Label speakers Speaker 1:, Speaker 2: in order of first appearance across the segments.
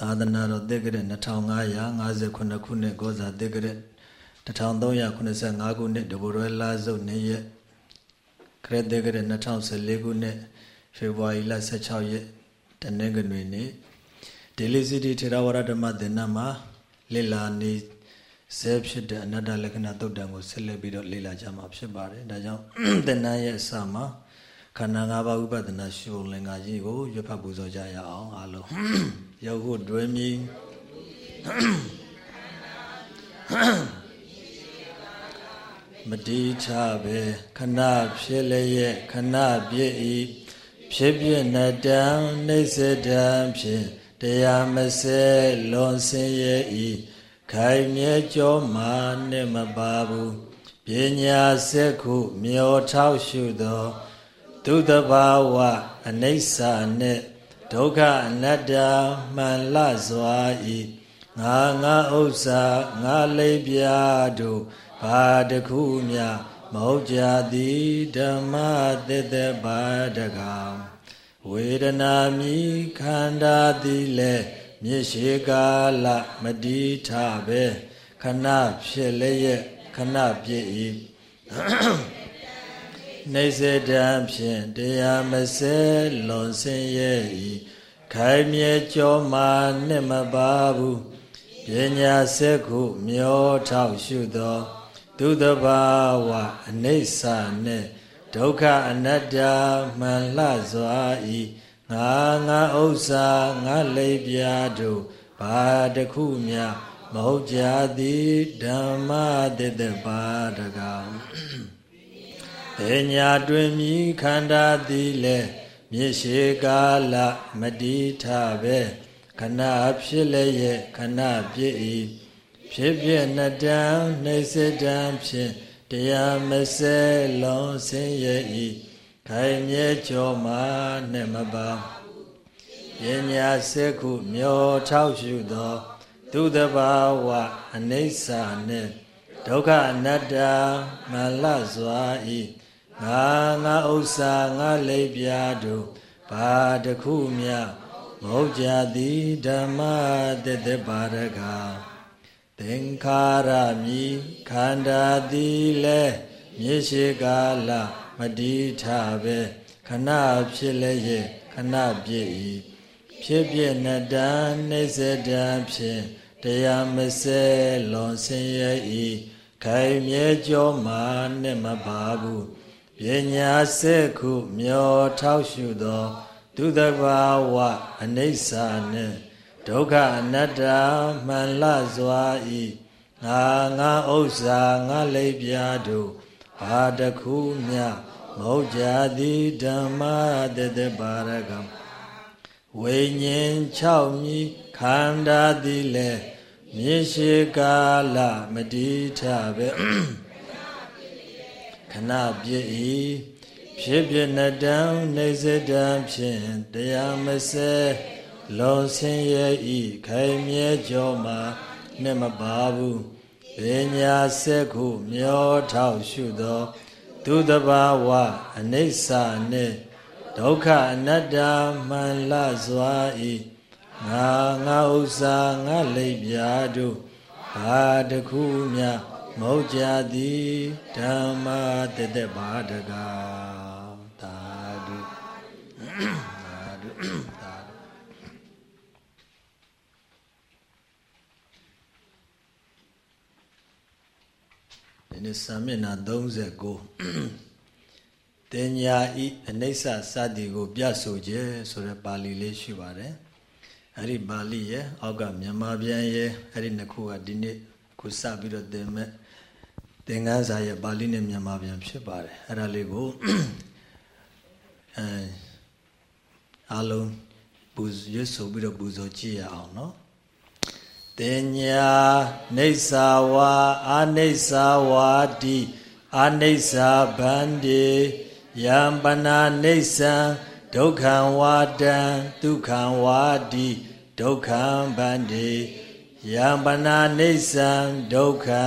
Speaker 1: သာသနာတော်တက်ကြတဲ့2559ခုနှစ်ကောဇာတက်ကြတဲ့1385ခုနှစ်တဘူရဲလာစုတ်နေ့ရက်ခရစ်တက်ကြတဲ့2014ခုနှစ်ဖေဖော်ဝါရီလ16ရက်တနင်္ဂနွေနေ့ဒေလီစီတီထေရဝါဒဓမ္မသင်္ဍမှာလေလာနေဆဲဖြစ်တဲ့အနတ္တလက္ခဏာတုတ်တံကိုဆက်လက်ပြီးတော့လေ့လာကြမှာဖြစ်ပါတယ်။ဒါကြောင့်သင်္ဍရဲ့အစမှာခန္ဓာ၅ပါးဥပဒနာရှိပုံလင်္ကာကြီးကိုရွတ်ဖတ်ပူဇော်ကြရအောင်အားလုံး။ ရောက်ဖို့တွင်မီမတိချပဲခဏဖြစ်လျက်ခဏပြည့်ဤဖြစ်ပြနတံနေစတံဖြင့်တရားမစဲလွန်ဆင်းရဲ့ဤခိုင်မြဲကြောမာနဲ့မပါဘူးပညာစက်ခုမျောထောက်ရှုသောဒုသဘာဝအနိစ္စနှင့် ဒုက္ခအနတ္တမှန်လစွာဤငါငါဥစ္စာငါလိပ်ပြတို့ဘာတခုမြမဟုတ်ကြသည်ဓမ္မသစ္တပါတကံဝေဒနာမိခန္ဓာသည်လည်းမြေရှိကာလမတိထပဲခဏဖြစ်လျက်ခဏပြည့်၏ နေစေတံဖြင့်တရားမစဲလွန်ဆင်းရဲ့ဤခိုင်မြဲကြောမာနှင့်မပါဘူးပညာစက်ခုမျောထောက်ရှုသောဒုသဘာဝအနိစ္စနှင့်ဒုက္ခအနတ္တမှန်လှစွာဤငါငါဥစ္စာငါလိပ်ပြာတို့ဘာတခုမြမဟုတ်ကြသည်ဓမ္မတတပါတကောင် ပညာတွင်မြီခန္ဓာသည်လဲမြေရှိကာလမတိထပဲခဏဖြစ်လည်းရဲ့ခဏပြည့်ဤဖြစ်ဖြစ်နတံနှိစ္စတံဖြင့်တရားမစဲလုံးစင်းရဲ့ဤခိုင်မြဲကြောမာနဲ့မပါပညာစေခုမျောထောက်ရှုသော သူတဘာဝအနိစ္စနှင့်ဒုက္ခအနတ္တမလစွာဤ ငါငါဥစ္စာငါလိပ်ပြာတို့ဘာတခုမြမဟုတ်ကြသည်ဓမ္မတသက်ပါရကသင်္ခါရမြည်ခန္ဓာသည်လဲမြေရှိကာလမတိထပဲခဏဖြစ်လည်းရဲ့ခဏပြည့်ဤဖြစ်ပြနတံနေစတံဖြင့်တရားမစဲလွန်ဆင်းရဲဤခိုင်မြဲကြောမာနဲ့မပါဘူး ပညာစေခုမျောထောက်ရှုသောဒုသဘာဝအနိစ္စနှင့်ဒုက္ခအနတ္တမှန်လစွာဤငါငါဥစ္စာငါလိပ်ပြာတို့ဘာတခုမြမဟုတ်ကြသည်ဓမ္မတတပါရကံဝိညာဉ်6မြီခန္ဓာသည်လည်းမြေရှိကာလမတိထပဲ ခဏပြည့်ဤဖြစ်ဖြစ်နတံနေစတံဖြင့်တရားမစဲလောဆင်းရဲ့ဤခိုင်မြဲကြောမှာနဲ့မပါဘူးပညာစက်ခုမျောထောက်ရှုသောဒုသဘာဝအနိစ္စနှင့်ဒုက္ခအနတ္တမှန်လစွာဤငါငါဥစ္စာငါလိပ်ပြာတို့ဘာတခုမြ မဟုတ်ကြသည်ဓမ္မတသက်ပါတကားသာဓုသာဓုသာဓုဒီနေ့စာမျက်နှာ39တင်ညာဤအနိစ္စစသည်ကို ပြဆိုခြင်းဆိုတဲ့ပါဠိလေးရှိပါတယ်အဲ့ဒီပါဠိရဲ့အောက်ကမြန်မာပြန်ရဲ့အဲ့ဒီနှစ်ခုကဒီနေ့ခုစပြီးတော့သင်မဲ့ သင်္ကန်းစာရဲ့ပါဠိနဲ့မြန်မာပြန်ဖြစ်ပါတယ်အဲ့ဒါလေးကိုအဲအလုံးပူရွတ်ဆိုပြီးတော့ပူဇော်ကြည့်ရအောင်နော်တင်ညာနေသာဝါအာနေသာဝါတိအာနေသာဗန္တိယံပနာနေသံဒုက္ခံဝါတံဒုက္ခံဝါတိဒုက္ခံဗန္တိယံပနာနေသံဒုက္ခံ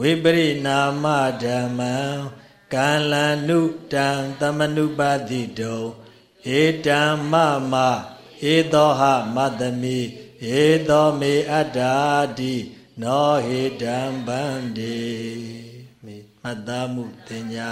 Speaker 1: ဝိပရိနာမဓမ္မံကာလနုတံသမနုပါတိတောဧတံမမဧသောဟမတမိဧသောမေအတ္တာတိနောဟိတံဗန္တိမေမှတ်သားမှုတင်ညာ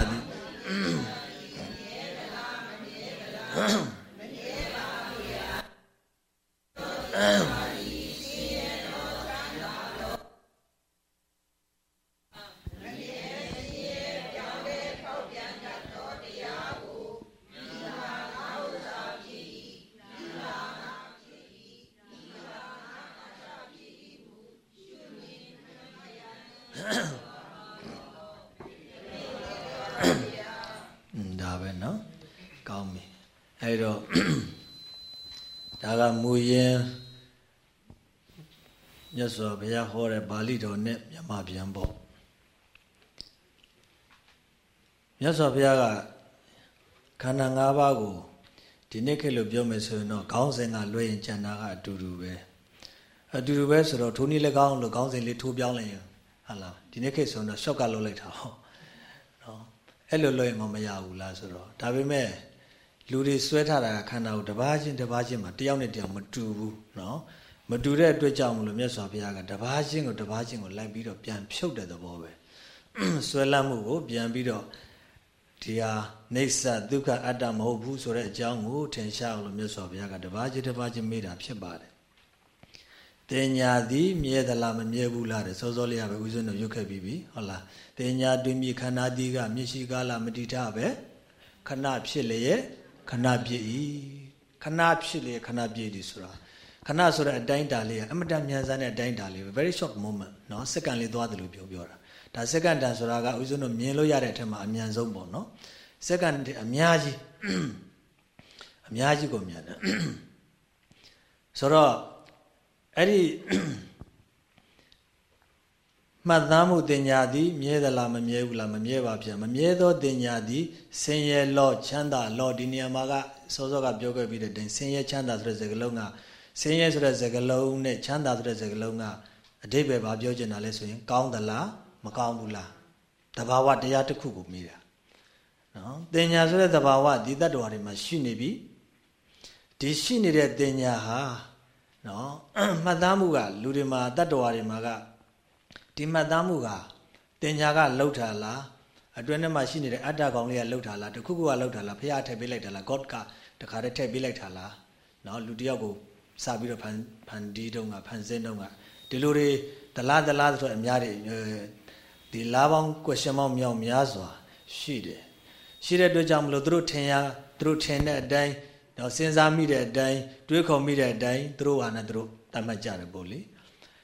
Speaker 1: သည်အအဲတော့ဒါကမူရင်မြတ်စွာဘုရားဟောတဲ့ပါဠိတော်နဲ့မြန်မာပြန်ပေါ့မြတ်စွာဘုရားကခန္ဓာ၅ပါးကိုဒီနေ့ခေတ်လို့ပြောမယ်ဆိုရင်တော့ခေါင်းစဉ်ကလွှဲရင်ကျန်တာကအတူတူပဲအတူတူပဲဆိုတော့ထိုးနည်းလည်းကောင်းလို့ခေါင်းစဉ်လေးထိုးပြောင်းလိုက်ရင် ဟာလားဒီနေ့ခေတ်ဆိုတော့ short ကလုပ်လိုက်တာဟောနော်အဲ့လိုလုပ်ရင်မမရဘူးလားဆိုတော့ဒါပေမဲ့လူတွေဆွဲထားတာခန္ဓာကိုတစ်ပါးချင်းတစ်ပါးချင်းမှာတယောက်နဲ့တယောက်မတူဘူးနော်မတူတဲ့အတွက်ကြောင့်မလို့မြတ်စွာဘုရားကတစ်ပါးချင်းကိုတစ်ပါးချင်းကိုလိုက်ပြီးတော့ပြန်ဖြုတ်တဲ့သဘောပဲဆွဲလမ်းမှုကိုပြန်ပြီးတော့ဒီဟာနေဆဒုက္ခအတ္တမဟုတ်ဘူးဆိုတဲ့အကြောင်းကိုထင်ရှားအောင်လို့မြတ်စွာဘုရားကတစ်ပါးချင်းတစ်ပါးချင်းမေးတာဖြစ်ပါတယ် တင်ညာသည်မြဲသလားမမြဲဘူးလားတဲ့စောစောလေးကပဲဦးဇင်းတို့ရုပ်ခဲ့ပြီးပြီဟုတ်လားတင်ညာတွင်မြခန္ဓာတိကမျက်ရှိကားလားမတိထပဲခဏဖြစ်လျက်ခဏပြည့်ဤခဏဖြစ်လေခဏပြည့်ဒီဆိုတာခဏဆိုတဲ့အတိုင်းတာလေးကအမတန်မြန်ဆန်တဲ့အတိုင်းတာလေးပဲ very short moment เนาะစက္ကန့်လေးသွားတယ်လို့ပြောပြောတာဒါစက္ကန့်တန်ဆိုတာကဥစဉ်တို့မြင်လို့ရတဲ့အထက်မှာအမြန်ဆုံးပေါ့เนาะစက္ကန့်အများကြီးအများကြီးကိုမြန်တယ်ဆိုတော့ အဲ့ဒီမှတ်သားမှုတင်ညာသည် မြဲသလားမမြဲဘူးလားမမြဲပါဗျာမမြဲသောတင်ညာသည်ဆင်းရဲလော့ချမ်းသာလော့ဒီနေရာမှာကစောစောကပြောခဲ့ပြီးတဲ့တိုင်ဆင်းရဲချမ်းသာဆိုတဲ့စကားလုံးကဆင်းရဲဆိုတဲ့စကားလုံးနဲ့ချမ်းသာဆိုတဲ့စကားလုံးကအတိပ္ပယ်ဘာပြောချင်တာလဲဆိုရင်ကောင်းသလားမကောင်းဘူးလားတဘာဝတရားတစ်ခုကိုမေးတာနော်တင်ညာဆိုတဲ့တဘာဝဒီတတ္တဝါတွေမှာရှိနေပြီဒီရှိနေတဲ့တင်ညာဟာ နော်မှတ်သားမှုကလူတွေမှာတတ္တဝါတွေမှာကဒီမှတ်သားမှုကတင်ညာကလှုပ်တာလားအတွင်းထဲမှာရှိနေတဲ့အတ္တကောင်လေးကလှုပ်တာလားတခုခုကလှုပ်တာလားဖះထည့်ပေးလိုက်တာလား God ကတခါတည်းထည့်ပေးလိုက်တာလားနော်လူတယောက်ကိုစပြီးတော့ဖန်ဖန်ဒီတုံးကဖန်ဆင်းတုံးကဒီလိုတွေဒလားဒလားဆိုအများတွေဒီလားပေါင်း question ပေါင်းမြောက်များစွာရှိတယ်ရှိတဲ့အတွက်ကြောင့်မလို့သူတို့ထင်ရသူတို့ထင်တဲ့အတိုင်း တော့စဉ်းစားမိတဲ့အတိုင်းတွေးခေါ်မိတဲ့အတိုင်းသူတို့ဟာနဲ့သူတို့တတ်မှတ်ကြတယ်ပေါ့လေ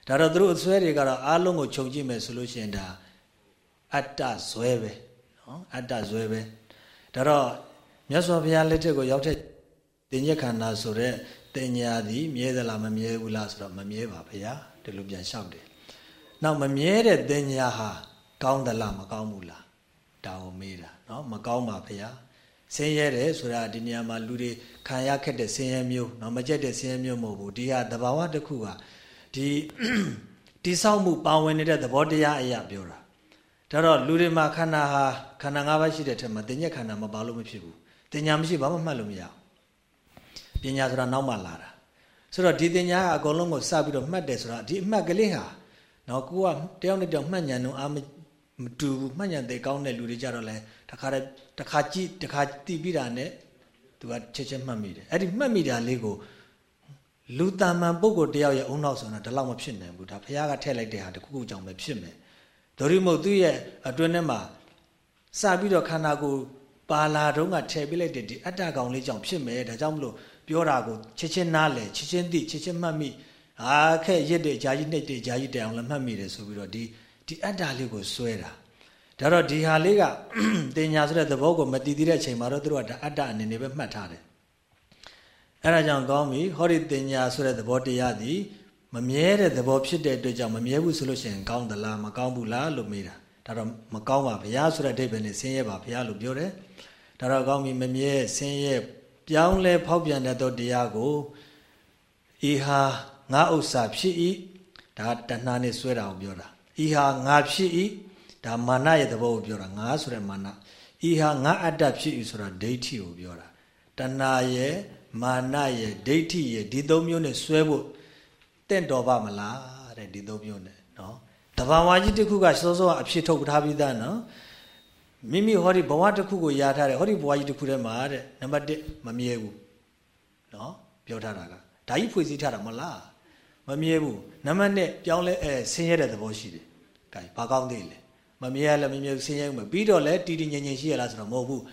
Speaker 1: ဒါတော့သူတို့အစွဲတွေကတော့အားလုံးကိုခြုံကြည့်မယ်ဆိုလို့ရှိရင်ဒါအတ္တဇွဲပဲနော်အတ္တဇွဲပဲဒါတော့မြတ်စွာဘုရားလက်ထက်ကိုရောက်တဲ့တင်ညက်ခန္ဓာဆိုတဲ့တင်ညာသည်မြဲသလားမမြဲဘူးလားဆိုတော့မမြဲပါဗျာဒီလိုပြန်လျှောက်တယ်နောက်မမြဲတဲ့တင်ညာဟာကောင်းသလားမကောင်းဘူးလားဒါကိုမေးတာနော်မကောင်းပါဗျာ ဆင်းရဲတယ်ဆိုတာဒီနေရာမှာလူတွေခံရခက်တဲ့ဆင်းရဲမျိုးနော်မကြက်တဲ့ဆင်းရဲမျိုးမဟုတ်ဘူးဒီဟာတဘာဝတစ်ခုဟာဒီတိဆောက်မှုပါဝင်နေတဲ့သဘောတရားအရာပြောတာဒါတော့လူတွေမှာခန္ဓာဟာခန္ဓာ၅ပါးရှိတဲ့ထက်မှာတင်ညက်ခန္ဓာမပါလို့မဖြစ်ဘူးတင်ညာမရှိဘာမှမှတ်လို့မရဘူးပညာဆိုတာနောက်မှလာတာဆိုတော့ဒီတင်ညာကအကုန်လုံးကိုစပြီးတော့မှတ်တယ်ဆိုတာဒီအမှတ်ကလေးဟာနော်ကိုကတယောက်နဲ့တယောက်မှတ်ဉာဏ်တော့အာမတူဘူးမှတ်ဉာဏ်သိကောင်းတဲ့လူတွေကြတော့လဲတခါတ ခါကြည့်တခါတိပြီးတာနဲ့သူကချက်ချက်မှတ်မိတယ်အဲ့ဒီမှတ်မိတာလေးကိုလူတာမန်ပုဂ္ဂိုလ်တယောက်ရဲ့အုံနောက်ဆိုတော့ဒီလောက်မဖြစ်နိုင်ဘူးဒါဘုရားကထည့်လိုက်တဲ့ဟာတခုခုကြောင့်ပဲဖြစ်မယ်ဒိုရိမို့သူ့ရဲ့အတွင်းထဲမှာစပြီးတော့ခန္ဓာကိုယ်ပါလာတုန်းကထည့်ပေးလိုက်တဲ့ဒီအတ္တကောင်လေးကြောင့်ဖြစ်မယ်ဒါကြောင့်မလို့ပြောတာကိုချစ်ချင်းနားလဲချစ်ချင်းသိချစ်ချင်းမှတ်မိအာခက်ရစ်တဲ့ဂျာကြီးနှိပ်တဲ့ဂျာကြီးတဲအောင်လည်းမှတ်မိတယ်ဆိုပြီးတော့ဒီဒီအတ္တလေးကိုစွဲတာ ဒါတော့ဒီဟာလေးကတင်ညာဆိုတဲ့သဘောကိုမတည်သေးတဲ့အချိန်မှာတော့သူတို့ကဒါအတ္တအနေနဲ့ပဲမှတ်ထားတယ်အဲ့ဒါကြောင့်ကောင်းပြီဟောဒီတင်ညာဆိုတဲ့သဘောတရားသည်မမြဲတဲ့သဘောဖြစ်တဲ့အတွက်ကြောင့်မမြဲဘူးဆိုလို့ရှိရင်ကောင်းသလားမကောင်းဘူးလားလို့မေးတာဒါတော့မကောင်းပါဗျာဆိုတဲ့အဓိပ္ပာယ်နဲ့ဆင်းရဲပါဗျာလို့ပြောတယ်ဒါတော့ကောင်းပြီမမြဲဆင်းရဲပြောင်းလဲဖောက်ပြန်တဲ့တရားကိုဤဟာငါဥစ္စာဖြစ်၏ဒါတဏှာနဲ့ဆွဲတာကိုပြောတာဤဟာငါဖြစ်၏ ဒါမာနရဲ့သဘောကိုပြောတာငါဆိုတဲ့မာနဤဟာငါအတ္တဖြစ်၏ဆိုတာဒိဋ္ဌိကိုပြောတာတဏှာရဲ့မာနရဲ့ဒိဋ္ဌိရဲ့ဒီသုံးမျိုးနဲ့ဆွဲဖို့တင့်တော်ပါမလားတဲ့ဒီသုံးမျိုးနဲ့နော်တဘာဝကြီးတစ်ခုကစောစောအဖြစ်ထုတ်ထားပြီးသားနော်မိမိဟောဒီဘဝတစ်ခုကိုယာထားတယ်ဟောဒီဘဝကြီးတစ်ခုထဲမှာတဲ့နံပါတ်1မမြဲဘူးနော်ပြောထားတာကဒါကြီးဖွေစည်းထားတာမလားမမြဲဘူးနံပါတ်2ပြောင်းလဲအဲဆင်းရဲတဲ့သဘောရှိတယ်။ကဲဘာကောင်းသေးလဲ မမြဲလည်းမမြဲဆင်းရဲမှာပြီးတော့လဲတီတီငြိမ်ငြိမ်ရှိရလားဆိုတော့မဟုတ်ဘူး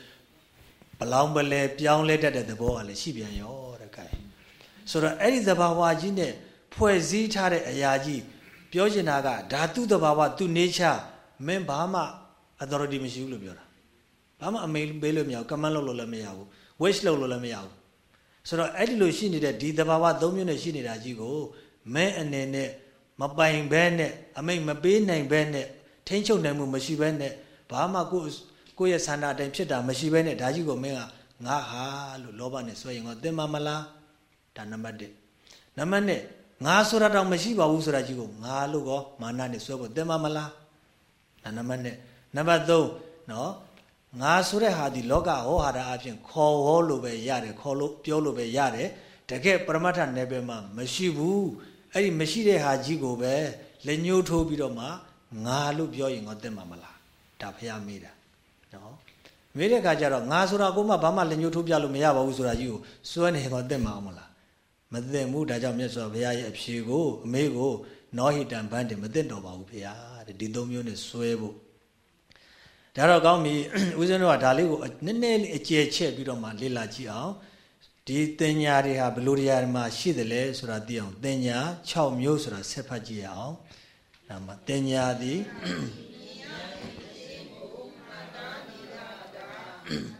Speaker 1: ဘလောင်ပလဲပြောင်းလဲတတ်တဲ့သဘောကလည်းရှိပြန်ရောတဲ့ကဲဆိုတော့အဲ့ဒီသဘာဝကြီးနဲ့ဖွဲ့စည်းထားတဲ့အရာကြီးပြောချင်တာကဓာတုသဘာဝသူ nature မင်းဘာမှ authority မရှိဘူးလို့ပြောတာဘာမှအမိန်ပေးလို့မရဘူး command လုပ်လို့လည်းမရဘူး wish လုပ်လို့လည်းမရဘူးဆိုတော့အဲ့ဒီလိုရှိနေတဲ့ဒီသဘာဝ၃မျိုးနဲ့ရှိနေတာကြီးကိုမဲအနေနဲ့မပိုင်ဘဲနဲ့အမိတ်မပေးနိုင်ဘဲနဲ့ ထိမ့်ချုပ်နိုင်မှုမရှိဘဲနဲ့ဘာမှကိုကိုယ့်ရဲ့ဆန္ဒအတိုင်းဖြစ်တာမရှိဘဲနဲ့ဒါကြီးကိုမင်းကငါဟာလို့လောဘနဲ့ဆွဲရင်တော့သင်မမလားဒါနံပါတ်1နံပါတ်2ငါဆိုတာတော့မရှိပါဘူးဆိုတာကြီးကိုငါလို့ကောမာနနဲ့ဆွဲဖို့သင်မမလားဒါနံပါတ်2နံပါတ်3နော်ငါဆိုတဲ့ဟာဒီလောကဟောဟာတာအဖြစ်ခေါ်ဟောလို့ပဲရတယ်ခေါ်လို့ပြောလို့ပဲရတယ်တကယ်ပရမတ္ထနယ်ပယ်မှာမရှိဘူးအဲ့ဒီမရှိတဲ့ဟာကြီးကိုပဲလက်ညှိုးထိုးပြီးတော့မှ ငါလို့ပြောရင်ငါသိမှာမလားဒါဖះမေးတာနော်မေးတဲ့အခါကျတော့ငါဆိုတာကိုမှဘာမှလက်ညှိုးထိုးပြလို့မရပါဘူးဆိုတာကြီးကိုစွဲနေငါသိမှာမလားမသိဘူးဒါကြောင့်မြတ်စွာဘုရားရဲ့အဖြေကိုအမေကိုနောဟိတံဗန်းတင်မသိတော့ပါဘူးဖေဟာတဲ့ဒီသုံးမျိုးနဲ့စွဲဖို့ဒါတော့ကောင်းပြီဦးဇင်းတို့ကဒါလေးကိုနည်းနည်းလေးအကျယ်ချက်ပြီးတော့မှလေ့လာကြည့်အောင်ဒီတင်ညာတွေဟာဘယ်လိုတရားမှာရှိတယ်လဲဆိုတာသိအောင်တင်ညာ6မျိုးဆိုတာဆက်ဖတ်ကြည့်ရအောင် ဒါမှတင်ညာသည်ကော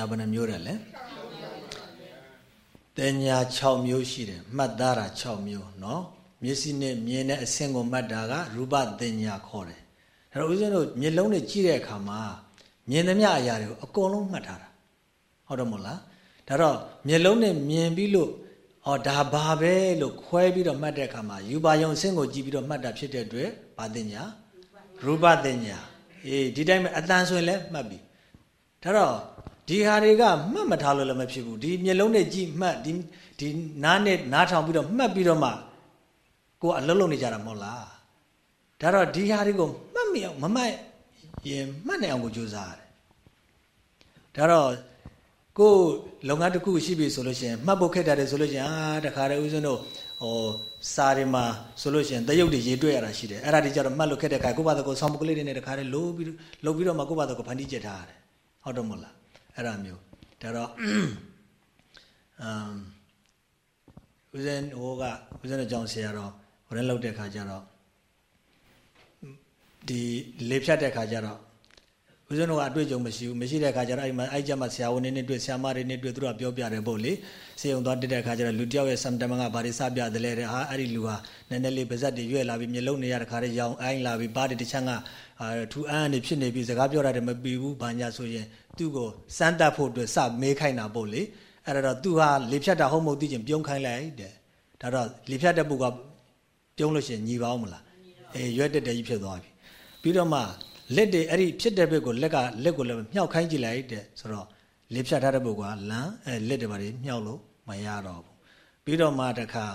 Speaker 1: ညာဘယ်နှမျိုးတယ်လဲတင်ညာ6မျိုးရှိတယ်မှတ်သားတာ6မျိုးเนาะမျက်စိနဲ့မြင်တဲ့အဆင့်ကိုမှတ်တာကရူပတင်ညာခေါ်တယ်အဲတော့ဦးဇင်းတို့မျက်လုံးနဲ့ကြည့်တဲ့အခါမှာမြင်သမျှအရာတွေကိုအကုန်လုံးမှတ်ထားတာဟုတ်တယ်မို့လားဒါတော့မျက်လုံးနဲ့မြင်ပြီးလို့အော်ဒါဘာပဲလို့ခွဲပြီးတော့မှတ်တဲ့အခါမှာယူပါယုံအဆင့်ကိုကြည့်ပြီးတော့မှတ်တာဖြစ်တဲ့အတွက်ဘာတင်ညာရူပတင်ညာအေးဒီတိုင်းပဲအတန်ဆိုရင်လည်းမှတ်ပြီဒါတော့ ဒီဟာတွေကမှတ်မထားလို့လည်းမဖြစ်ဘူးဒီမျက်လုံးနဲ့ကြည့်မှတ်ဒီဒီနားနဲ့နားထောင်ပြီးတော့မှတ်ပြီးတော့မှကိုအလုံးလုံးနေကြတာမဟုတ်လားဒါတော့ဒီဟာတွေကိုမှတ်မိအောင်မမှတ်ရင်မှတ်နိုင်အောင်ကိုကြိုးစားရတယ်ဒါတော့ကိုလုပ်ငန်းတစ်ခုရှိပြီဆိုလို့ရှိရင်မှတ်ဖို့ခက်တယ်ဆိုလို့ရှိရင်အာတခါတည်းဦးဇင်းတို့ဟိုစာတွေမှာဆိုလို့ရှိရင်တရုပ်တွေရေးတွေ့ရတာရှိတယ်အဲ့ဒါတွေကြတော့မှတ်လို့ခက်တဲ့ခါကိုယ့်ဘာသာကိုဆောင်းမကလေးတွေနဲ့တခါတည်းလိုးပြီးလုပ်ပြီးတော့မှကိုယ့်ဘာသာကိုဖန်တီးကျက်ထားရတယ်ဟုတ်တော့မဟုတ်လား အဲ့ဒါမျိုးဒါတော့အမ်ဦးဇင်းဟိုကဦးဇင်းတို့ကြောင့်ဆရာတော်ဟိုလည်းလောက်တဲ့ခါကျတော့ဒီလေဖြတ်တဲ့ခါကျတော့ဦးဇင်းတို့ကအတွေ့အကြုံမရှိဘူးမရှိတဲ့ခါကျတော့အဲ့မှာအဲ့ကြမှာဆရာဝန်တွေနဲ့တွေ့ဆရာမတွေနဲ့တွေ့သူတို့ကပြောပြတယ်ပေါ့လေစေုံသွားတက်တဲ့ခါကျတော့လူတယောက်ရဲ့စမ်တမန်ကဘာတွေစပြတယ်လဲတဲ့ဟာအဲ့ဒီလူဟာနည်းနည်းလေးပါဇက်တွေရွက်လာပြီးမျက်လုံးတွေရတဲ့ခါတည်းရောင်အိုင်းလာပြီးပါးတွေတစ်ချမ်းက ထူအန်းအနေဖြစ်နေပြီးစကားပြောရတယ်မပြီးဘူးဘာညာဆိုရင်သူ့ကိုစမ်းတတ်ဖို့အတွက်စမေးခိုင်းတာပေါ့လေအဲ့တော့သူဟာလေဖြတ်တာဟုတ်မဟုတ်သိချင်းပြုံးခိုင်းလိုက်တဲ့ဒါတော့လေဖြတ်တဲ့ပုဂ္ဂိုလ်ကပြုံးလို့ရှိရင်ညီပါအောင်မလားအေးရွက်တက်တဲ့ကြီးဖြစ်သွားပြီပြီးတော့မှလက်တွေအဲ့ဒီဖြစ်တဲ့ဘက်ကိုလက်ကလက်ကိုလည်းမြောက်ခိုင်းကြည့်လိုက်တဲ့ဆိုတော့လေဖြတ်ထားတဲ့ပုဂ္ဂိုလ်ကလမ်းအဲလက်တွေပါတွေမြောက်လို့မရတော့ဘူးပြီးတော့မှတခါ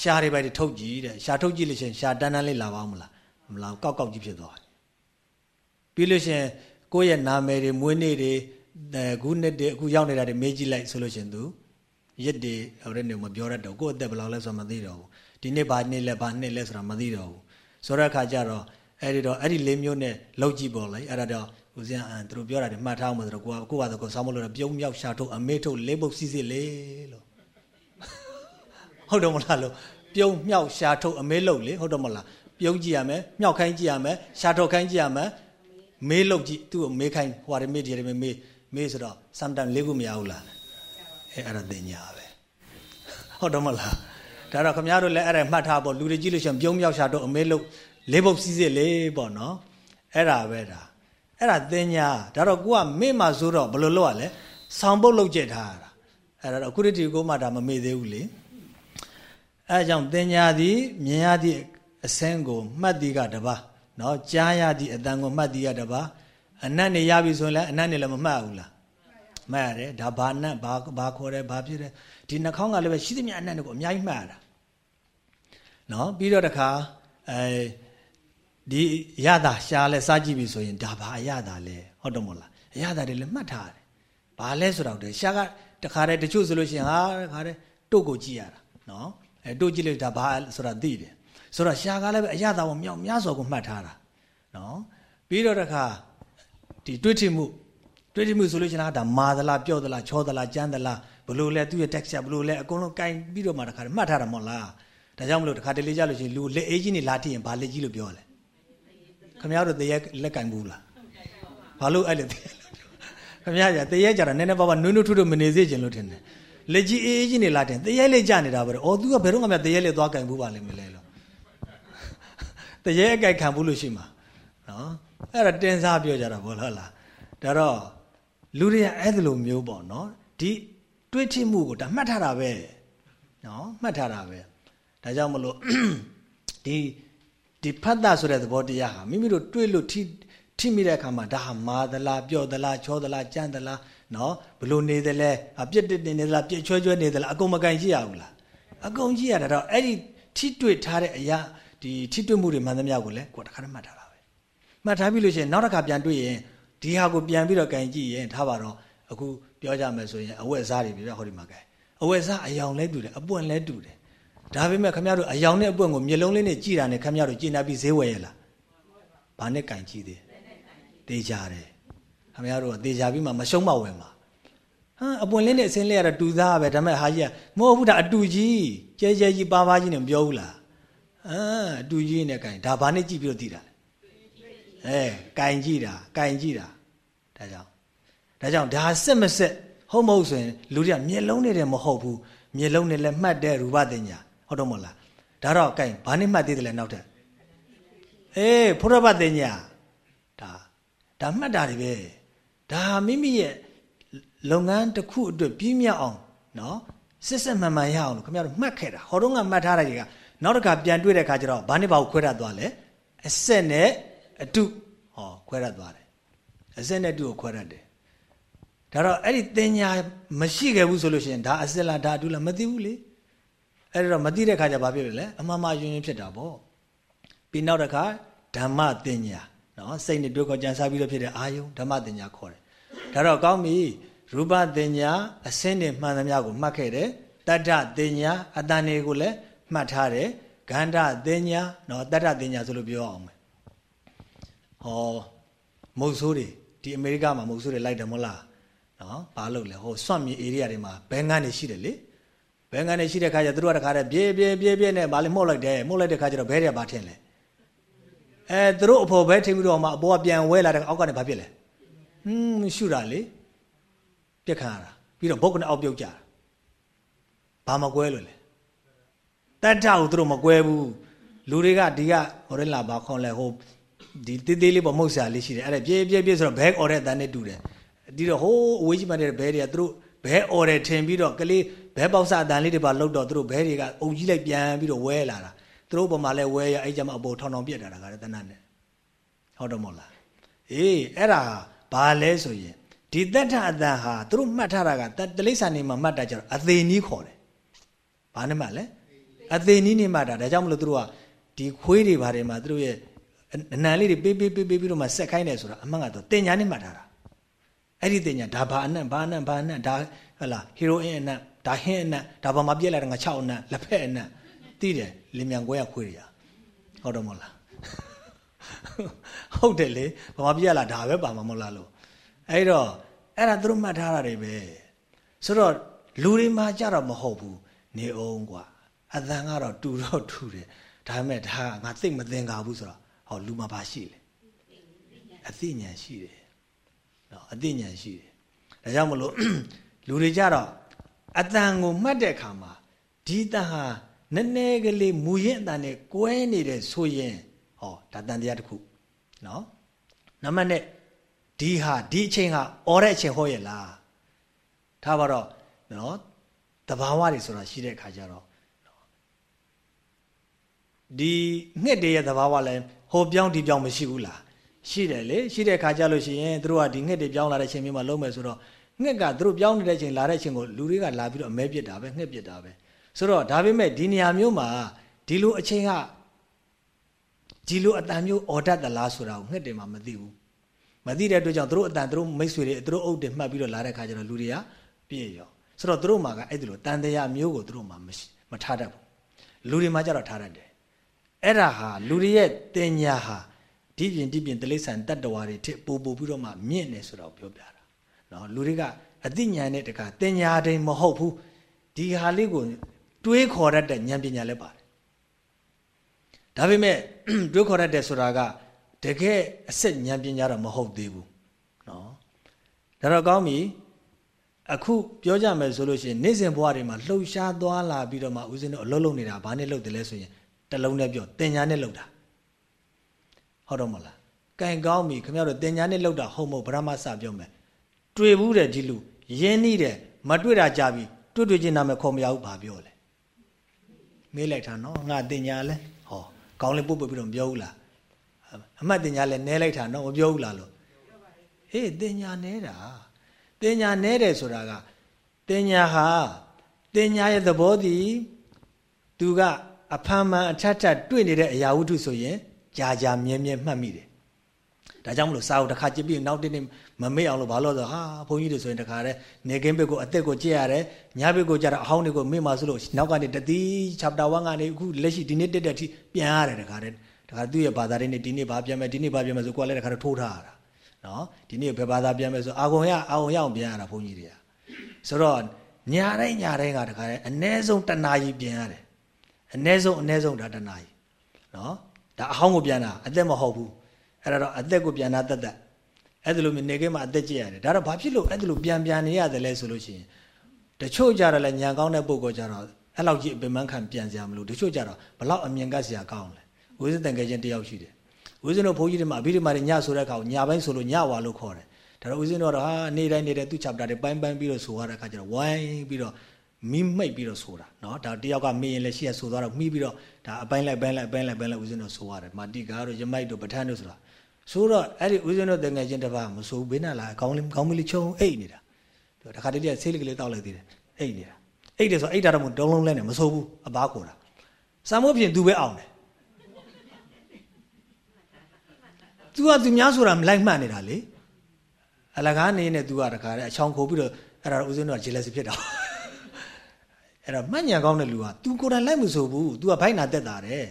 Speaker 1: ရှားတွေပါတွေထုတ်ကြည့်တဲ့ရှားထုတ်ကြည့်လို့ရှိရင်ရှားတန်းတန်းလေးလာပါအောင်မလားမလားကောက်ကောက်ကြီးဖြစ်သွားတယ် ပြီးလို့ရှိရင်ကိုယ့်ရဲ့နာမည်တွေမွေးနေ့တွေအခုနှစ်တွေအခုရောက်နေတာတွေမေးကြည့်လိုက်ဆိုလို့ရှိရင်သူရစ်တွေဟိုတဲ့နေမပြောရတော့ကိုယ့်အသက်ဘယ်လောက်လဲဆိုတာမသိတော့ဘူးဒီနေ့ဘာနေ့လဲဘာနှစ်လဲဆိုတာမသိတော့ဘူးဆိုတဲ့အခါကျတော့အဲ့ဒီတော့အဲ့ဒီလေးမျိုးနဲ့လောက်ကြည့်ပေါ်လိုက်အဲ့ဒါတော့ဦးဇင်းအန်သူတို့ပြောတာတွေမှတ်ထားအောင်ဆိုတော့ကိုကကိုကဆိုကိုဆောင်းမလို့ပြုံးမြောက်ရှာထုတ်အမေထုတ်လေးပုတ်စီစီလေးလို့ဟုတ်တယ်မလားလို့ပြုံးမြောက်ရှာထုတ်အမေလုတ်လေဟုတ်တယ်မလားပြုံးကြည့်ရမယ်မြောက်ခိုင်းကြည့်ရမယ်ရှာတော့ခိုင်းကြည့်ရမယ် မေးလို့ကြည့်သူ့ကိုမေးခိုင်းဟွာရမေးဒီရမေးမေးမေးဆိုတော့ sometime လေးခုမရဘူးလားအဲအဲ့ဒါတင်ညာပဲဟုတ်တော့မလားဒါတော့ခင်ဗျားတို့လည်းအဲ့ဒါမှတ်ထားပေါ့လူတွေကြည့်လို့ရှိရင်ပြုံးမြောက်ရှာတော့အမေးလို့လေးပုတ်စီးစစ်လေးပေါ့နော်အဲ့ဒါပဲဒါအဲ့ဒါတင်ညာဒါတော့ကိုကမေ့မှဆိုတော့ဘယ်လိုလုပ်ရလဲဆောင်းပုတ်လုပ်ကြထားတာအဲ့ဒါတော့အခုတည်းကိုမှဒါမမေ့သေးဘူးလေအဲကြောင့်တင်ညာသည်မြင်ရသည့်အစင်းကိုမှတ်သည်ကတပါ နော်ကြားရသည့်အတန်ကိုမှတ်သိရတပါအနတ်နေရပြီဆိုရင်လည်းအနတ်နေလည်းမမှတ်ဘူးလားမှတ်ရတယ်ဒါဘာနတ်ဘာဘာခေါ်တယ်ဘာဖြစ်တယ်ဒီနှာခေါင်းကလည်းပဲရှိသမျှအနတ်တွေကိုအများကြီးမှတ်ရတာနော်ပြီးတော့တခါအဲဒီရတာရှားလဲစားကြည့်ပြီဆိုရင်ဒါဘာအရတာလဲဟုတ်တော့မဟုတ်လားအရတာတွေလည်းမှတ်ထားရတယ်ဘာလဲဆိုတော့ရှားကတခါတည်းတချို့ဆိုလို့ရှိရင်ဟာတခါတည်းတို့ကိုကြည့်ရတာနော်အဲတို့ကြည့်လို့ဒါဘာဆိုတာသိတယ် ဆိုတော့ရှားကားလည်းပဲအရသာကိုမြောက်များစွာကိုမှတ်ထားတာနော်ပြီးတော့တခါဒီတွေးထိမှုတွေးထိမှုဆိုလို့ရှိရင်ဒါမာသလားပြော့သလားချောသလားကြမ်းသလားဘလို့လဲသူ့ရဲ့ texture ဘလို့လဲအကုန်လုံးကင်ပြီးတော့မှတခါမှတ်ထားတာမဟုတ်လားဒါကြောင့်မလို့တခါတလေကြလို့ရှိရင်လူလက်အေးကြီးနေလာထိရင်ဘာလက်ကြီးလို့ပြောလဲခမရတို့တရက်လက်ကင်ဘူးလားဘာလို့အဲ့လိုခမရကြတရက်ကြတာနည်းနည်းပါးပါနွိုးနွိုးထွတ်ထွတ်မနေစေချင်လို့ထင်တယ်လက်ကြီးအေးအေးကြီးနေလာတယ်တရက်လေးကြနေတာပဲ။အော် तू ကဘယ်တော့မှတရက်လေးသွားကင်ဘူးပါလိမ့်မလဲလို့။ တရက်အကြိုက်ခံဘူးလို့ရှိမှာ။နော်။အဲ့ဒါတင်းစားပြောကြတာဘောဟုတ်လား။ဒါတော့လူတွေကအဲ့ဒီလိုမျိုးပေါ့နော်။ဒီတွေးထိမှုကိုဒါမှတ်ထားတာပဲ။နော်မှတ်ထားတာပဲ။ဒါကြောင့်မလို့ဒီဒီဖတ်တာဆိုတဲ့သဘောတရားဟာမိမိတို့တွေးလို့ထိထိမိတဲ့အခါမှာဒါဟာမာသလားပြော့သလားချောသလားကြမ်းသလားနော်ဘလို့နေတယ်လဲအပြစ်တစ်တင်နေသလားပြစ်ချွဲချွဲနေသလားအကုန်မကန်ကြည့်ရဘူးလားအကုန်ကြည့်ရတာတော့အဲ့ဒီထိတွေ့ထားတဲ့အရာ ဒီထိတွေ့မှုတွေမှန်သမျှကိုလည်းကိုယ်တခါတည်းမှတ်ထားတာပဲမှတ်ထားပြီလို့ရှိရင်နောက်တစ်ခါပြန်တွေ့ရင်ဒီဟာကိုပြန်ပြီးတော့ကန်ကြည့်ရင်ထားပါတော့အခုပြောကြမယ်ဆိုရင်အဝက်စားတွေပြပြဟောဒီမှာကန်အဝက်စားအယောင်လဲတူတယ်အပွင့်လဲတူတယ်ဒါပေမဲ့ခမရတို့အယောင်နဲ့အပွင့်ကိုမျက်လုံးလေးနဲ့ကြည့်တာနဲ့ခမရတို့ကြည်နာပြီးဈေးဝယ်ရလားဘာနဲ့ကန်ကြည့်သေးတေးကြတယ်ခမရတို့ကတေးကြပြီးမှမရှုံးမဝင်မှာဟာအပွင့်လင်းနဲ့အစင်းလေးကတော့တူသားပဲဒါပေမဲ့ဟာကြီးကမဟုတ်ဘူးဒါအတူကြီးကျဲကျဲကြီးပါပါကြီးနဲ့မပြောဘူးလား အာအတူကြီးနဲ့ကင်ဒါဘာနဲ့ကြည့်ပြီးတော့သိတာလဲအဲကင်ကြည့်တာကင်ကြည့်တာဒါကြောင့်ဒါကြောင့်ဒါစစ်မစစ်ဟုတ်မဟုတ်ဆိုရင်လူတွေကမျက်လုံးနဲ့တည်းမဟုတ်ဘူးမျက်လုံးနဲ့လည်းမှတ်တဲ့ရူပတင်ညာဟုတ်တော့မဟုတ်လားဒါတော့ကင်ဘာနဲ့မှတ်သေးတယ်လဲနောက်ထပ်အေးဖုရဘတင်ညာဒါဒါမှတ်တာတွေပဲဒါမိမိရဲ့လုပ်ငန်းတစ်ခုအတွက်ပြည့်မြတ်အောင်နော်စစ်စစ်မှန်မှန်ရအောင်လို့ခင်ဗျားတို့မှတ်ခဲ့တာဟောတော့ကမှတ်ထားတဲ့ကြီးက နောက်တစ်ခါပြန်တွေ့တဲ့အခါကျတော့ဘာနဲ့ဘာကိုခွဲတတ်သွားလဲအဆက်နဲ့အတုဟောခွဲတတ်သွားတယ်အဆက်နဲ့အတုကိုခွဲတတ်တယ်ဒါတော့အဲ့ဒီတင်ညာမရှိခဲ့ဘူးဆိုလို့ရှိရင်ဒါအဆက်လားဒါအတုလားမသိဘူးလေအဲ့တော့မသိတဲ့ခါကျဘာဖြစ်လဲလဲအမှန်မှယွန်းယွန်းဖြစ်တာပေါ့ပြီးနောက်တစ်ခါဓမ္မတင်ညာနော်စိတ်နဲ့တွေ့ခေါ်ကြံစားပြီးတော့ဖြစ်တဲ့အာယုံဓမ္မတင်ညာခေါ်တယ်ဒါတော့ကောင်းပြီရူပတင်ညာအစင်းတွေမှန်သမျှကိုမှတ်ခဲ့တယ်တတ္ထတင်ညာအတန်တွေကိုလည်း မှတ်ထားတယ်ဂန္ဓတင်ညာနော်တတ္ထတင်ညာဆိုလို့ပြောအောင်မယ်ဟောမုတ်ဆိုးတွေဒီအမေရိကမှာမုတ်ဆိုးတွေလိုက်တယ်မဟုတ်လားနော်ဘာလို့လဲဟိုစွန့်မြေ area တွေမှာဘဲငန်းတွေရှိတယ်လေဘဲငန်းတွေရှိတဲ့ခါကျသူတို့ကတခါတည်းပြေးပြေးပြေးပြေးနဲ့ဗာလေမှုတ်လိုက်တယ်မှုတ်လိုက်တဲ့ခါကျတော့ဘဲတွေကဘာထင်လဲအဲသူတို့အဖို့ဘဲထင်ပြီးတော့မှအပေါ်ကပြန်ဝဲလာတဲ့အောက်ကနေဘာဖြစ်လဲဟွန်းရှုတာလေပြက်ခံရတာပြီးတော့ဘုတ်ကနေအောက်ပြုတ်ကြတာဘာမကွဲလို့လဲ တတ္ထကိုသူတို့မကွဲဘူးလူတွေကဒီကဟိုရဲလာဘာခေါ်လဲဟိုဒီတေးသေးလေးပေါ့မဟုတ်ဆရာလေးရှိတယ်အဲ့ဒါပြေးပြေးပြေးဆိုတော့ဘဲအော်တဲ့အတန်းနဲ့တူတယ်ဒီတော့ဟိုးအဝေးကြီးမှတဲ့ဘဲတွေကသူတို့ဘဲအော်တယ်ထင်ပြီးတော့ကလေးဘဲပေါက်စအတန်းလေးတွေပါလှုပ်တော့သူတို့ဘဲတွေကအုံကြီးလိုက်ပြန်ပြီးတော့ဝဲလာတာသူတို့ပုံမှာလဲဝဲရအဲ့ကြမှာအပေါ်ထောင်ထောင်ပြက်တာကလည်းတနတ်နဲ့ဟုတ်တော့မဟုတ်လားအေးအဲ့ဒါဘာလဲဆိုရင်ဒီသက်ထအတန်ဟာသူတို့မှတ်ထားတာကတလိ္ဆာနေမှာမှတ်တာကြတော့အသေးနီးခေါ်တယ်ဘာနဲ့မှလဲ အသေးနည်းနေမှတာဒါကြောင့်မလို့သူတို့ကဒီခွေးတွေဘာတွေမှာသူတို့ရဲ့အနံလေးတွေပေးပေးပေးပေးပြီးတော့မှဆက်ခိုင်းတယ်ဆိုတာအမှန်ကတော့တင်ညာနေမှတာတာအဲ့ဒီတင်ညာဒါဘာအနံ့ဘာအနံ့ဘာအနံ့ဒါဟလာဟီရိုအင်းအနံ့ဒါဟင်းအနံ့ဒါဘာမှပြက်လာတာငါ6အနံ့လက်ဖက်အနံ့သိတယ်လင်မြန်ကွဲရခွေးရဟုတ်တော့မဟုတ်လားဟုတ်တယ်လေဘာမှပြက်လာဒါပဲပါမှာမဟုတ်လားလို့အဲ့တော့အဲ့ဒါသူတို့မှတ်ထားတာတွေပဲဆိုတော့လူတွေမှာကြတော့မဟုတ်ဘူးနေအောင်ကွာ အသံကတော့တူတော့တူတယ်ဒါပေမဲ့ဒါကငါသိမသင်္ကာဘူးဆိုတော့ဟောလူမှာဘာရှိလဲအသိဉာဏ်ရှိတယ်နော်အသိဉာဏ်ရှိတယ်ဒါကြောင့်မလို့လူတွေကြတော့အတန်ကိုမှတ်တဲ့အခါမှာဒီတန်ဟာနည်းနည်းကလေးမူရင်အတန်နဲ့ကွဲနေတယ်ဆိုရင်ဟောဒါတန်တရားတစ်ခုနော်နံပါတ်1ဒီဟာဒီအချိန်ဟာអော်တဲ့အချိန်ဟောရဲ့လားထားပါတော့နော်တဘာဝတွေဆိုတာရှိတဲ့အခါကျတော့ ဒီငှက်တွေရဲ့သဘာဝလည်းဟိုပြောင်းဒီပြောင်းမရှိဘူးလားရှိတယ်လေရှိတဲ့ခါကြလို့ရှိရင်တို့ကဒီငှက်တွေပြောင်းလာတဲ့ချိန်မျိုးမှာလုံးမယ်ဆိုတော့ငှက်ကတို့ပြောင်းနေတဲ့ချိန်လာတဲ့ချိန်ကိုလူတွေကလာပြီးတော့အမဲပြစ်တာပဲငှက်ပြစ်တာပဲဆိုတော့ဒါပေမဲ့ဒီနေရာမျိုးမှာဒီလိုအချိန်ကဒီလိုအတန်မျိုးအော်တတ်သလားဆိုတာကိုငှက်တွေမှမသိဘူးမသိတဲ့အတွက်ကြောင့်တို့အတန်တို့မိတ်ဆွေတွေတို့အုပ်တွေမှတ်ပြီးတော့လာတဲ့ခါကျတော့လူတွေကပြည့်ရောဆိုတော့တို့မှာကအဲ့ဒီလိုတန်တရားမျိုးကိုတို့မှာမထားတတ်ဘူးလူတွေမှာကြတော့ထားတတ်တယ် အဲ့ဒါဟာလူတွေရဲ့တင်ညာဟာဒီပြင်ဒီပြင်တိလိษံတတ္တဝါတွေထစ်ပို့ပို့ပြီးတော့မှမြင့်နေဆိုတော့ပြောပြတာနော်လူတွေကအသိဉာဏ်နဲ့တခါတင်ညာတိုင်းမဟုတ်ဘူးဒီဟာလေးကိုတွေးခေါ်ရတဲ့ဉာဏ်ပညာလည်းပါတယ်ဒါပေမဲ့တွေးခေါ်ရတဲ့ဆိုတာကတကယ်အစစ်ဉာဏ်ပညာတော့မဟုတ်သေးဘူးနော်ဒါတော့ကောင်းပြီအခုပြောကြမယ်ဆိုလို့ရှိရင်နေ့စဉ်ဘဝတွေမှာလှုပ်ရှားသွားလာပြီးတော့မှဦးဇင်းတို့အလုပ်လုပ်နေတာဘာနဲ့လုပ်တယ်လဲဆိုရင် တလုံးနဲ့ပြောတင်ညာနဲ့လှုပ်တာဟုတ်တော့မလားကင်ကောင်းပြီခင်ဗျားတို့တင်ညာနဲ့လှုပ်တာဟုတ်မဟုတ်ဗရမစပြောမယ်တွေ့ဘူးတယ်ဒီလူရင်းနှီးတယ်မတွေ့တာကြပြီတွေ့တွေ့ချင်းနာမယ်ခေါ်မရဘူးဘာပြောလဲမေးလိုက်တာနော်ငါတင်ညာလဲဟောကောင်းလေးပုတ်ပုတ်ပြီးတော့မပြောဘူးလားအမှတ်တင်ညာလဲနဲလိုက်တာနော်မပြောဘူးလားလို့ဟေးတင်ညာနဲတာတင်ညာနဲတယ်ဆိုတာကတင်ညာဟာတင်ညာရဲ့သဘောတည်သူက အဖမ်းမှန်အထက်ထက်တွေ့နေတဲ့အရာဝတ္ထုဆိုရင်ကြာကြာမြဲမြဲမှတ်မိတယ်ဒါကြောင့်မလို့စာအုပ်တစ်ခါကြည့်ပြီးနောက်တစ်နေ့မမေ့အောင်လို့ဘာလို့ဆိုဟာဘုန်းကြီးတွေဆိုရင်တခါတည်းနေကင်းဘက်ကိုအသက်ကိုကြည့်ရတယ်ညဘက်ကိုကြတော့အဟောင်းတွေကိုမေ့မှဆိုလို့နောက်ကနေတတိ chapter 1ကနေအခုလက်ရှိဒီနေ့တက်တဲ့အထိပြန်ရတယ်တခါတည်းတခါသူ့ရဲ့ဘာသာတွေနဲ့ဒီနေ့ဘာပြန်မယ်ဒီနေ့ဘာပြန်မယ်ဆိုကိုယ်လည်းတခါတည်းထိုးထားရတာနော်ဒီနေ့ဘယ်ဘာသာပြန်မယ်ဆိုအာဂုံရအာဂုံရအောင်ပြန်ရတာဘုန်းကြီးတွေကဆိုတော့ညာတိုင်းညာတိုင်းကတခါတည်းအ ਨੇ ဆုံးတနာကြီးပြန်ရတယ် အ ਨੇ ဆုံးအ ਨੇ ဆုံးဒါတနာကြီးနော်ဒါအဟောင်းကိုပြန်တာအသက်မဟုတ်ဘူးအဲ့ဒါတော့အသက်ကိုပြန်တာတက်တက်အဲ့ဒါလိုမျိုးနေခဲ့မှအသက်ကြည့်ရတယ်ဒါတော့ဘာဖြစ်လို့အဲ့ဒါလိုပြန်ပြန်နေရတယ်လဲဆိုလို့ရှိရင်တချို့ကြတော့လဲညံကောင်းတဲ့ပုံကောကြတော့အဲ့လောက်ကြီးအပင်မခံပြန်စရာမလိုတချို့ကြတော့ဘလောက်အမြင်ကစရာကောင်းလဲဝိဇ္ဇတန်ကဲချင်းတယောက်ရှိတယ်ဝိဇ္ဇတို့ဘိုးကြီးတွေမှာအဘိဓမ္မာတွေညဆိုတဲ့အခါညပိုင်းဆိုလို့ညဝါလို့ခေါ်တယ်ဒါတော့ဝိဇ္ဇတို့တော့ဟာနေတိုင်းနေတဲ့သူ့ chapter တွေပိုင်းပိုင်းပြီးတော့ဆိုရတဲ့အခါကျတော့ဝိုင်းပြီးတော့ မိမိတ်ပြီးတော့ဆိုတာเนาะဒါတယောက်ကမေးရင်လည်းရှေ့ဆိုသွားတော့မှီးပြီးတော့ဒါအပိုင်းလိုက်ပိုင်းလိုက်ပိုင်းလိုက်ပိုင်းလိုက်ဦးဇင်းတို့ဆိုရတယ်မာတိကားတို့ယမိုက်တို့ပဋ္ဌာန်းတို့ဆိုတာဆိုတော့အဲ့ဒီဦးဇင်းတို့တငယ်ချင်းတစ်ပါးမဆိုဘေးနားလာခေါင်းလေးခေါင်းမလေးချုံအိတ်နေတာသူတခါတည်းဆေးလေးကလေးတောက်လိုက်သေးတယ်အိတ်နေတာအိတ်တယ်ဆိုအိတ်တာတော့မတုံးလုံးလဲနေမဆိုဘူးအပားခေါ်တာစာမိုးပြင်သူပဲအောင်တယ်သူကသူများဆိုတာမလိုက်မှတ်နေတာလေအလကားနေနေသူကတခါတည်းအချောင်ခိုးပြီးတော့အဲ့ဒါဦးဇင်းတို့ကဂျေလက်စီဖြစ်တာ အဲ့တော့မှတ်ညာကောင်းတဲ့လူက तू ကိုယ်တိုင်လိုက်မဆိုဘူး तू ကဘိုက်နာတက်တာတယ်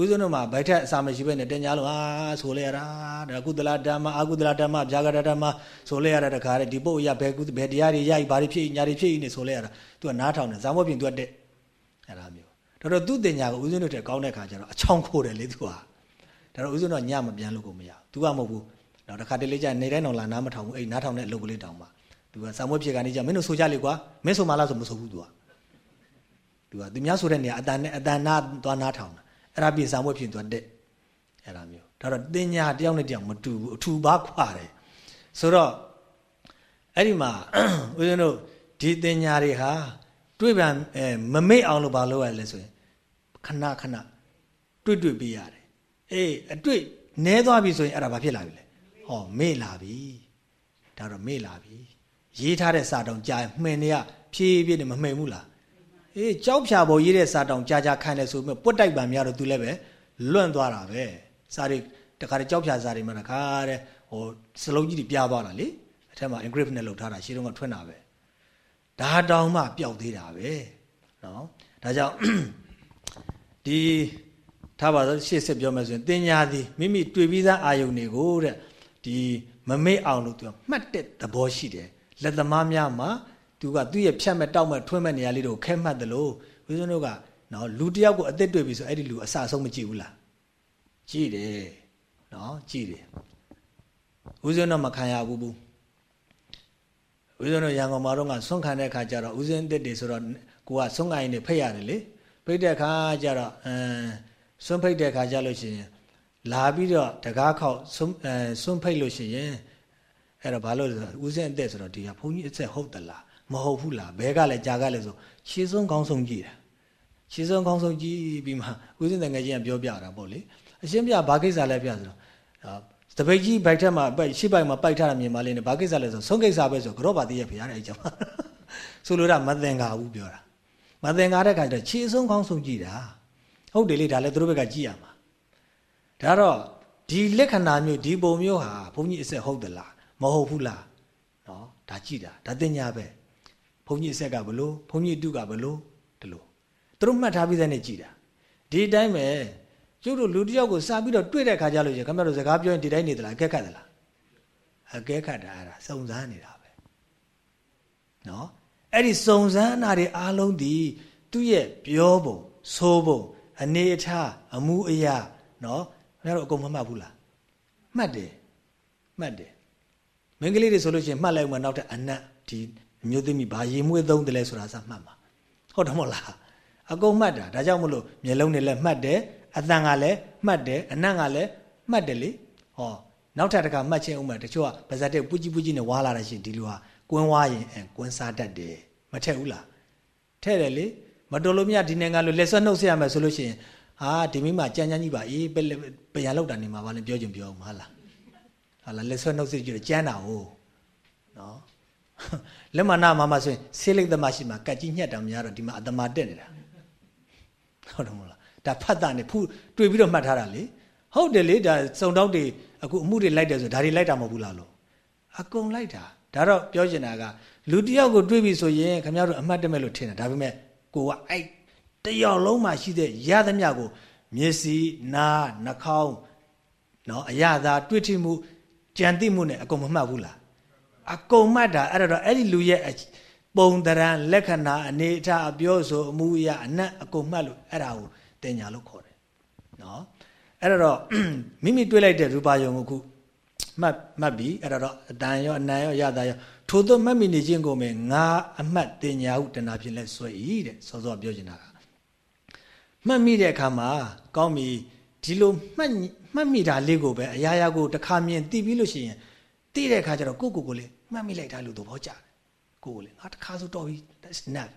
Speaker 1: ဦးဇင်းတို့မှာဗိုက်ထက်အစာမရှိဘဲနဲ့တင်ညာလို့ဟာဆိုလဲရတာဒါကုသလဓမ္မအာကုသလဓမ္မဗျာဂရဓမ္မဆိုလဲရတာတခါတဲ့ဒီပုတ်ရဘယ်ကုဘယ်တရားတွေရိုက်ဘာတွေဖြစ်ညာတွေဖြစ်နေဆိုလဲရတာ तू ကနားထောင်တယ်ဇာမောပြင် तू ကတက်အဲ့ဒါမျိုးတော်တော်သူ့တင်ညာကိုဦးဇင်းတို့တဲ့ကောင်းတဲ့ခါကျတော့အချောင်းခိုးတယ်လေ तू ဟာဒါတော့ဦးဇင်းတို့ညမပြန်လို့ကိုမရဘူး तू ကမဟုတ်ဘူးတော့တခါတလေကျနေတိုင်းတော့လာနားမထောင်ဘူးအဲ့နားထောင်တဲ့အလုပ်ကလေးတောင်မှ तू ကဇာမောဖြစ်ကနေကြမင်းတို့ဆိုကြလေကွာမင်းဆိုမှလားဆိုမဆိုဘူး तू က သူကသူများဆိုတဲ့နေရာအတန်နဲ့အတန်နာသွားနားထောင်တာအဲ့ဒါပြေဆောင်ဝဲဖြစ်သွားတဲ့အဲ့ဒါမျိုးဒါတော့တင်ညာတယောက်နဲ့တယောက်မတူဘူးအထူပါခွာတယ်ဆိုတော့အဲ့ဒီမှာဦးဇင်းတို့ဒီတင်ညာတွေဟာတွေးပြန်အဲမမေ့အောင်လို့ဘာလုပ်ရလဲဆိုရင်ခဏခဏတွေ့တွေ့ပေးရတယ်အေးအတွေ့နဲသွားပြီဆိုရင်အဲ့ဒါဘာဖြစ်လာပြီလဲဟောမေ့လာပြီဒါတော့မေ့လာပြီရေးထားတဲ့စာတောင်ကြာမှင်နေရဖြည်းဖြည်းနဲ့မမှိန်ဘူးလား အေးကြောက်ဖြာပေါ်ရေးတဲ့စာတောင်ကြာကြာခံတယ်ဆိုပြီးပွတ်တိုက်ပံများတော့သူလည်းပဲလွန့်သွားတာပဲစာတွေတခါတည်းကြောက်ဖြာစာတွေမှာတခါတည်းဟိုစလုံးကြီးတွေပြားသွားတာလေအထက်မှာ encrypt နဲ့လုပ်ထားတာရှင်းတော့ကထွန်းတာပဲဒါတောင်မှပျောက်သေးတာပဲနော်ဒါကြောင့်ဒီထားပါတော့ရှေ့ဆက်ပြောမယ်ဆိုရင်တင်ညာသည်မိမိတွေ့ပြီးသားအာယုန်တွေကိုတဲ့ဒီမမေ့အောင်လို့သူကမှတ်တဲ့သဘောရှိတယ်လက်သမားများမှာ သူကသူ့ရဲ့ဖြတ်မဲ့တောက်မဲ့ထွင်းမဲ့နေရာလေးတွေကိုခဲမှတ်တယ်လို့ဦးဇင်းတို့ကနော်လူတယောက်ကိုအသက်တွေ့ပြီဆိုအဲ့ဒီလူအစအဆုံးမကြည့်ဘူးလားကြည့်တယ်နော်ကြည့်တယ်ဦးဇင်းတော့မခံရဘူးဘူးဦးဇင်းတို့ရန်ကုန်မှာတော့ကဆွန့်ခံတဲ့ခါကျတော့ဦးဇင်းတက်တယ်ဆိုတော့ကိုကဆွန့်ခံရင်နေဖိတ်ရတယ်လေဖိတ်တဲ့ခါကျတော့အမ်ဆွန့်ဖိတ်တဲ့ခါကျလို့ရှိရင်လာပြီးတော့တကားခောက်ဆွန့်အဲဆွန့်ဖိတ်လို့ရှိရင်အဲ့တော့ဘာလို့လဲဆိုတော့ဦးဇင်းအသက်ဆိုတော့ဒီကဘုန်းကြီးအသက်ဟုတ်သလား မဟုတ်ဘူးလားဘဲကလည်းကြာကလည်းဆိုရှေးဆုံးကောင်းဆုံးကြည့်တာရှေးဆုံးကောင်းဆုံးကြည့်ပြီးမှဦးဇင်းတငယ်ချင်းကပြောပြတာပေါ့လေအရှင်းပြဘာကိစ္စလဲပြဆိုတော့တပိတ်ကြီးဘိုက်ထက်မှာပိုက်ရှေ့ဘိုက်မှာပိုက်ထားတာမြင်ပါလိမ့်နဲ့ဘာကိစ္စလဲဆိုဆုံးကိစ္စပဲဆိုကြော့ပါသေးရဲ့ဖေရတယ်အဲ့ကြောင့်ဆိုလိုတာမသင်္ကာဘူးပြောတာမသင်္ကာတဲ့ခါကျတော့ခြေဆုံးကောင်းဆုံးကြည့်တာဟုတ်တယ်လေဒါလည်းသူတို့ဘက်ကကြည့်ရမှာဒါတော့ဒီလက္ခဏာမျိုးဒီပုံမျိုးဟာဘုန်းကြီးအစ်ဆက်ဟုတ်သလားမဟုတ်ဘူးလားနော်ဒါကြည့်တာဒါတင်ညာပဲ ဘုန်းကြီးအစ်ဆက်ကဘလို့ဘုန်းကြီးတုကဘလို့ဒီလိုသူတို့မှတ်ထားပြီးတဲ့နေ့ကြည့်တာဒီအတိုင်းပဲကျုပ်တို့လူတယောက်ကိုစာပြီးတော့တွေ့တဲ့ခါကျလို့ရခင်ဗျားတို့စကားပြောရင်ဒီတိုင်းနေသလားအကဲခတ်သလားအကဲခတ်တာအဲ့ဒါစုံစမ်းနေတာပဲနော်အဲ့ဒီစုံစမ်းတာတွေအားလုံးဒီသူ့ရဲ့ပြောပုံဆိုပုံအနေအထားအမှုအရာနော်ခင်ဗျားတို့အကုန်မမှတ်ဘူးလားမှတ်တယ်မှတ်တယ်မင်းကလေးတွေဆိုလို့ရှိရင်မှတ်လိုက်မှနောက်တဲ့အနတ်ဒီ အမျိုးသမီးဘာရေမွေးသုံးတယ်လဲဆိုတာစမှတ်မှာဟုတ်တယ်မဟုတ်လားအကုန်မှတ်တာဒါကြောင့်မလို့မျက်လုံးတွေလည်းမှတ်တယ်အတန်ကလည်းမှတ်တယ်အနံ့ကလည်းမှတ်တယ်လေဟောနောက်ထပ်တစ်ခါမှတ်ချင်းဥမာတချို့ကပါဇက်တဲ့ပူကြီးပူကြီးနဲ့ဝါလာတာရှင်ဒီလိုဟာကွင်းဝါရင်ကွင်းစားတတ်တယ်မထက်ဘူးလားထက်တယ်လေမတော်လို့မြဒီနိုင်ငံလိုလက်ဆွဲနှုတ်ဆက်ရမယ်ဆိုလို့ရှိရင်ဟာဒီမိမကြမ်းကြမ်းကြီးပါအေးပရန်လောက်တာနေမှာပါလဲပြောချင်ပြောမှာလားဟာလားလက်ဆွဲနှုတ်ဆက်ကြည့်ကြမ်းတာဟုတ်နော် လက်မနာမမဆိုရင်ဆေးလိတ်သမရှိမှာကတ်ကြီးညှက်တာများတော့ဒီမှာအတမတက်နေတာဟုတ်တယ်မလားဒါဖတ်တာနဲ့ဖူးတွေ့ပြီးတော့မှတ်ထားတာလေဟုတ်တယ်လေဒါစုံတောက်တွေအခုအမှုတွေလိုက်တယ်ဆိုဒါတွေလိုက်တာမဟုတ်ဘူးလားလို့အကုန်လိုက်တာဒါတော့ပြောချင်တာကလူတယောက်ကိုတွေးပြီဆိုရင်ခင်ဗျားတို့အမှတ်တမဲ့လို့ထင်တာဒါပေမဲ့ကိုကအဲ့တယောက်လုံးမှာရှိတဲ့ရသမျှကိုမျက်စိနားနှာခေါင်းနော်အရသာတွေးထိမှုကြံသိမှုနဲ့အကုန်မမှတ်ဘူးလား အကုန်မှတ်တာအဲ့တော့အဲ့ဒီလူရဲ့ပုံတရံလက္ခဏာအနေအထားအပြောဆိုအမှုအရာအနတ်အကုန်မှတ်လို့အဲ့ဒါကိုတင်ညာလို့ခေါ်တယ်နော်အဲ့တော့မိမိတွေးလိုက်တဲ့ရူပါယုံကိုခုမှတ်မှတ်ပြီးအဲ့တော့အတန်ရောအနံရောရတာရောထို့သောမှတ်မိနေခြင်းကိုမယ်ငါအမှတ်တင်ညာဟုတဏှာဖြင့်လဲဆွဲဤတဲ့စောစောပြောချင်တာကမှတ်မိတဲ့အခါမှာကောင်းပြီဒီလိုမှတ်မှတ်မိတာလေးကိုပဲအရာရာကိုတစ်ခါမြင်သိပြီးလို့ရှိရင် သိတဲ့အခါကျတော့ကိုကိုကိုလေးမှတ်မိလိုက်တာလို့သဘောကျတယ်ကိုကိုလေးငါတစ်ခါဆိုတော့ပြီ that's enough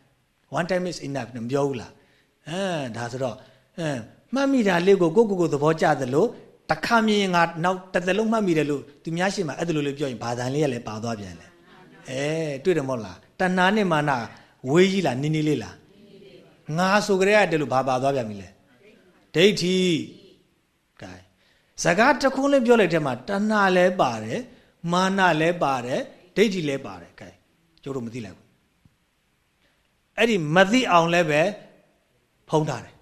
Speaker 1: one time is enough မပြောဘူးလားအဲဒါဆိုတော့အဲမှတ်မိတာလေးကိုကိုကိုကိုသဘောကျသလိုတခါမြင်ငါနောက်တစ်သလုံးမှတ်မိတယ်လို့သူများရှိမှအဲ့ဒါလိုလေးပြောရင်ဘာသာလေးကလည်းပါသွားပြန်လေအဲတွေ့တယ်မဟုတ်လားတဏှာနဲ့မာနဝေးကြီးလားနင်းနေလေးလားငါဆိုကြတဲ့အဲ့ဒါလို့ဘာပါသွားပြန်ပြီလဲဒိဋ္ဌိကဲစကားတစ်ခုလေးပြောလိုက်တဲ့မှာတဏှာလည်းပါတယ် မာနလည်းပါတယ်ဒိဋ္ဌိလည်းပါတယ်ကဲကျိုးတို့မသိလိုက်ဘူးအဲ့ဒီမသိအောင်လည်းပဲဖုံးထားတယ်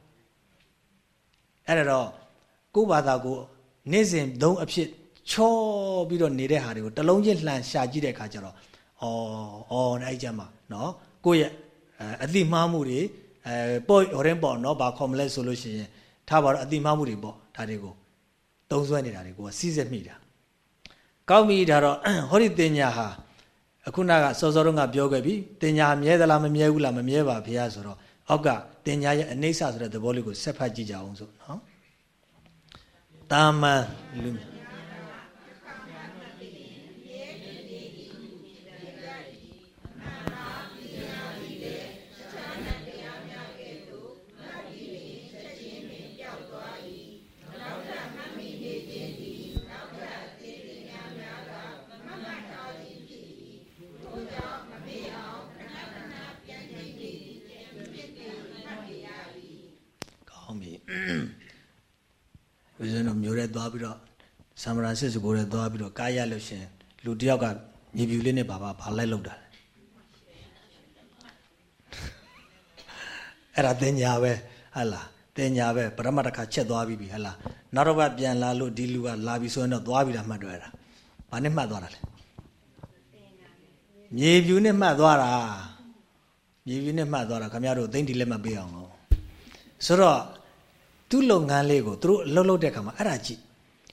Speaker 1: အဲ့ဒါတော့ကိုယ့်ဘာသာကိုနေ့စဉ်သုံးအဖြစ်ချောပြီးတော့နေတဲ့ဟာတွေကိုတလုံးချင်းလှန်ရှာကြည့်တဲ့အခါကျတော့အော်အော်အဲ့ကြမှာနော်ကိုယ့်ရဲ့အတိမှားမှုတွေအဲပေါ့ဟိုရင်ပေါ့နော်ဘာခေါ်မလဲဆိုလို့ရှိရင်ထားပါတော့အတိမှားမှုတွေပေါ့ဒါတွေကိုသုံးစွဲနေတာတွေကိုကစီးစက်မိတာ ကောင်းပြီဒါတော့ဟောဒီတင်ညာဟာအခုနကစောစောတုန်းကပြောခဲ့ပြီတင်ညာမြဲသလားမမြဲဘူးလားမမြဲပါဖေရဆိုတော့အောက်ကတင်ညာရဲ့အနေဆဆိုတဲ့သဘောလေးကိုဆက်ဖတ်ကြည့်ကြအောင်ဆိုနော်တာမန်လူ ဦးဇင်းတို့မျိုးရဲသွားပြီးတော့ဆမ်မရာစစ်စကိုရဲသွားပြီးတော့ကားရလို့ရှင်လူတယောက်ကမြေပြူလေးနဲ့ဘာဘာဘာလိုက်လောက်တာအဲ့ဒါတင်ညာပဲဟဟလားတင်ညာပဲပရမတ်တစ်ခါချက်သွားပြီးပြီဟဟလားနောက်တော့ပြန်လာလို့ဒီလူကလာပြီးဆိုရင်တော့သွားပြီးတာမှတ်တော့ရတာဘာနဲ့မှတ်သွားတာလဲမြေပြူနဲ့မှတ်သွားတာမြေပြူနဲ့မှတ်သွားတာခင်ဗျားတို့သိမ့်ဒီလက်မှတ်ပေးအောင်လို့ဆိုတော့ သူ့လုပ်ငန်းလေးကိုသူတို့အလုပ်လုပ်တဲ့ခါမှာအဲ့ဒါကြည့်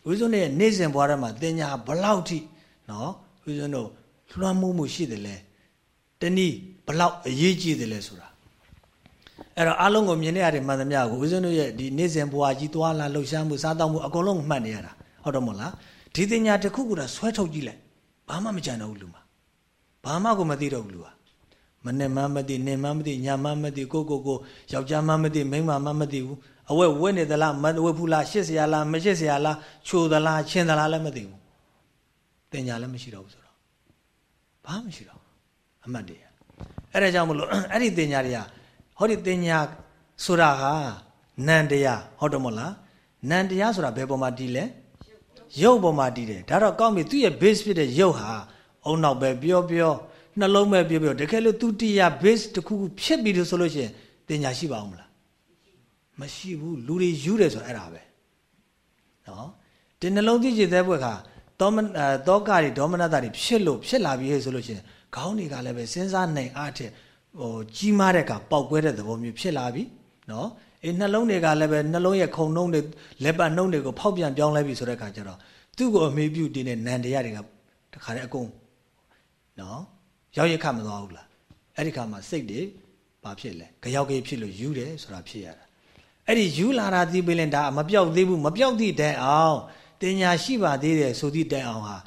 Speaker 1: ဦးဇုံရဲ့နေ့စဉ်ဘွားထဲမှာတင်ညာဘလောက်ထိနော်ဦးဇုံတို့လွှမ်းမိုးမှုရှိတယ်လဲတနည်းဘလောက်အရေးကြီးတယ်လဲဆိုတာအဲ့တော့အားလုံးကိုမြင်နေရတယ်မှန်သမျှကိုဦးဇုံတို့ရဲ့ဒီနေ့စဉ်ဘွားကြီးသွားလာလှုပ်ရှားမှုစားတောက်မှုအကုန်လုံးမှတ်နေရတာဟုတ်တော့မဟုတ်လားဒီတင်ညာတစ်ခုခုတော့ဆွဲထုတ်ကြည့်လိုက်ဘာမှမကြံတော့ဘူးလူမှာဘာမှကိုမသိတော့ဘူးလူဟာမနဲ့မှမသိနေမှမသိညာမှမသိကိုကိုကိုယောက်ျားမှမသိမိန်းမမှမသိဘူး အဝက်ဝက်နေသလားမဝက်ဘူးလားရှစ်ဆရာလားမရှစ်ဆရာလားချိုသလားချင်းသလားလည်းမသိဘူးတင်ညာလည်းမရှိတော့ဘူးဆိုတော့ဘာမှမရှိတော့အမှတ်တရအဲ့ဒါကြောင့်မလို့အဲ့ဒီတင်ညာတွေကဟောဒီတင်ညာဆိုတာဟာနန္တရားဟုတ်တယ်မဟုတ်လားနန္တရားဆိုတာဘယ်ပေါ်မှာတည်လဲရုပ်ပေါ်မှာတည်တယ်ဒါတော့ကောင်းပြီသူ့ရဲ့ base ဖြစ်တဲ့ရုပ်ဟာအုံနောက်ပဲပြောပြောနှလုံးပဲပြောပြောတကယ်လို့သူတရား base တစ်ခုခုဖြစ်ပြီးလို့ဆိုလို့ရှိရင်တင်ညာရှိပါအောင်မလား မရှိဘူးလူတွေယူတယ်ဆိုအဲ့ဒါပဲနော်ဒီနှလုံးသိจิตတဲ့ဘွက်ကသောမသောကတွေဒေါမနတာတွေဖြစ်လို့ဖြစ်လာပြီးဆိုလို့ရှိရင်ခေါင်းတွေကလည်းပဲစဉ်းစားနိုင်အားထက်ဟိုကြီးမားတဲ့ကပေါက်ကွဲတဲ့သဘောမျိုးဖြစ်လာပြီနော်အေးနှလုံးတွေကလည်းပဲနှလုံးရဲ့ခုံနှုံးတွေလက်ပတ်နှုံးတွေကိုဖောက်ပြန်ပြောင်းလဲပြီဆိုတဲ့အခါကျတော့သူ့ကိုအမေပြုတင်တဲ့နန္တရားတွေကတခါတည်းအကုန်နော်ရောက်ရခမသွားဘူးလားအဲ့ဒီခါမှာစိတ်တွေဘာဖြစ်လဲကြောက်ကြီးဖြစ်လို့ယူတယ်ဆိုတာဖြစ်ရတာ အဲ့ဒီယူလာတာဒီပင်လင်ဒါမပြောက်သေးဘူးမပြောက်သည့်တိုင်အောင်တင်ညာရှိပါသေးတယ်ဆိုသည့်တိုင်အောင်ဟာ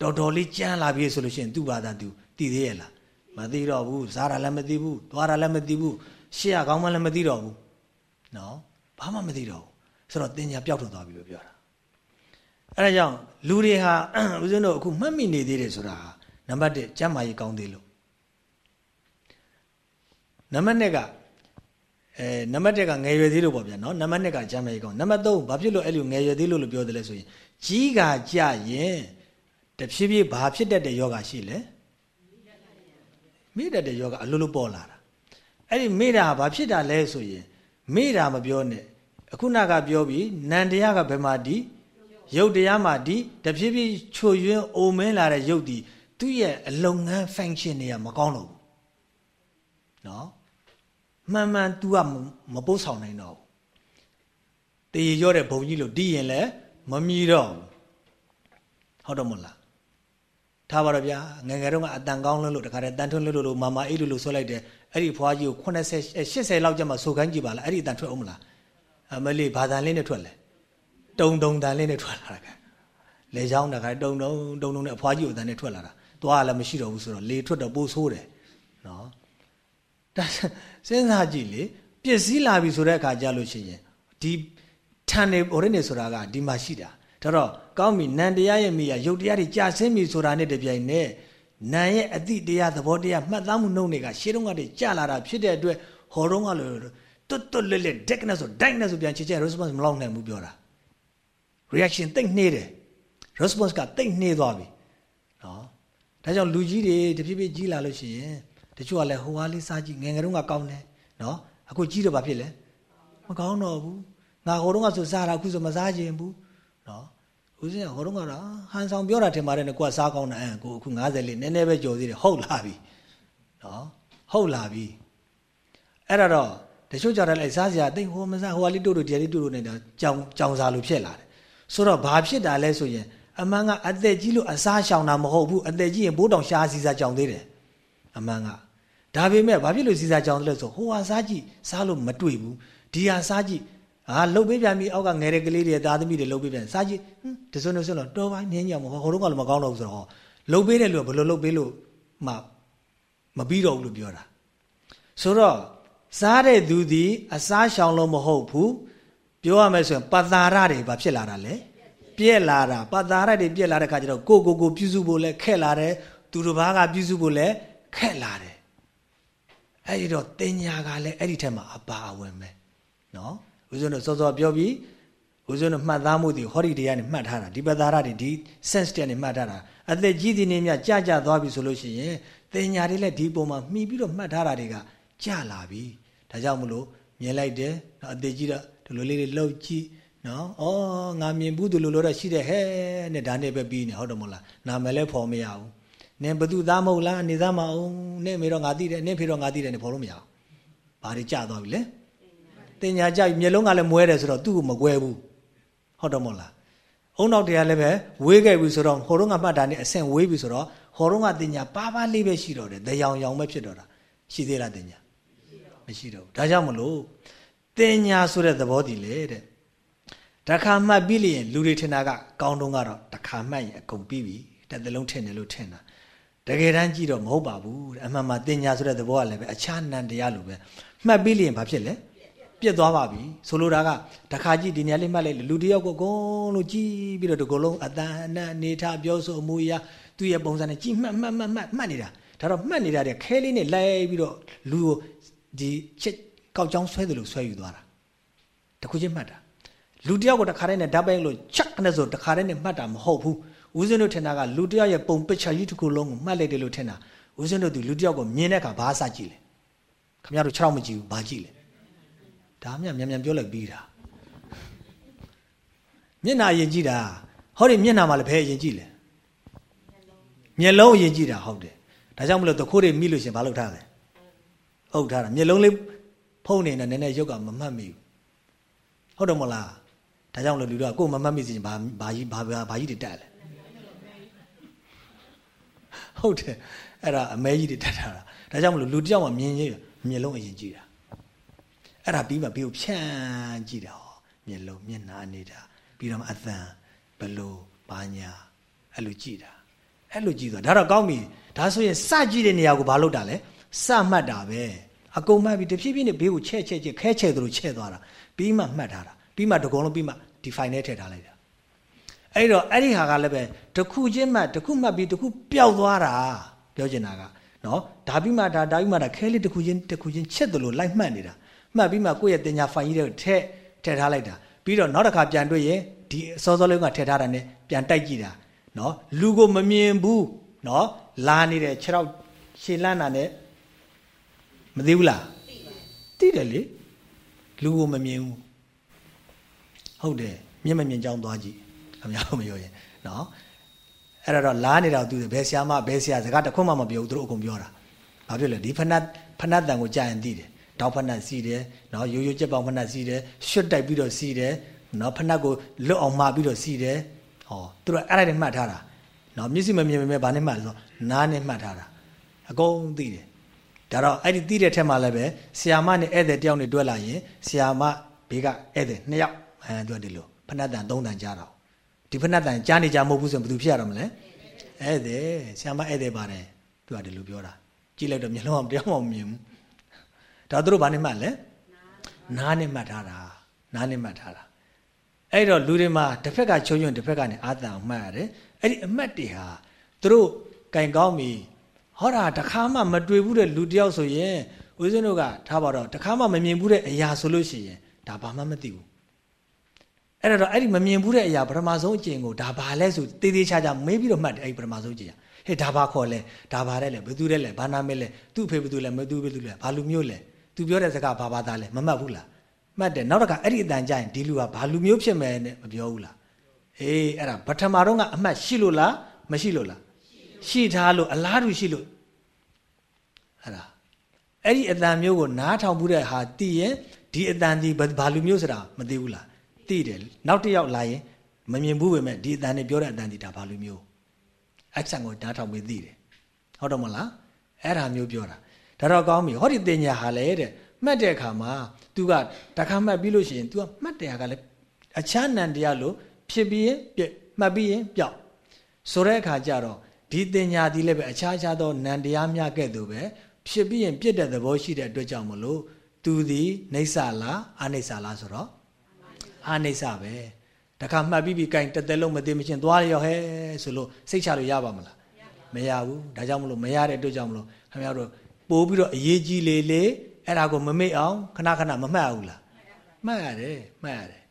Speaker 1: တော်တော်လေးကြမ်းလာပြီဆိုလို့ရှိရင်သူ့ဘာသာသူတည်သေးရဲ့လားမသိတော့ဘူးစားတာလည်းမသိဘူးသွားတာလည်းမသိဘူးရှေ့ရကောင်းမှလည်းမသိတော့ဘူးနော်ဘာမှမသိတော့ဘူးဆိုတော့တင်ညာပျောက်ထွက်သွားပြီလို့ပြောတာအဲ့ဒါကြောင့်လူတွေဟာဦးဇင်းတို့အခုမှတ်မိနေသေးတယ်ဆိုတာဟာနံပါတ်1ကျမ်းမာရေးကောင်းသေးလို့နံပါတ်2က အဲနံပါတ်1ကငယ်ရွယ်သေးလို့ပေါ့ဗျာနော်နံပါတ်2ကကျမ်းမာရေးကောင်းနံပါတ်3ဘာဖြစ်လို့အဲ့လိုငယ်ရွယ်သေးလို့လို့ပြောတယ်လဲဆိုရင်ကြီးကကြရင်တဖြည်းဖြည်းဘာဖြစ်တတ်တဲ့ယောဂရှိလဲမေ့တတ်တဲ့ယောဂအလိုလိုပေါ်လာတာအဲ့ဒီမေ့တာဘာဖြစ်တာလဲဆိုရင်မေ့တာမပြောနဲ့အခုနကပြောပြီးနန္တရားကဘယ်မှာဒီရုပ်တရားမှာဒီတဖြည်းဖြည်းချိုယွင်းအိုမင်းလာတဲ့ရုပ်ဒီသူ့ရဲ့အလုံငန်း function တွေကမကောင်းတော့ဘူးနော် မှန်မှန် तू ကမပို့ဆောင်နိုင်တော့ဘူးတည်ရောတဲ့ဘုံကြီးလို့တီးရင်လည်းမမြည်တော့ဘူးဟုတ်တော့မလားထားပါတော့ဗျာငငယ်တုန်းကအတန်ကောင်းလို့လို့တခါတည်းတန်ထွန်းလို့လို့မာမာအေးလို့လို့ဆွဲလိုက်တယ်အဲ့ဒီဖွားကြီးကို80 80လောက်ကျမှဆိုခိုင်းကြည့်ပါလားအဲ့ဒီအတန်ထွက်အောင်မလားအမလေးဘာသာလေးနဲ့ထွက်လဲတုံတုံတန်လေးနဲ့ထွက်လာတာကလေချောင်းတခါတုံတုံတုံတုံနဲ့အဖွားကြီးကိုအတန်နဲ့ထွက်လာတာသွားလည်းမရှိတော့ဘူးဆိုတော့လေထွက်တော့ပိုးဆိုးတယ်နော် ဒါစဉ်းစားကြည့်လေပစ္စည်းလာပြီဆိုတဲ့အခါကြလို့ရှိရင်ဒီထန်နေ origin ဆိုတာကဒီမှာရှိတာဒါတော့ကောင်းပြီနံတရားရဲ့မိရရုပ်တရားတွေကြာဆင်းပြီဆိုတာနဲ့တပြိုင်နက်နံရဲ့အတိတရားသဘောတရားမှတ်သားမှုနှုံတွေကရှေးတုန်းကတည်းကြာလာတာဖြစ်တဲ့အတွက်ဟောတုန်းကလို့တွတ်တွတ်လက်လက် deckness ဆို digness ဆိုပြန်ချစ်ချင် response မလောက်နိုင်ဘူးပြောတာ reaction တိတ်နှေးတယ် response ကတိတ်နှေးသွားပြီနော်ဒါကြောင့်လူကြီးတွေတဖြည်းဖြည်းကြီးလာလို့ရှိရင် တချို့ကလည်းဟိုဟာလေးစားကြည့်ငယ်ငယ်တုန်းကကောင်းတယ်နော်အခုကြီးတော့ဘာဖြစ်လဲမကောင်းတော့ဘူးငါဟိုတုန်းကဆိုစားတာအခုဆိုမစားခြင်းဘူးနော်ဦးစင်းကဟိုတုန်းကတော့ဟန်ဆောင်ပြောတာထင်ပါတယ်နဲ့ကိုကစားကောင်းတာအဲကိုအခု90လေးနည်းနည်းပဲကြော်သေးတယ်ဟုတ်လာပြီနော်ဟုတ်လာပြီအဲ့ဒါတော့တချို့ကြတယ်လိုက်စားစရာတိတ်ဟိုမစားဟိုဟာလေးတို့တို့ဒီဟာလေးတို့တို့နေတာကြောင်ကြောင်စားလို့ဖြစ်လာတယ်ဆိုတော့ဘာဖြစ်တာလဲဆိုရင်အမှန်ကအသက်ကြီးလို့အစားရှောင်တာမဟုတ်ဘူးအသက်ကြီးရင်ဘိုးတောင်ရှားစီစားကြောင်သေးတယ်အမှန်က ဒါပေမဲ့ဘာဖြစ်လို့စီစားကြောင်တယ်လဲဆိုဟိုဟာစားကြည့်စားလို့မတွေ့ဘူးဒီဟာစားကြည့်ဟာလှုပ်ပေးပြန်ပြီအောက်ကငယ်တဲ့ကလေးတွေသားသမီးတွေလှုပ်ပေးပြန်စားကြည့်ဟွန်းဒီစွန်းနေစွန်းတော့တော်ပါနင်းကြမဟုတ်ဟိုတော့ကလည်းမကောင်းတော့ဘူးဆိုတော့လှုပ်ပေးတဲ့လူကဘယ်လိုလှုပ်ပေးလို့မှမပြီးတော့ဘူးလို့ပြောတာဆိုတော့စားတဲ့သူသည်အစားရှောင်လို့မဟုတ်ဘူးပြောရမယ်ဆိုရင်ပတာရတွေဘာဖြစ်လာတာလဲပြက်လာတာပတာရတွေပြက်လာတဲ့ခါကျတော့ကိုကိုကိုပြုစုဖို့လဲခက်လာတယ်သူတစ်ပါးကပြုစုဖို့လဲခက်လာတယ် အဲ့ဒီတော့တင်ညာကလည်းအဲ့ဒီထက်မှာအပါအဝင်ပဲနော်ဦးဇင်းတို့စောစောပြောပြီးဦးဇင်းတို့မှတ်သားမှုတွေဟောဒီတရားနဲ့မှတ်ထားတာဒီပတာရတွေဒီ sense တွေနဲ့မှတ်ထားတာအသက်ကြီးသည်နေမြကြကြသွားပြီဆိုလို့ရှိရင်တင်ညာတွေလည်းဒီပုံမှာမှီပြီးတော့မှတ်ထားတာတွေကကြလာပြီဒါကြောင့်မလို့မြင်လိုက်တယ်နော်အသက်ကြီးတော့ဒီလိုလေးတွေလှုပ်ကြည့်နော်ဩငါမြင်ဘူးဒီလိုလိုတော့ရှိတယ်ဟဲ့နဲ့ဒါနဲ့ပဲပြီးနေဟုတ်တယ်မဟုတ်လားနာမည်လည်းဖော်မရဘူး နင်ဘသူသားမဟုတ်လားနေသားမအောင်နင့်မေတော့ငါသိတယ်နင့်ဖေတော့ငါသိတယ်နဲ့ဖော်လို့မရဘူးဘာတွေကြသွားပြီလဲ
Speaker 2: တင်ညာကြမျက်လုံးကလည်းမွဲတယ်ဆိုတော့သူ့ကိုမကွဲဘူးဟုတ်တော့မဟုတ်လားအုံနောက်တရားလည်းပဲဝေးခဲ့ပြီဆိုတော့ဟိုတုန်းကမှတ်တာနဲ့အဆင့်ဝေးပြီဆိုတော့ဟိုတုန်းကတင်ညာပါပါလေးပဲရှိတော့တယ်တရောင်ရောင်ပဲဖြစ်တော့တာရှိသေးလားတင်ညာမရှိတော့ဘူးဒါကြောင့်မလို့တင်ညာဆိုတဲ့သဘောတည်လေတဲ့တခါမှတ်ပြီးလျင်လူတွေထင်တာကကောင်းတုံးကတော့တခါမှတ်ရင်အကုန်ပြီးပြီတစ်သလုံးထင်တယ်လို့ထင်တာ တကယ်တမ်းကြည့်တော့မဟုတ်ပါဘူးအမှန်မှတင်ညာဆိုတဲ့သဘောကလည်းပဲအခြားနံတရားလိုပဲမှတ်ပြီးလျင်ဘာဖြစ်လဲပြက်သွားပါပြီဆိုလိုတာကတခါကြည့်ဒီနေရာလေးမှတ်လိုက်လူတယောက်ကိုအကုန်လုံးကြည့်ပြီးတော့ဒီကုလုံးအတန်အနံ့အနေထားပြောဆိုအမူအရာသူ့ရဲ့ပုံစံနဲ့ကြည့်မှတ်မှတ်မှတ်မှတ်မှတ်နေတာဒါတော့မှတ်နေတာတဲ့ခဲလေးနဲ့လိုက်ပြီးတော့လူကိုဒီချက်ကောက်ချောင်းဆွဲတယ်လို့ဆွဲယူသွားတာတခုချင်းမှတ်တာလူတယောက်ကိုတခါတည်းနဲ့ဓာတ်ပိုက်လို့ချက်နဲ့ဆိုတခါတည်းနဲ့မှတ်တာမဟုတ်ဘူး ဦးဇင်းတို့ထင်တာကလူတယောက်ရဲ့ပုံပစ်ချာကြီးတစ်ခုလုံးကိုမှတ်လိုက်တယ်လို့ထင်တာဦးဇင်းတို့ဒီလူတယောက်ကိုမြင်တဲ့အခါဘာစကြည့်လဲခင်ဗျားတို့6မကြည့်ဘူးဘာကြည့်လဲဒါမှမြန်မြန်ပြောလိုက်ပြီးတာမျက်နာယင်ကြည့်တာဟောဒီမျက်နာမှာလည်းဘယ်ယင်ကြည့်လဲမျက်လုံးယင်ကြည့်တာဟုတ်တယ်ဒါကြောင့်မလို့တခိုးတွေမိလို့ရှင်ဘာလုပ်ထားလဲဟုတ်ထားတာမျက်လုံးလေးဖုံးနေတာနည်းနည်းရုပ်ကမမှတ်မိဘူးဟုတ်တယ်မလားဒါကြောင့်လို့လူတို့ကကိုယ်မမှတ်မိစီဘာဘာကြီးဘာဘာကြီးတွေတက်လဲ ဟုတ်တယ်အဲ့ဒါအမဲကြီးတွေတက်ထားတာဒါကြောင့်မလို့လူတယောက်မှမြင်ရမျက်လုံးအရင်ကြည့်တာအဲ့ဒါပြီးမှဘေးကိုဖြန့်ကြည့်တာဟောမျက်လုံးမျက်နှာနေတာပြီးတော့မှအသံဘလို့ဘာညာအဲ့လိုကြည့်တာအဲ့လိုကြည့်သွားဒါတော့ကောင်းပြီဒါဆိုရင်စကြည့်တဲ့နေရာကိုဘာလုပ်တာလဲစမှတ်တာပဲအကုန်မှတ်ပြီးတဖြည်းဖြည်းနဲ့ဘေးကိုချဲ့ချဲ့ချဲ့ခဲချဲ့သလိုချဲ့သွားတာပြီးမှမှတ်ထားတာပြီးမှတကုံလုံးပြီးမှ define နဲ့ထည့်ထားလိုက်တာ အဲ့တော့အဲ့ဒီဟာကလည်းပဲတခုချင်းမှတခုမှတ်ပြီးတခုပျောက်သွားတာပြောချင်တာကနော်ဒါပြီးမှဒါဒါပြီးမှဒါခဲလေးတခုချင်းတခုချင်းချက်သလိုလိုက်မှတ်နေတာမှတ်ပြီးမှကိုယ့်ရဲ့တင်ညာဖိုင်ကြီးတွေထည့်ထည့်ထားလိုက်တာပြီးတော့နောက်တစ်ခါပြန်တွေ့ရင်ဒီအစောစောလေးကထည့်ထားတာ ਨੇ ပြန်တိုက်ကြည့်တာနော်လူကိုမမြင်ဘူးနော်လာနေတဲ့ခြေထောက်ရှည်လန်းတာ ਨੇ မသိဘူးလားသိတယ်လေလူကိုမမြင်ဘူးဟုတ်တယ်မျက်မမြင်ကြောင်းသွားကြည့် အများမပြောရင်နော်အဲ့ဒါတော့လားနေတာသူဘယ်ဆရာမဘယ်ဆရာစကားတခွန်းမှမပြောဘူးသူတို့အကုန်ပြောတာဘာဖြစ်လဲဒီဖဏတ်ဖဏတ်တန်ကိုကြာရင်သိတယ်တောက်ဖဏတ်စီးတယ်နော်ရိုးရိုးကြက်ပေါင်ဖဏတ်စီးတယ်ရွှတ်တိုက်ပြီးတော့စီးတယ်နော်ဖဏတ်ကိုလွတ်အောင်မှာပြီးတော့စီးတယ်ဟောသူတို့အဲ့ဒါတွေမှတ်ထားတာနော်မျက်စိမမြင်ပေမဲ့ဘာနဲ့မှတ်လဲဆိုနားနဲ့မှတ်ထားတာအကုန်သိတယ်ဒါတော့အဲ့ဒီသိတဲ့ထက်မှလည်းပဲဆီယာမနဲ့ဧည့်သည်တယောက်နဲ့တွဲလာရင်ဆီယာမဘေးကဧည့်သည်နှစ်ယောက်အဲသူကဒီလိုဖဏတ်တန်သုံးတန်ကြားတော့ ဒီဖဏတ်တန်ကြားနေကြမဟုတ်ဘူးဆိုရင်ဘယ်သူဖြစ်ရတော့မလဲဧည့်သည်ဆီယာမဧည့်သည်ပါတယ်သူကဒီလိုပြောတာကြည့်လိုက်တော့မျက်လုံးအောင်တရားမှမမြင်ဘူးဒါသူတို့ဘာနဲ့မှတ်လဲနားနဲ့မှတ်ထားတာနားနဲ့မှတ်ထားတာအဲ့တော့လူတွေမှာတစ်ဖက်ကချုံချုံတစ်ဖက်ကနေအာတန်မှတ်ရတယ်အဲ့ဒီအမှတ်တွေဟာသူတို့ကင်ကောင်းပြီဟောတာတခါမှမတွေ့ဘူးတဲ့လူတယောက်ဆိုရင်ဦးဇင်းတို့ကထားပါတော့တခါမှမမြင်ဘူးတဲ့အရာဆိုလို့ရှိရင်ဒါဘာမှမသိဘူး အဲ့တော့အဲ့ဒီမမြင်ဘူးတဲ့အရာပထမဆုံးအကျင့်ကိုဒါဘာလဲဆိုတေးသေးချာချာမေးပြီးတော့မှတ်တယ်အဲ့ဒီပထမဆုံးအကျင့်ဟဲ့ဒါဘာခေါ်လဲဒါဘာလဲလဲဘယ်သူလဲလဲဘာနာမည်လဲသူ့အဖေဘယ်သူလဲမသူဘယ်သူလဲဘာလူမျိုးလဲသူပြောတဲ့စကားဘာဘာသားလဲမမှတ်ဘူးလားမှတ်တယ်နောက်တစ်ခါအဲ့ဒီအတန်ကြရင်ဒီလူကဘာလူမျိုးဖြစ်မယ်နဲ့မပြောဘူးလားအေးအဲ့ဒါပထမတော့ကအမှတ်ရှိလို့လားမရှိလို့လားရှိထားလို့အလားတူရှိလို့အဲ့ဒါအဲ့ဒီအတန်မျိုးကိုနားထောင်မှုတဲ့ဟာတည်ရင်ဒီအတန်ဒီဘာလူမျိုးဆိုတာမသိဘူးလား သိတယ်နောက်တစ်ယောက်လာရင်မမြင်ဘူးပဲမဲ့ဒီအတန်နဲ့ပြောတဲ့အတန်ဒီဒါဘာလူမျိုးအချက်ကိုနားထောင်ပြီးသိတယ်ဟုတ်တော့မလားအဲ့ဒါမျိုးပြောတာဒါတော့ကောင်းပြီဟောဒီတင်ညာဟာလေတဲ့မှတ်တဲ့အခါမှာ तू ကတခါမှတ်ပြီးလို့ရှိရင် तू ကမှတ်တယ်ဟာကလည်းအခြားနံတရားလို့ဖြစ်ပြီးရင်ပြမှတ်ပြီးရင်ပျောက်ဆိုတဲ့အခါကျတော့ဒီတင်ညာဒီလည်းပဲအခြားခြားသောနံတရားများကဲ့သို့ပဲဖြစ်ပြီးရင်ပြစ်တဲ့သဘောရှိတဲ့အတွက်ကြောင့်မလို့သူသည်နေဆာလားအာနေဆာလားဆိုတော့ အာနေဆာပဲတခါမှတ်ပြီးပြီးကင်တသက်လုံးမသိမချင်းသွားရောဟဲဆိုလို့စိတ်ချလို့ရပါမလားမရဘူးဒါကြောင့်မလို့မရတဲ့အတွက်ကြောင့်မလို့ခင်ဗျားတို့ပိုးပြီးတော့အရေးကြီးလေလေအဲ့ဒါကိုမမေ့အောင်ခဏခဏမမှတ်ဘူးလားမှတ်ရတယ်မှတ်ရတယ်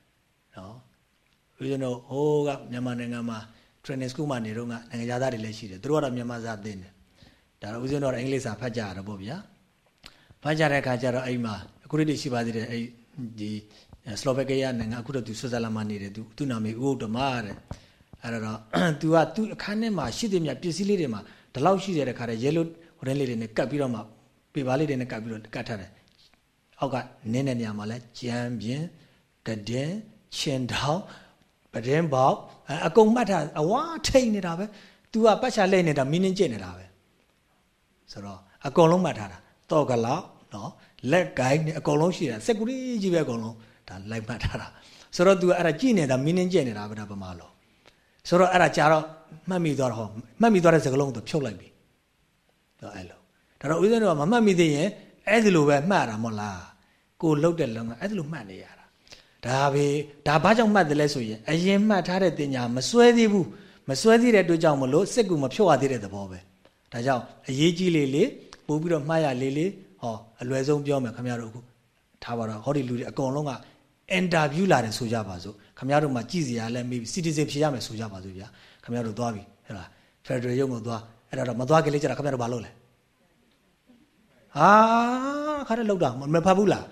Speaker 2: နော်ဦးဇင်းတို့ဟိုးကမြန်မာနိုင်ငံမှာ training school မှာနေတော့ကနိုင်ငံသားတွေလည်းရှိတယ်သူတို့ကတော့မြန်မာစာသင်တယ်ဒါတော့ဦးဇင်းတို့ကအင်္ဂလိပ်စာဖတ်ကြရတော့ပေါ့ဗျာဖတ်ကြတဲ့အခါကျတော့အဲ့မှာအခုတည်းရှိပါသေးတယ်အဲ့ဒီ စလိုဗက်ကီးယားနိုင်ငံအခုတော့သူဆွစ်ဇာလန်မှာနေတယ်သူသူ့နာမည်ဦးဓမ္မတဲ့အဲ့တော့ तू ကသူ့အခန်းထဲမှာရှိတဲ့မြပစ္စည်းလေးတွေမှာဒီလောက်ရှိတဲ့ခါတည်း yellow ဟိုတဲ့လေးတွေနဲ့ကတ်ပြီးတော့မှပေပါလေးတွေနဲ့ကတ်ပြီးတော့ကတ်ထားတယ်အောအောက်ကနင်းတဲ့နေရာမှာလဲကြံပြင်းကဒင်းချင်တောင်းပဒင်းပေါက်အကုန်မှတ်ထားအဝါထိတ်နေတာပဲ तू ကပတ်ချလဲနေတာမင်းင်းကျင့်နေတာပဲဆိုတော့အကုန်လုံးမှတ်ထားတာတော့ကလောက်နော်လက်ကိုင်းနဲ့အကုန်လုံးရှိတာစက်ကူကြီးကြီးပဲအကုန်လုံး ဒါလိုက်မှတ်ထားတာဆိုတော့ तू အဲ့ဒါကြည့်နေတာမင်းင်းကျင့်နေတာပဲဒါပမာလို့ဆိုတော့အဲ့ဒါကြာတော့မှတ်မိသွားတော့ဟောမှတ်မိသွားတဲ့စကလုံးကိုဖြုတ်လိုက်ပြီတော့အဲ့လိုဒါတော့ဦးဇင်းတို့ကမမှတ်မိသေးရင်အဲ့ဒီလိုပဲမှတ်တာမဟုတ်လားကိုလှုပ်တဲ့လုံကအဲ့ဒီလိုမှတ်နေရတာဒါပဲဒါဘာကြောင့်မှတ်တယ်လဲဆိုရင်အရင်မှတ်ထားတဲ့တင်ညာမစွဲသေးဘူးမစွဲသေးတဲ့အတွက်ကြောင့်မလို့စစ်ကူမဖြုတ်ရသေးတဲ့သဘောပဲဒါကြောင့်အရေးကြီးလေးလေးပို့ပြီးတော့မှားရလေးလေးဟောအလွယ်ဆုံးပြောမယ်ခင်ဗျားတို့အခုထားပါတော့ဟောဒီလူတွေအကုန်လုံးက အင်တာဗျူးလာတယ်ဆိုကြပါစို့ခင်ဗျားတို့မှကြည်စရာလည်းမေးပြီးစီတီဇင်ဖြေရမယ်ဆိုကြပါစို့ဗျာခင်ဗျားတို့သွားပြီဟဲ့လားဖက်ဒရယ်ရုံးကိုသွားအဲ့တော့မသွားကြလေကြတာခင်ဗျားတို့ဘာလုပ်လဲဟာခါတဲ့လောက်တာမဖတ်ဘူးလား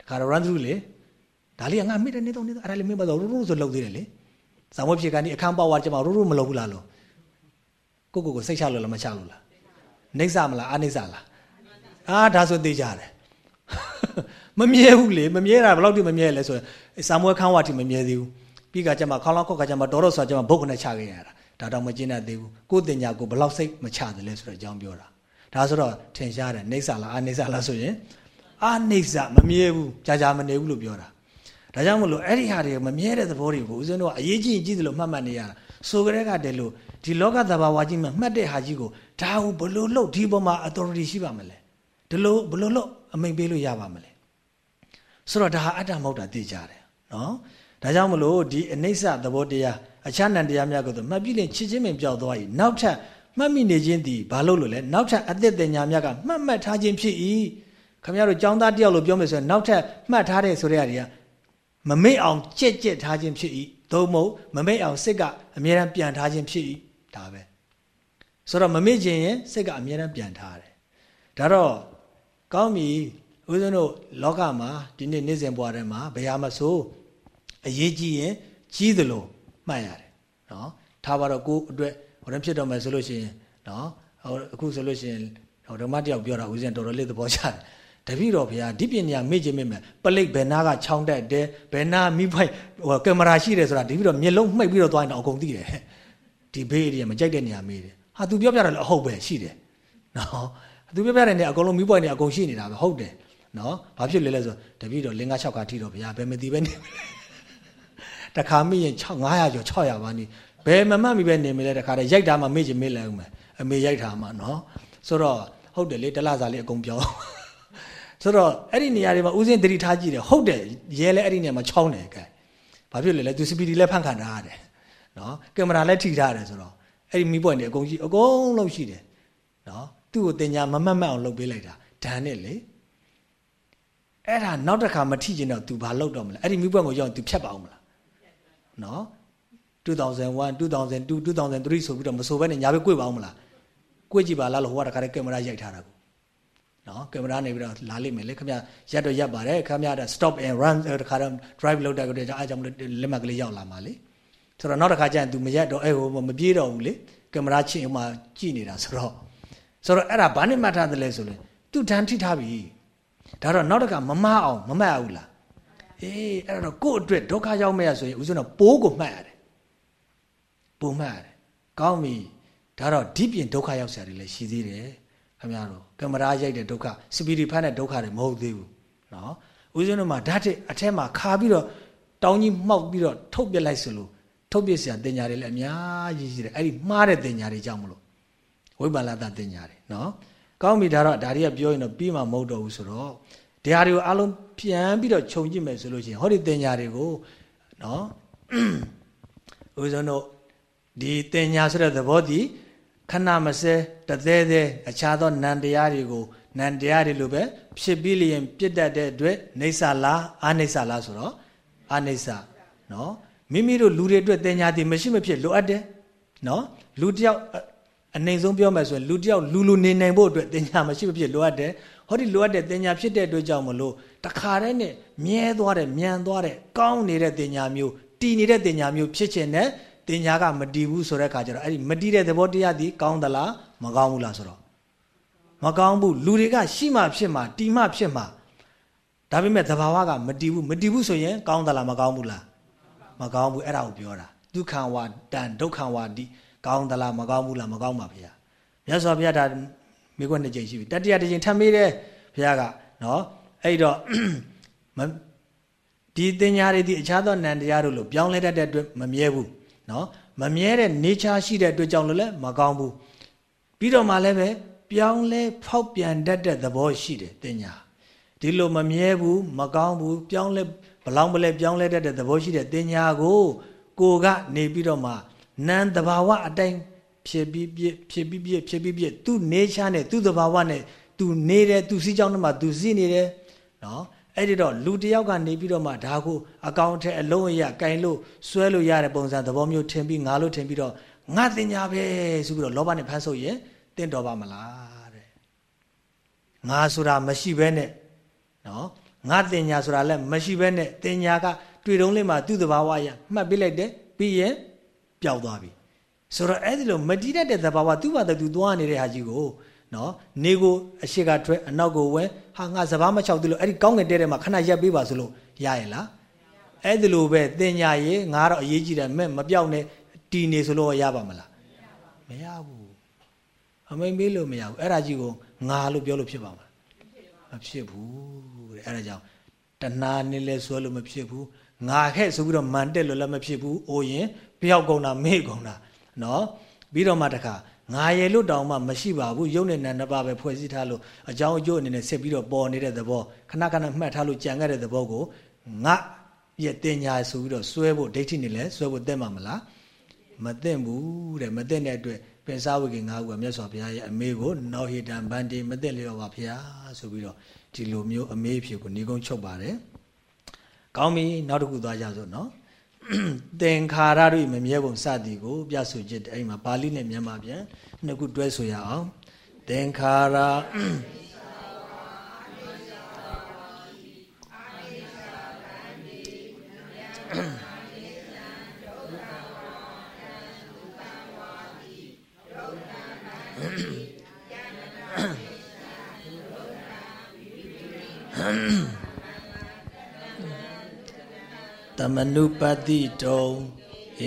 Speaker 2: တခါတော့ run through လေဒါလေးကငါမိတယ်နေတော့နေတော့အဲ့ဒါလေးမင်းမတော့ရူးရူးဆိုလောက်သေးတယ်လေဇာမွေးဖြစ်ကနေအခန်းပေါက်သွားကြမှာရူးရူးမလုပ်ဘူးလားလို့ကိုကိုကိုစိတ်ချလို့လားမချလို့လားနှိမ့်စမလားအနှိမ့်စလားအာဒါဆိုသိကြတယ် မမြဲဘူးလေမမြဲတာဘယ်လောက်ထိမမြဲလဲဆိုရင်ဇာမွေးခန်းဝါထိမမြဲသေးဘူးပြီးကကြမှာခေါင်းလောက်ခောက်ကကြမှာတော်တော်ဆိုကြမှာဘုတ်ကနေချခဲ့ရတာဒါတော့မကျင်းတတ်သေးဘူးကိုယ်တင်ညာကိုဘယ်လောက်စိတ်မချတယ်လဲဆိုတဲ့အကြောင်းပြောတာဒါဆိုတော့ထင်ရှားတယ်နှိမ့်စလားအနှိမ့်စလားဆိုရင်အနှိမ့်စမမြဲဘူးကြာကြာမနေဘူးလို့ပြောတာဒါကြောင့်မလို့အဲ့ဒီဟာတွေမမြဲတဲ့သဘောတွေကိုဦးဇင်းတို့ကအရေးကြီးကြီးသလိုမှတ်မှတ်နေရတာဆိုကြတဲ့ကတည်းလို့ဒီလောကသဘာဝကြီးမှာမှတ်တဲ့ဟာကြီးကိုဒါဟုဘလို့လို့ဒီပေါ်မှာ authority ရှိပါမလဲဒီလိုဘလို့လို့အမိန်ပေးလို့ရပါမလဲ ဆိုတော့ဒါဟာအတ္တမဟုတ်တာသိကြတယ်နော်ဒါကြောင့်မလို့ဒီအနိစ္စသဘောတရားအချမ်းတန်တရားများကိုမှတ်ပြီးရင်ချစ်ချင်းပင်ပျောက်သွား၏နောက်ထပ်မှတ်မိနေခြင်းသည်ဘာလို့လို့လဲနောက်ထပ်အသက်တင်ညာမြတ်ကမှတ်မှတ်ထားခြင်းဖြစ်၏ခမရတို့ចောင်းသားတယောက်လို့ပြောမယ်ဆိုရင်နောက်ထပ်မှတ်ထားတဲ့ဆိုတဲ့အရာမမေ့အောင်ကြက်ကြက်ထားခြင်းဖြစ်၏သို့မဟုတ်မမေ့အောင်စိတ်ကအမြဲတမ်းပြန်ထားခြင်းဖြစ်၏ဒါပဲဆိုတော့မမေ့ခြင်းရင်စိတ်ကအမြဲတမ်းပြန်ထားတယ်ဒါတော့ကောင်းပြီ ဦးဇင်းတို့လောကမှာဒီနေ့နေ့စဉ်ဘဝထဲမှာဘယ်ဟာမဆိုအရေးကြီးရင်ကြီးသလိုမှတ်ရတယ်နော်ထားပါတော့ကိုအတွက်ဟိုတည်းဖြစ်တော့မယ်ဆိုလို့ရှိရင်နော်ဟိုအခုဆိုလို့ရှိရင်ဟိုဓမ္မတယောက်ပြောတာဦးဇင်းတော်တော်လေးသဘောကျတယ်တပည့်တော်ဘုရားဒီပညာမေ့ခြင်းမေ့မယ်ပလိတ်ဘယ်နာကချောင်းတက်တယ်ဘယ်နာမိဖိုက်ဟိုကင်မရာရှိတယ်ဆိုတာဒီပြီးတော့မျက်လုံးမှိတ်ပြီးတော့သွားရင်တော့အကုန်သိတယ်ဒီဘေးတွေမကြိုက်တဲ့နေရာမေးတယ်ဟာ तू ပြောပြတယ်လည်းအဟုတ်ပဲရှိတယ်နော် तू ပြောပြတဲ့နေရာအကုန်လုံးမိပွိုင်းနေအကုန်ရှိနေတာပဲဟုတ်တယ် နော်ဘာဖြစ်လဲလဲဆိုတပည့်တော်လင်းကား6ကားထိတော့ဘုရားဘယ်မသိပဲနေတခါမိရင်6 900ကျော်600ပါနေဘယ်မမှတ်မိပဲနေမလဲတခါတည်းရိုက်တာမှမေ့ချင်မေ့လိုက်ဦးမယ်အမေရိုက်တာမှနော်ဆိုတော့ဟုတ်တယ်လေတလစားလေးအကုန်ပြောဆိုတော့အဲ့ဒီနေရာတွေမှာဥစဉ်တတိထားကြည့်တယ်ဟုတ်တယ်ရဲလဲအဲ့ဒီနေရာမှာချောင်းတယ်ကဲဘာဖြစ်လဲလဲသူစပီဒီလဲဖန်ခံထားရတယ်နော်ကင်မရာလဲထိထားတယ်ဆိုတော့အဲ့ဒီမီးပွိုင်တွေအကုန်ကြီးအကုန်လုံးရှိတယ်နော်သူ့ကိုတင်ညာမမတ်မတ်အောင်လုပ်ပေးလိုက်တာဒဏ်နဲ့လေ အဲ့ဒါနောက်တစ်ခါမထိကျင်တော့ तू ဘာလုပ်တော့မလဲအဲ့ဒီမီးပွိုင်ကိုရောက်ရင် तू ဖြတ်ပါအောင်မလားနော်2001 2002 2003ဆိုပြီးတော့မဆိုဘဲနဲ့ညာဘက်꿰ပါအောင်မလား꿰ကြည့်ပါလားလို့ဟိုကတခါတည်းကင်မရာရိုက်ထားတာကိုနော်ကင်မရာနေပြီးတော့လာလိမ့်မယ်လေခင်ဗျရက်တော့ရက်ပါတယ်ခင်ဗျ stop and run တခါတော့ drive လုပ်တဲ့ကိုတည်းအားကြောင့်လက်မှတ်ကလေးရောက်လာမှာလေဆိုတော့နောက်တစ်ခါကျရင် तू မရက်တော့အဲဟိုမပြေးတော့ဘူးလေကင်မရာချင်းဟိုမှာကြည့်နေတာဆိုတော့ဆိုတော့အဲ့ဒါဘာနဲ့မှတ်ထားတယ်လဲဆိုရင် तू တန်ထိထားပြီ ဒါတော့နောက်တစ်ခါမမအောင်မမှတ်ဘူးလားအေးအဲ့တော့ကို့အတွက်ဒုက္ခရောက်မဲ့ရဆိုရင်ဦးဇင်းတော့ပိုးကိုမှတ်ရတယ်ပိုးမှတ်ရတယ်ကောင်းပြီဒါတော့ဒီပြင်ဒုက္ခရောက်စရာတွေလည်းရှိသေးတယ်ခင်ဗျားတို့ကင်မရာရိုက်တဲ့ဒုက္ခစပီဒီဖတ်တဲ့ဒုက္ခတွေမဟုတ်သေးဘူးနော်ဦးဇင်းတို့မှာဓာတ်တစ်အထက်မှာခါပြီးတော့တောင်းကြီးမှောက်ပြီးတော့ထုတ်ပြလိုက်စလို့ထုတ်ပြစရာတင်ညာတွေလည်းအများကြီးရှိတယ်အဲ့ဒီမှားတဲ့တင်ညာတွေကြောင့်မလို့ဝိပ္ပလာတတင်ညာတွေနော် ကောင်းပြီဒါတော့ဒါတွေကပြောရင်တော့ပြီးမှမဟုတ်တော့ဘူးဆိုတော့ဒီဟာတွေကိုအလုံးပြန်ပြီးတော့ခြုံကြည့်မယ်ဆိုလို့ရှိရင်ဟောဒီတင်ညာတွေကိုနော်ဦးဇင်းတို့ဒီတင်ညာဆိုတဲ့သဘောတည်ခဏမစဲတသေးသေးအခြားသောနံတရားတွေကိုနံတရားတွေလိုပဲဖြစ်ပြီးလျင်ပြစ်တတ်တဲ့အတွက်နေဆာလားအာနေဆာလားဆိုတော့အာနေဆာနော်မိမိတို့လူတွေအတွက်တင်ညာတည်မရှိမဖြစ်လိုအပ်တယ်နော်လူတယောက် အနေဆုံးပြောမယ်ဆိုရင်လူတယောက်လူလူနေနိုင်ဖို့အတွက်တင်ညာမရှိမဖြစ်လိုအပ်တယ်ဟောဒီလိုအပ်တဲ့တင်ညာဖြစ်တဲ့အတွက်ကြောင့်မလို့တခါတည်းနဲ့မြဲသွားတဲ့မြန်သွားတဲ့ကောင်းနေတဲ့တင်ညာမျိုးတည်နေတဲ့တင်ညာမျိုးဖြစ်ခြင်းနဲ့တင်ညာကမတည်ဘူးဆိုတဲ့အခါကျတော့အဲ့ဒီမတည်တဲ့သဘောတရားဒီကောင်းသလားမကောင်းဘူးလားဆိုတော့မကောင်းဘူးလူတွေကရှိမှဖြစ်မှတည်မှဖြစ်မှဒါပေမဲ့သဘာဝကမတည်ဘူးမတည်ဘူးဆိုရင်ကောင်းသလားမကောင်းဘူးလားမကောင်းဘူးအဲ့ဒါကိုပြောတာဒုက္ခံဝါတန်ဒုက္ခံဝါတိ ကောင်းသလားမကောင်းဘူးလားမကောင်းပါဗျာမြတ်စွာဘုရားဒါမိကွန်းနှစ်ကြိမ်ရှိပြီတတိယတစ်ကြိမ်ထပ်မေးတယ်ဘုရားကနော်အဲ့တော့ဒီတင်ညာတွေဒီအခြားသောနံတရားတို့လို့ပြောင်းလဲတတ်တဲ့အတွက်မမြဲဘူးနော်မမြဲတဲ့ nature ရှိတဲ့အတွက်ကြောင့်လို့လည်းမကောင်းဘူးပြီးတော့မှလည်းပဲပြောင်းလဲဖောက်ပြန်တတ်တဲ့သဘောရှိတယ်တင်ညာဒီလိုမမြဲဘူးမကောင်းဘူးပြောင်းလဲဘလောင်းပလဲပြောင်းလဲတတ်တဲ့သဘောရှိတဲ့တင်ညာကိုကိုကနေပြီးတော့မှ နံတဘာဝအတိုင်းဖြစ်ပြီးပြဖြစ်ပြီးပြဖြစ်ပြီးပြသူ့ nature နဲ့သူ့တဘာဝနဲ့သူနေတယ်သူစီးကြောင်းထဲမှာသူစီးနေတယ်နော်အဲ့ဒီတော့လူတယောက်ကနေပြီးတော့မှဒါကိုအကောင့်ထဲအလုံးအရကင်လို့ဆွဲလို့ရတဲ့ပုံစံသဘောမျိုးထင်ပြီးငါလို့ထင်ပြီးတော့ငါတင်ညာပဲဆိုပြီးတော့လောဘနဲ့ဖမ်းဆုပ်ရင်တင့်တော်ပါမလားတဲ့ငါဆိုတာမရှိဘဲနဲ့နော်ငါတင်ညာဆိုတာလည်းမရှိဘဲနဲ့တင်ညာကတွေ့တုံးလေးမှာသူ့သဘာဝရမှတ်ပြလိုက်တယ်ပြီးရင် ပျောက်သွားပြီဆိုတော့အဲ့ဒီလိုမတည်တတ်တဲ့သဘာဝသူ့ဘာသူသွားနေတဲ့ဟာကြီးကိုနော်နေကိုအရှိကထွက်အနောက်ကိုဝဲဟာငါစဘာမချောက်သေးလို့အဲ့ဒီကောင်းငယ်တဲတဲ့မှာခဏရက်ပေးပါဆိုလို့ရရဲ့လားအဲ့ဒီလိုပဲတင်ညာရေငါတော့အရေးကြီးတယ်မဲ့မပြောက်နဲ့တီနေဆိုလို့ရပါမလားမရဘူးအမိန်ပေးလို့မရဘူးအဲ့ဒါကြီးကိုငါလို့ပြောလို့ဖြစ်ပါမလားမဖြစ်ဘူးတဲ့အဲ့ဒါကြောင့်တဏှာနဲ့လဲဆွဲလို့မဖြစ်ဘူးငါခဲ့ဆိုပြီးတော့မန်တက်လို့လည်းမဖြစ်ဘူးအိုရင် ပျောက်ကုန်တာမေ့ကုန်တာနော်ပြီးတော့မှတခါငါရယ်လို့တောင်မှမရှိပါဘူးရုပ်နဲ့နာနှစ်ပါးပဲဖွဲ့စည်းထားလို့အကြောင်းအကျိုးအနေနဲ့ဆက်ပြီးတော့ပေါ်နေတဲ့သဘောခဏခဏမှတ်ထားလို့ကြံခဲ့တဲ့သဘောကိုငါရဲ့တင်ညာဆိုပြီးတော့စွဲဖို့ဒိဋ္ဌိနေလဲစွဲဖို့တက်မှာမလားမသိဘူးတဲ့မသိတဲ့အတွက်ပင်စားဝိကေငါးခုကမြတ်စွာဘုရားရဲ့အမေကိုနောဟိတံဗန္တိမသိလျော်ပါဘုရားဆိုပြီးတော့ဒီလိုမျိုးအမေအဖြစ်ကိုဏီကုန်းချုပ်ပါတယ်ကောင်းပြီနောက်တစ်ခုသွားကြစို့နော် သင်္ခါရတို့မမြဲပုံစသည်ကို ပြဆိုခြင်းအဲ့မှာပါဠိနဲ့မြန်မာပြန်နှစ်ခုတွဲဆိုရအောင်သင်္ခါရ တမနုပတိတုံ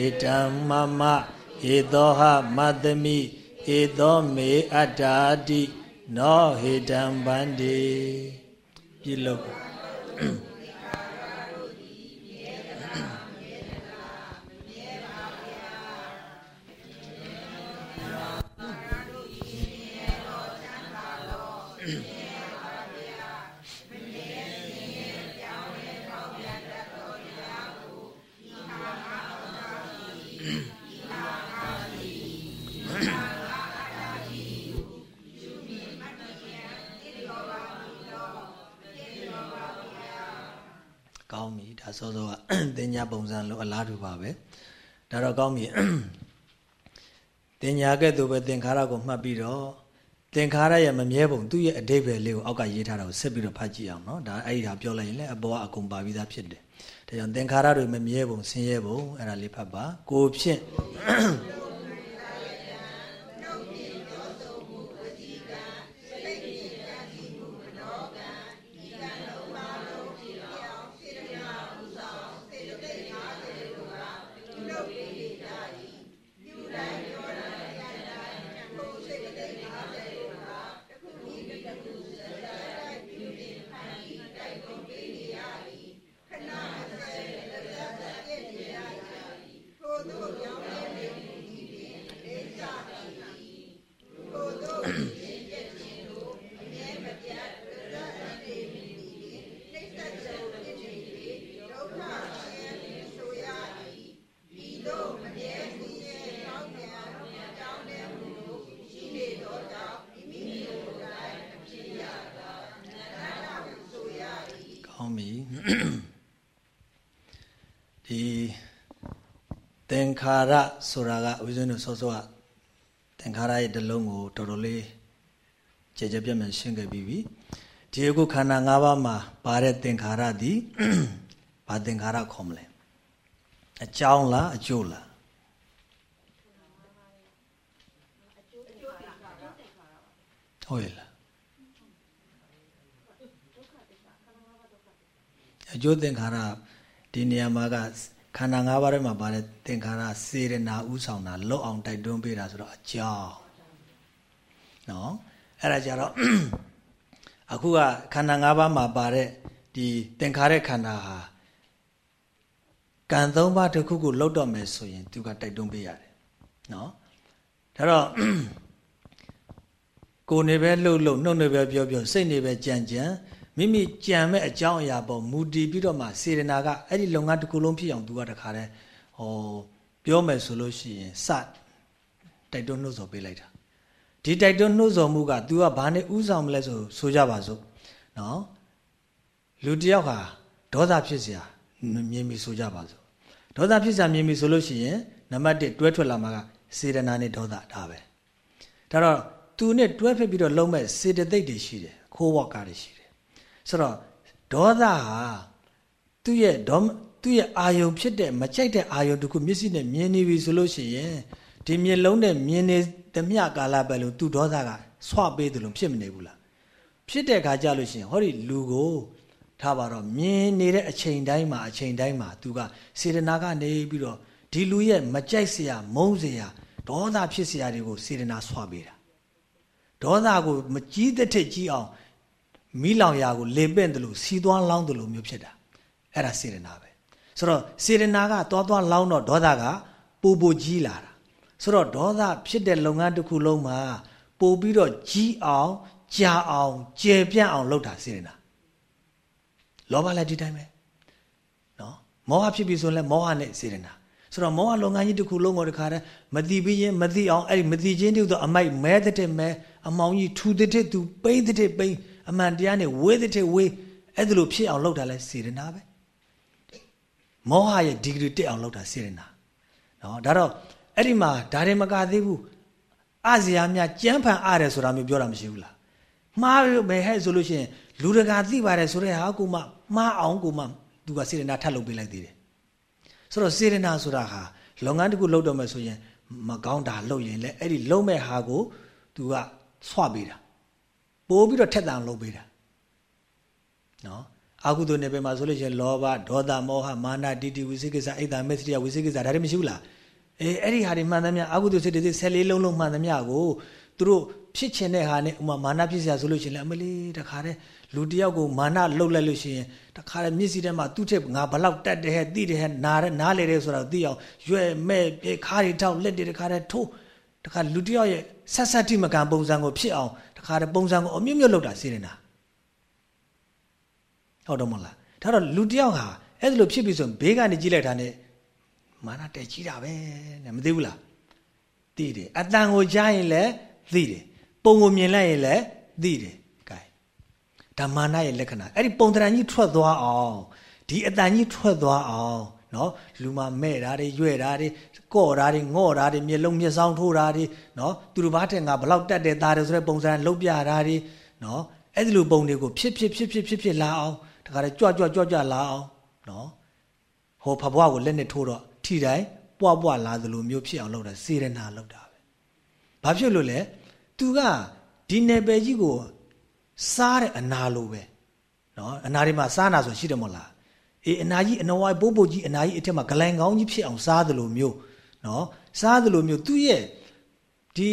Speaker 2: ဧတံမမဧသောဟမတမိဧသောမေအတ္တာတိနောဟေတံဗန္တိပြုလုပ် စောစောကတင်ညာပုံစံလို့အလားတူပါပဲဒါတော့ကောင်းပြီတင်ညာကဲ့သို့ပဲသင်္ခါရကိုမှတ်ပြီးတော့သင်္ခါရရဲ့မမြဲပုံသူ့ရဲ့အတိတ်ပဲလေးကိုအောက်ကရေးထားတာကိုဆက်ပြီးတော့ဖတ်ကြည့်အောင်နော်ဒါအဲ့ဒီဟာပြောလိုက်ရင်လည်းအပေါ်ကအကုန်ပါပြီးသားဖြစ်တယ်ဒါကြောင့်သင်္ခါရတွေမမြဲပုံဆင်းရဲပုံအဲ့ဒါလေးဖတ်ပါကိုဖြင့် ခါရဆိုတာကဦးဇင်းတို့စောစောကသင်္ခါရရဲ့တလုံးကိုတော်တော်လေးကြည်ကြပြတ်မြန်ရှင်းခဲ့ပြီးပြီဒီအခုခန္ဓာ၅ပါးမှာပါတဲ့သင်္ခါရသည်ဘာသင်္ခါရခေါ်မလဲအကြောင်းလားအကျိုးလားဟုတ်ရဲ့လားအကျိုးသင်္ခါရဒီနေရာမှာက ခန္ဓာ၅ပါးထဲမှာပါတဲ့သင်္ခါရစေရနာဥဆောင်တာလွတ်အောင်တိုက်တွန်းပေးတာဆိုတော့အကြောင်းနော်အဲ့ဒါကြတော့အခုကခန္ဓာ၅ပါးမှာပါတဲ့ဒီသင်္ခါရခန္ဓာဟာကံ၃ပါးတစ်ခုခုလောက်တော့မယ်ဆိုရင်သူကတိုက်တွန်းပေးရတယ်နော်ဒါတော့ကိုယ်နေပဲလှုပ်လှုပ်နှုတ်နေပဲပြောပြောစိတ်နေပဲကြံကြံ မိမိကြံမဲ့အကြောင်းအရာပေါ်မူတည်ပြီးတော့မှစေရနာကအဲ့ဒီလုပ်ငန်းတစ်ခုလုံးဖြစ်အောင်သူကတခါတည်းဟောပြောမယ်ဆိုလို့ရှိရင်စတိုက်တွန်းနှုတ်ဆော်ပေးလိုက်တာဒီတိုက်တွန်းနှုတ်ဆော်မှုက तू ကဘာနဲ့ဥဆောင်မလဲဆိုဆိုကြပါစို့နော်လူတယောက်ဟာဒေါသဖြစ်เสียမြင်ပြီဆိုကြပါစို့ဒေါသဖြစ်เสียမြင်ပြီဆိုလို့ရှိရင်နံပါတ်1တွဲထွက်လာမှာကစေရနာနဲ့ဒေါသဒါပဲဒါတော့သူနဲ့တွဲဖက်ပြီးတော့လုံးမဲ့စေတသိက်တွေရှိတယ်ခိုးဝါကားတွေရှိတယ် ယ် ဆိုတော့ဒေါသဟာသူ့ရဲ့ဒေါသူ့ရဲ့အာယုံဖြစ်တဲ့မကြိုက်တဲ့အာယုံတခုမျက်စိနဲ့မြင်နေပြီဆိုလို့ရှိရင်ဒီမျက်လုံးနဲ့မြင်နေသမျှကာလပတ်လုံးသူ့ဒေါသကဆွပေးတယ်လို့ဖြစ်မနေဘူးလားဖြစ်တဲ့အခါကြလို့ရှိရင်ဟောဒီလူကိုထားပါတော့မြင်နေတဲ့အချိန်တိုင်းမှာအချိန်တိုင်းမှာသူကစေတနာကနေပြီးတော့ဒီလူရဲ့မကြိုက်စရာမုန်းစရာဒေါသဖြစ်စရာတွေကိုစေတနာဆွပေးတာဒေါသကိုမကြီးတဲ့ထက်ကြီးအောင် မိလောင်ရာကိုလေပင့်တယ်လို့စီးသွားလောင်းတယ်လို့မျိုးဖြစ်တာအဲ့ဒါစေတနာပဲဆိုတော့စေတနာကသွားသွားလောင်းတော့ဒေါသကပူပူကြီးလာတာဆိုတော့ဒေါသဖြစ်တဲ့လုပ်ငန်းတစ်ခုလုံးမှာပို့ပြီးတော့ကြီးအောင်ကြာအောင်ကျေပြန့်အောင်လုပ်တာစေတနာလောဘလည်းဒီတိုင်းပဲနော်မောဟဖြစ်ပြီဆိုရင်လည်းမောဟနဲ့စေတနာဆိုတော့မောဟလုပ်ငန်းကြီးတစ်ခုလုံးကိုတခါတည်းမတိပြီးရင်မတိအောင်အဲ့ဒီမတိချင်းတူတော့အမိုက်မဲတဲ့မဲအမောင်ကြီးထူတဲ့သူပိမ့်တဲ့ပိမ့် အမှန်တရားနဲ့ဝေးတဲ့ဝေးအဲ့ဒါလိုဖြစ်အောင်လုပ်တာလဲစေရနာပဲမောဟရဲ့ဒီဂရီတက်အောင်လုပ်တာစေရနာနော်ဒါတော့အဲ့ဒီမှာဒါတွေမကသေးဘူးအဇရာများကြမ်းဖန်အားတယ်ဆိုတာမျိုးပြောတာမရှိဘူးလားမှားမယ်ဟဲ့ဆိုလို့ရှိရင်လူတကာသိပါတယ်ဆိုတဲ့ဟာကိုမှမှားအောင်ကိုမှသူကစေရနာထပ်လုပ်ပေးလိုက်သေးတယ်ဆိုတော့စေရနာဆိုတာဟာလုပ်ငန်းတစ်ခုလုပ်တော့မယ်ဆိုရင်မကောင်းတာလုပ်ရင်လည်းအဲ့ဒီလုပ်မဲ့ဟာကိုသူကဆွပေးတာ ပို့ပြီးတော့ထက်တန်လုပ်ပေးတာနော်အာဟုတုနေပဲမှာဆိုလို့ရှိရင်လောဘဒေါသမောဟမာနတိတိဝိသိကိစ္စအိတ်တမစ္စရိယဝိသိကိစ္စဒါတွေမရှိဘူးလားအေးအဲ့ဒီဟာတွေမှန်သမျှအာဟုတုစိတ်တွေ14လုံးလုံးမှန်သမျှကိုသူတို့ဖြစ်ချင်တဲ့ဟာနဲ့ဥမာမာနဖြစ်စရာဆိုလို့ရှိရင်လည်းအမလေးတခါတည်းလူတယောက်ကိုမာနလှုပ်လိုက်လို့ရှိရင်တခါတည်းမျက်စိထဲမှာသူ့ထက်ငါဘလောက်တက်တယ်ဟဲ့သိတယ်ဟဲ့နားနားလေတယ်ဆိုတာသိအောင်ရွယ်မဲ့ပြေခါးတွေထောက်လက်တွေတခါတည်းထိုးတခါလူတယောက်ရဲ့ဆက်ဆက်တိမကံပုံစံကိုဖြစ်အောင်တ ခါတည်းပုံစံကိုအမြင့်မြတ်လုပ်တာစေရနာဟုတ်တော့မလားဒါတော့လူတယောက်ဟာအဲ့ဒါလိုဖြစ်ပြီဆိုရင်ဘေးကနေကြည့်လိုက်တာနဲ့မာနတက်ကြီးတာပဲနဲ့မသိဘူးလားသိတယ်အတန်ကိုကြားရင်လည်းသိတယ်ပုံကိုမြင်လိုက်ရင်လည်းသိတယ်ကဲဒါမာနရဲ့လက္ခဏာအဲ့ဒီပုံတရံကြီးထွက်သွားအောင်ဒီအတန်ကြီးထွက်သွားအောင်နော်လူမမဲ့တာတွေရွဲ့တာတွေ ကော့တာတွေငော့တာတွေမျက်လုံးမျက်စောင်းထိုးတာတွေနော်သူတို့ဘာတဲ့ငါဘလောက်တက်တယ်သားတယ်ဆိုတဲ့ပုံစံလုံးပြတာတွေနော်အဲ့ဒီလိုပုံတွေကိုဖြစ်ဖြစ်ဖြစ်ဖြစ်ဖြစ်ဖြစ်လာအောင်တခါတည်းကြွကြွကြွကြွလာအောင်နော်ဟောဖဘွားကိုလက်နဲ့ထိုးတော့ထိတိုင်းပွားပွားလာသလိုမျိုးဖြစ်အောင်လုပ်တာစေရနာလုပ်တာပဲဘာဖြစ်လို့လဲသူကဒီနယ်ပယ်ကြီးကိုစားတဲ့အနာလိုပဲနော်အနာတွေမှာစားနာဆိုရှိတယ်မဟုတ်လားအေးအနာကြီးအနဝိုင်းပိုးပိုးကြီးအနာကြီးအထက်မှာဂလိုင်ကောင်းကြီးဖြစ်အောင်စားသလိုမျိုး နော်စားသလိုမျိုးသူ့ရဲ့ဒီ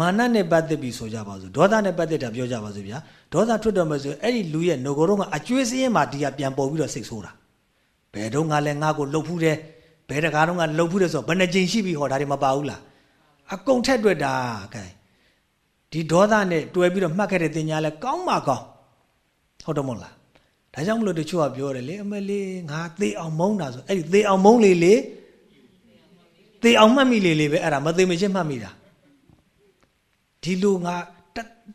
Speaker 2: မာနနဲ့ပတ်သက်ပြီးဆိုကြပါစို့ဒေါသနဲ့ပတ်သက်တာပြောကြပါစို့ဗျာဒေါသထွက်တော့မယ်ဆိုအဲ့ဒီလူရဲ့ငကိုတော့ကအကျွေးစင်းမှာဒီကပြန်ပေါ်ပြီးတော့စိတ်ဆိုးတာဘယ်တော့ငါလဲငါကိုလှုပ်ဖူးတယ်ဘယ်တကားတော့ငါလှုပ်ဖူးတယ်ဆိုတော့ဘယ်နှကြိမ်ရှိပြီဟောဒါတွေမပါဘူးလားအကုန်ထက်တွေ့တာကဲဒီဒေါသနဲ့တွဲပြီးတော့မှတ်ခဲ့တဲ့တင်ညာလဲကောင်းမှကောင်းဟုတ်တော့မဟုတ်လားဒါကြောင့်မလို့တချို့ကပြောတယ်လေအမလေးငါသေအောင်မုန်းတာဆိုအဲ့ဒီသေအောင်မုန်းလေလေ သေအောင်မှတ်မိလေလေပဲအဲ့ဒါမသေမချင်းမှတ်မိတာဒီလိုငါ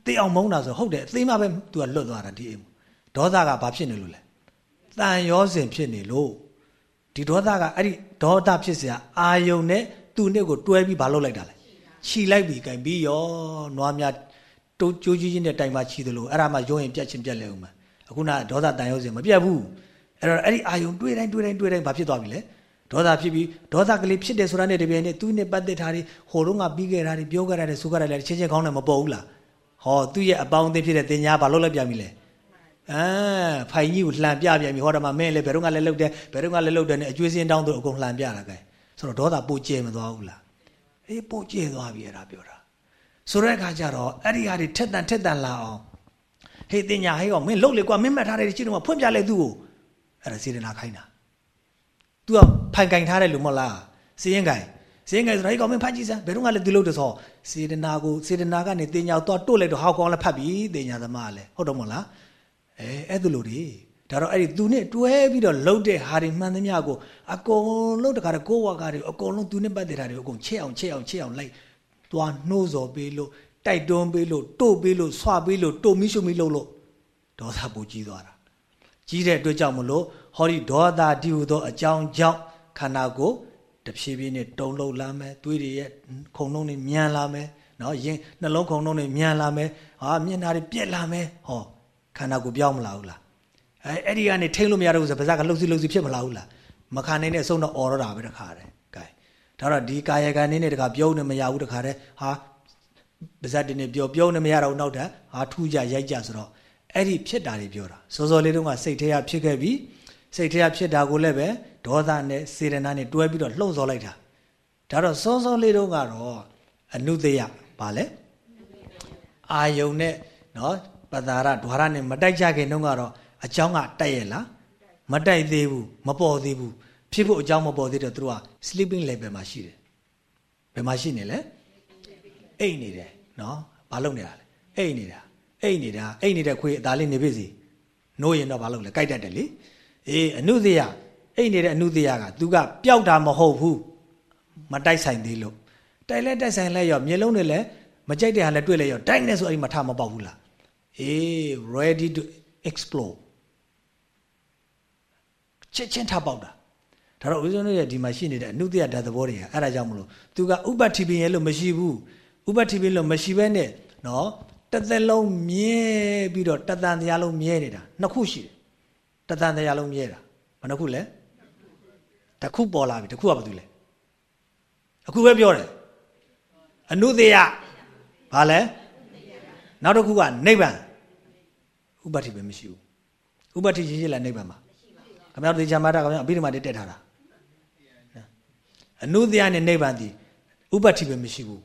Speaker 2: သေအောင်မုန်းတာဆိုဟုတ်တယ်သေမှပဲ तू ကလွတ်သွားတာဒီအိမ်ဒေါသကဘာဖြစ်နေလို့လဲတန်ရောစင်ဖြစ်နေလို့ဒီဒေါသကအဲ့ဒီဒေါသဖြစ်เสียအာယုံနဲ့သူ့နဲ့ကိုတွဲပြီးဘာလုပ်လိုက်တာလဲခြီလိုက်ပြီးကြိုင်ပြီးရောနွားများတိုးကြိုးကြီးချင်းနဲ့တိုင်မှခြီသလိုအဲ့ဒါမှရုံးရင်ပြက်ချင်းပြက်လဲဦးမှာအခုနဒေါသတန်ရုံစင်မပြတ်ဘူးအဲ့တော့အဲ့ဒီအာယုံတွေးတိုင်းတွေးတိုင်းတွေးတိုင်းဘာဖြစ်သွားပြီလဲ ဒေါသဖြစ်ပြီးဒေါသကလေးဖြစ်တယ်ဆိုတာနဲ့တပြိုင်နက်သူနဲ့ပတ်သက်တာတွေဟိုတော့ငါပြီးခဲ့တာတွေပြောခဲ့တာတွေဆိုခဲ့တာတွေချင်းချင်းကောင်းတယ်မပေါ်ဘူးလားဟောသူ့ရဲ့အပေါင်းအသင်းဖြစ်တဲ့တင်ညာဘာလို့လိုက်ပြန်ပြီလဲအာဖိုင်ကြီးကိုလှန်ပြပြန်ပြီဟောတယ်မှာမင်းလည်းဘယ်တော့မှလည်းလှုပ်တယ်ဘယ်တော့မှလည်းလှုပ်တယ်နဲ့အကျွေးစင်းတောင်းသူအကုန်လှန်ပြတာကဲဆိုတော့ဒေါသပိုကျဲမသွားဘူးလားအေးပိုကျဲသွားပြီအဲ့ဒါပြောတာဆိုတဲ့အခါကျတော့အဲ့ဒီဟာတွေထက်တန်ထက်တန်လာအောင်ဟေးတင်ညာဟေးကောင်မင်းလှုပ်လေကွာမင်းမှတ်ထားတယ်ရှိတော့ဖွင့်ပြလိုက်သူ့ကိုအဲ့ဒါစေတနာခိုင်းတာ तू ကဖိုင်ကင်ထားတယ်လို့မဟုတ်လားစီရင်ကင်စီရင်ကင်ဆိုတော့ဟေးကောင်မင်းဖတ်ကြည့်စမ်းဘယ်တော့မှလည်း तू လှုပ်တယ်ဆိုစေတနာကိုစေတနာကနေတင်ညာတော့တို့လိုက်တော့ဟောက်ကောင်လည်းဖတ်ပြီတင်ညာသမားလည်းဟုတ်တော့မဟုတ်လားအဲအဲ့ဒါလို့ဒီဒါတော့အဲ့ဒီ तू နဲ့တွဲပြီးတော့လှုပ်တဲ့ဟာတွေမှန်သမျှကိုအကုန်လုံးတခါတော့ကိုဝါကားတွေအကုန်လုံး तू နဲ့ပတ်သက်တာတွေအကုန်ချက်အောင်ချက်အောင်ချက်အောင်လိုက်သွားနှိုးစော်ပေးလို့တိုက်တွန်းပေးလို့တို့ပေးလို့ဆွပေးလို့တို့မိရှုမိလို့လို့ဒေါသပူကြီးသွားတာကြီးတဲ့အတွက်ကြောင့်မလို့ ဟောဒီဒေါသတည်ဟူသောအကြောင်းကြောင့်ခန္ဓာကိုယ်တဖြည်းဖြည်းနဲ့တုံလှုပ်လာမယ်သွေးတွေရဲ့ခုံလုံးတွေမြန်လာမယ်နော်ရင်နှလုံးခုံလုံးတွေမြန်လာမယ်ဟာမျက်နှာတွေပြက်လာမယ်ဟောခန္ဓာကိုယ်ပြောင်းမလာဘူးလားအဲအဲ့ဒီကနေထိမ့်လို့မရတော့ဘူးဆိုပါးစပ်ကလှုပ်စီလှုပ်စီဖြစ်မလာဘူးလားမခံနိုင်တဲ့အဆုံးတော့အော်ရတာပဲတခါတည်းကဲဒါတော့ဒီကာယကံနေနဲ့တခါပြုံးနေမရဘူးတခါတည်းဟာပါးစပ်တင်းနေပြောပြုံးနေမရတော့နောက်ထပ်ဟာထူးကြရိုက်ကြဆိုတော့အဲ့ဒီဖြစ်တာတွေပြောတာစောစောလေးတုန်းကစိတ်ထဲကဖြစ်ခဲ့ပြီး စိတ်ထဲကဖြစ်တာကိုလည်းပဲဒေါသနဲ့စေတနာနဲ့တွဲပြီးတော့လှုံ့ဆော်လိုက်တာဒါတော့စောစောလေးတုန်းကတော့အနုတယပါလဲအာယုံနဲ့နော်ပတာရဒွါရနဲ့မတိုက်ကြခင်တုန်းကတော့အကြောင်းကတိုက်ရဲ့လားမတိုက်သေးဘူးမပေါ်သေးဘူးဖြစ်ဖို့အကြောင်းမပေါ်သေးတော့သူတို့က sleeping level မှာရှိတယ်ဘယ်မှာရှိနေလဲအိတ်နေတယ်နော်ဘာလုပ်နေတာလဲအိတ်နေတာအိတ်နေတာအိတ်နေတဲ့ခွေအသားလေးနေပြီစီနိုးရင်တော့ဘာလုပ်လဲကြိုက်တတ်တယ်လေ အေးအနုသေယအိတ်နေတဲ့အနုသေယကသူကပျောက်တာမဟုတ်ဘူးမတိုက်ဆိုင်သေးလို့တိုက်လဲတိုက်ဆိုင်လဲရောမျက်လုံးတွေလည်းမကြိုက်တဲ့ဟာလည်းတွေ့လဲရောတိုက်နေဆိုအဲ့ဒီမထမပေါက်ဘူးလားအေး ready to explode ချက်ချင်းထပေါက်တာဒါတော့ဦးဇင်းတို့ရဲ့ဒီမှာရှိနေတဲ့အနုတ္တရဓာတ်သဘောတွေကအဲ့ဒါကြောင့်မလို့သူကဥပတိပင်ရဲ့လို့မရှိဘူးဥပတိပင်လို့မရှိဘဲနဲ့နော်တသက်လုံးမြဲပြီးတော့တသံတရားလုံးမြဲနေတာနှစ်ခုရှိတယ် တသံတရားလုံးမြဲတာဘယ်နှခုလဲတစ်ခုပေါ်လာပြီတစ်ခုကဘာတူလဲအခုပဲပြောတယ်အနုတ္တရဘာလဲနောက်တစ်ခုကနိဗ္ဗာန်ဥပတိပင်မရှိဘူးဥပတိရှိရှိလားနိဗ္ဗာန်မှာခင်ဗျားတို့ဒီချာမတာခင်ဗျားအဘိဓမ္မာတွေတက်ထားတာအနုတ္တယနဲ့နိဗ္ဗာန်ဒီဥပတိပဲမရှိဘူး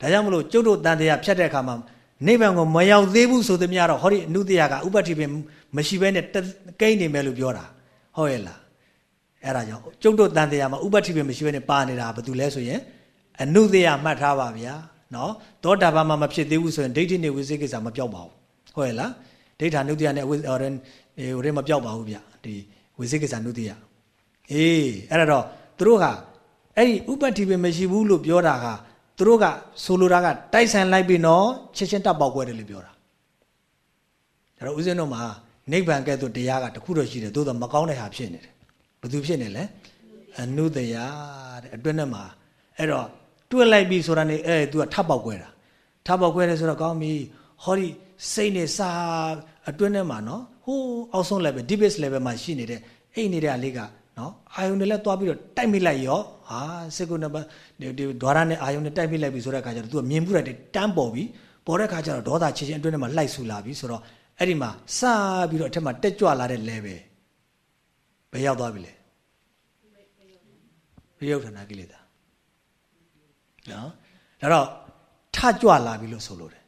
Speaker 2: ဒါကြောင့်မလို့ကျုပ်တို့တန်တရားဖြတ်တဲ့အခါမှာနိဗ္ဗာန်ကိုမရောက်သေးဘူးဆိုသမျှတော့ဟောဒီအနုတ္တယကဥပတိပဲ မရှိဘဲနဲ့ကိန်းနေမယ်လို့ပြောတာဟုတ်ရဲ့လားအဲ့ဒါကြောင့်ကျုပ်တို့တန်တရားမှာဥပတိပဲမရှိဘဲနဲ့ပါနေတာဘာတူလဲဆိုရင်အနုတ္တယမှတ်ထားပါဗျာနော်သောတာပန်မှာမဖြစ်သေးဘူးဆိုရင်ဒိဋ္ဌိနဲ့ဝိသေကိစ္စမပြောက်ပါဘူးဟုတ်ရဲ့လားဒိဋ္ဌာနုတ္တယနဲ့ဝိဟိုရဲမပြောက်ပါဘူးဗျဒီဝိသေကိစ္စနုတ္တိယအေးအဲ့ဒါတော့သူတို့ကအဲ့ဒီဥပတိပဲမရှိဘူးလို့ပြောတာကသူတို့ကဆိုလိုတာကတိုက်ဆိုင်လိုက်ပြီနော်ချက်ချင်းတပ်ပေါက်ကွဲတယ်လို့ပြောတာဒါတော့ဦးဇင်းတို့မှာ နိဗ္ဗာန်ကဲ့သို့တရားကတခုတော့ရှိတယ်သို့တော့မကောင်းတဲ့ဟာဖြစ်နေတယ်ဘယ်သူဖြစ်နေလဲအနုတယတဲ့အတွင်းထဲမှာအဲ့တော့တွဲလိုက်ပြီဆိုတာနေအဲ तू ကထပ်ပေါက်ကွဲတာထပ်ပေါက်ကွဲတယ်ဆိုတော့ကောင်းပြီဟောဒီစိတ်နဲ့စာအတွင်းထဲမှာနော်ဟိုးအောက်ဆုံး level deep base level မှာရှိနေတဲ့အိတ်နေတဲ့လေးကနော်အာယုန်တွေလည်းသွားပြီးတော့တိုက်မိလိုက်ရောဟာစစ်ကုနဘဒီဒွါရနဲ့အာယုန်နဲ့တိုက်မိလိုက်ပြီဆိုတဲ့အခါကျတော့ तू မြင်မှုရတဲ့တန်းပေါ်ပြီးပေါ်တဲ့အခါကျတော့ဒေါသချစ်ချင်းအတွင်းထဲမှာလှိုက်ဆူလာပြီဆိုတော့ အဲ့ဒီမှာစပြီးတော့အထက်မှာတက်ကြွလာတဲ့ level ဘယ်ရောက်သွားပြီလဲဘယ်ရောက်ထနာကိလေသာနော်ဒါတော့ထကြွလာပြီလို့ဆိုလို့တယ်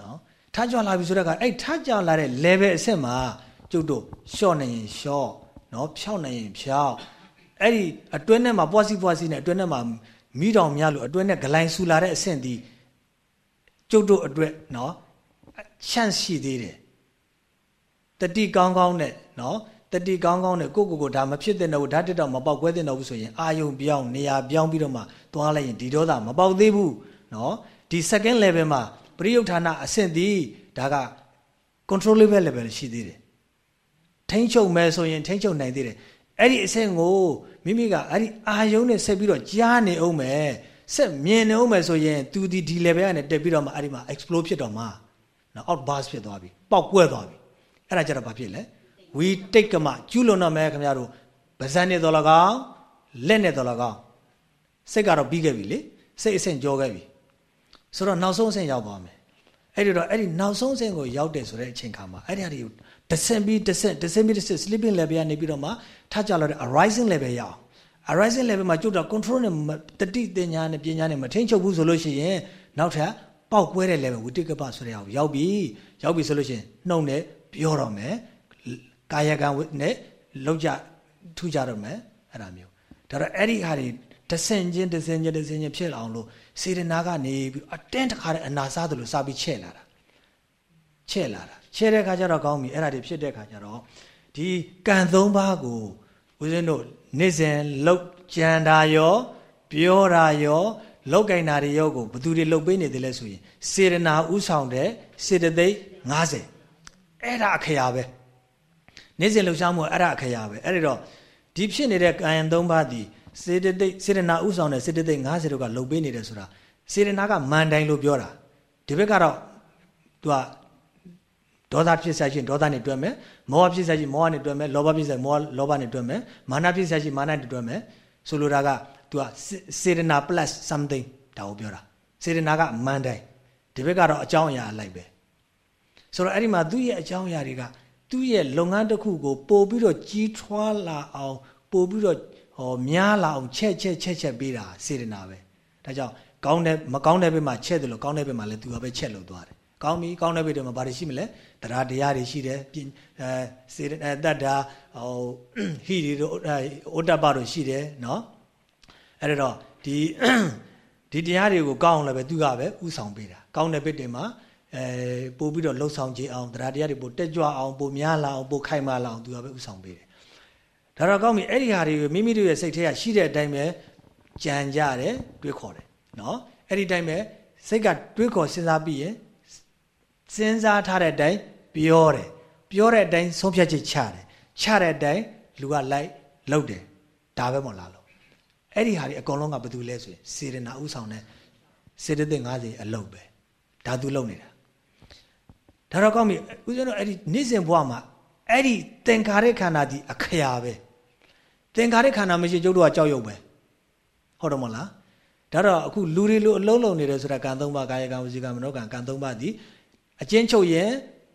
Speaker 2: နော်ထကြွလာပြီဆိုတော့ကအဲ့ထကြွလာတဲ့ level အဆင့်မှာကျုပ်တို့ရှော့နေရင်ရှော့နော်ဖြောက်နေရင်ဖြောက်အဲ့ဒီအတွင်းထဲမှာပွားစီပွားစီနဲ့အတွင်းထဲမှာမိတော်များလို့အတွင်းထဲဂလိုင်းဆူလာတဲ့အဆင့်ဒီကျုပ်တို့အတွက်နော်ရှန့်ရှိသေးတယ် တတိကောင်းကောင်းနဲ့နော်တတိကောင်းကောင်းနဲ့ကိုကိုကိုဒါမဖြစ်တဲ့တော့ဓာတ်တက်တော့မပေါက်ကွဲတဲ့တော့ဘူးဆိုရင်အာယုံပြောင်းနေရာပြောင်းပြီးတော့မှသွားလိုက်ရင်ဒီဒေါသမပေါက်သေးဘူးနော်ဒီ second level မှာပရိယုဌာဏအဆင့်ဒီဒါက controllable level ရှိသေးတယ်ထိမ့်ချုပ်မယ်ဆိုရင်ထိမ့်ချုပ်နိုင်သေးတယ်အဲ့ဒီအဆင့်ကိုမိမိကအဲ့ဒီအာယုံနဲ့ဆက်ပြီးတော့ကြားနေအောင်မယ်ဆက်မြင်နေအောင်မယ်ဆိုရင်သူဒီဒီ level ကနေတက်ပြီးတော့မှအဲ့ဒီမှာ explode ဖြစ်တော့မှာနော် outburst ဖြစ်သွားပြီပေါက်ကွဲသွားပြီ အဲ့ဒါကြတော့ဘာဖြစ်လဲဝီတိတ်ကမကျူးလွန်တော့မယ်ခင်ဗျားတို့ဗဇန်နဲ့တော်လကောင်လက်နဲ့တော်လကောင်စိတ်ကတော့ပြီးခဲ့ပြီလေစိတ်အဆင့်ကြောခဲ့ပြီဆိုတော့နောက်ဆုံးအဆင့်ရောက်သွားမယ်အဲ့ဒီတော့အဲ့ဒီနောက်ဆုံးဆင့်ကိုရောက်တယ်ဆိုတဲ့အချိန်ခါမှာအဲ့ဒီဟာတွေကိုတဆင့်ပြီးတဆင့်တဆင့်ပြီးတဆင့် sleeping level ကနေပြီးတော့မှထားကြလာတဲ့ arising level ရအောင် arising level မှာကျုပ်တော့ control နဲ့တတိတင်ညာနဲ့ပညာနဲ့မထိန်ချုပ်ဘူးဆိုလို့ရှိရင်နောက်ထပ်ပေါက်ကွဲတဲ့ level ဝိတိကပဆိုတဲ့အောင်ရောက်ပြီရောက်ပြီဆိုလို့ရှိရင်နှုံနဲ့ ပြောတော့မယ်ကာယကံနဲ့လောက်ကြထူကြတော့မယ်အဲ့ဒါမျိုးဒါတော့အဲ့ဒီဟာတွေတဆင်ချင်းတဆင်ချင်းတဆင်ချင်းဖြစ်လာအောင်လို့စေတနာကနေပြီးအတင်းတခါတဲ့အနာစားသလိုစပြီးချဲ့လာတာချဲ့လာတာချဲ့တဲ့ခါကျတော့ကောင်းပြီအဲ့ဒါတွေဖြစ်တဲ့ခါကျတော့ဒီကံသုံးပါးကိုဦးဇင်းတို့နေ့စဉ်လောက်ကြံတာရော ပြောတာရောလောက်ကင်တာတွေရောကိုဘသူတွေလုတ်ပေးနေတယ်လဲဆိုရင်စေရနာဥဆောင်တဲ့စေတသိက်90 အဲ့ဒါအခရာပဲနေ့စဉ်လှူရှားမှုအဲ့ဒါအခရာပဲအဲ့ဒီတော့ဒီဖြစ်နေတဲ့ကာယံ၃ပါးဒီစေတသိက်စေတနာဥဆောင်တဲ့စေတသိက်90တို့ကလှုပ်ပေးနေတယ်ဆိုတာစေတနာကမန်တိုင်းလို့ပြောတာဒီဘက်ကတော့သူကဒေါသဖြစ်ဆက်ချင်းဒေါသနဲ့တွဲမယ်မောဟဖြစ်ဆက်ချင်းမောဟနဲ့တွဲမယ်လောဘဖြစ်ဆက်မောဟလောဘနဲ့တွဲမယ်မာနဖြစ်ဆက်ချင်းမာနနဲ့တွဲမယ်ဆိုလိုတာကသူကစေတနာ plus something ဒါကိုပြောတာစေတနာကမန်တိုင်းဒီဘက်ကတော့အကြောင်းအရာအလိုက်ပဲ ဆိုတော့အဲ့ဒီမှာသူ့ရဲ့အကြောင်းအရာတွေကသူ့ရဲ့လုပ်ငန်းတစ်ခုကို ပို့ပြီးတော့ကြီးထွားလာအောင်ပို့ပြီးတော့ဟောများလာအောင်ချက်ချက်ချက်ချက်ပေးတာစေတနာပဲဒါကြောင့်ကောင်းတဲ့မကောင်းတဲ့ဘက်မှာချက်တယ်လို့ကောင်းတဲ့ဘက်မှာလည်းသူကပဲချက်လို့သွားတယ်ကောင်းပြီကောင်းတဲ့ဘက်တွေမှာဘာတွေရှိမလဲတရားတရားတွေရှိတယ်အဲစေတတတ္တာဟိုဟိတွေတို့ဩတ္တပတို့ရှိတယ်နော်အဲ့တော့ဒီဒီတရားတွေကိုကောင်းအောင်လည်းပဲသူကပဲဥဆောင်ပေးတာကောင်းတဲ့ဘက်တွေမှာ အဲပို့ပြီးတော့လှုပ်ဆောင်ခြင်းအောင်တရားတရားတွေပို့တက်ကြွအောင်ပို့များလာအောင်ပို့ခိုင်မာလာအောင်သူကပဲဥဆောင်ပေးတယ်ဒါတော့ကောင်းပြီအဲ့ဒီဟာတွေမိမိတို့ရဲ့စိတ်ထဲကရှိတဲ့အတိုင်းပဲကြံကြတယ်တွေးခေါ်တယ်နော်အဲ့ဒီတိုင်းပဲစိတ်ကတွေးခေါ်စဉ်းစားပြီးရင်စဉ်းစားထားတဲ့အတိုင်းပြောတယ်ပြောတဲ့အတိုင်းဆုံးဖြတ်ချက်ချတယ်ချတဲ့အတိုင်းလူကလိုက်လုပ်တယ်ဒါပဲမဟုတ်လားလို့အဲ့ဒီဟာတွေအကုန်လုံးကဘာတူလဲဆိုရင်စေရနာဥဆောင်တဲ့စေတသိက်50အလုပ်ပဲဒါသူလုပ်နေတာ ဒါတော့ကောင်းပြီဦးဇင်းတို့အဲ့ဒီနေ့စဉ်ဘဝမှာအဲ့ဒီသင်္ခါရခန္ဓာဒီအခရာပဲသင်္ခါရခန္ဓာမရှိကျုပ်တို့ကကြောက်ရွံ့ပဲဟုတ်တယ်မဟုတ်လားဒါတော့အခုလူတွေလိုအလုံးလုံးနေတယ်ဆိုတာကံသုံးပါးကာယကံဝစီကံမနောကံကံသုံးပါးဒီအကျဉ်းချုပ်ရင်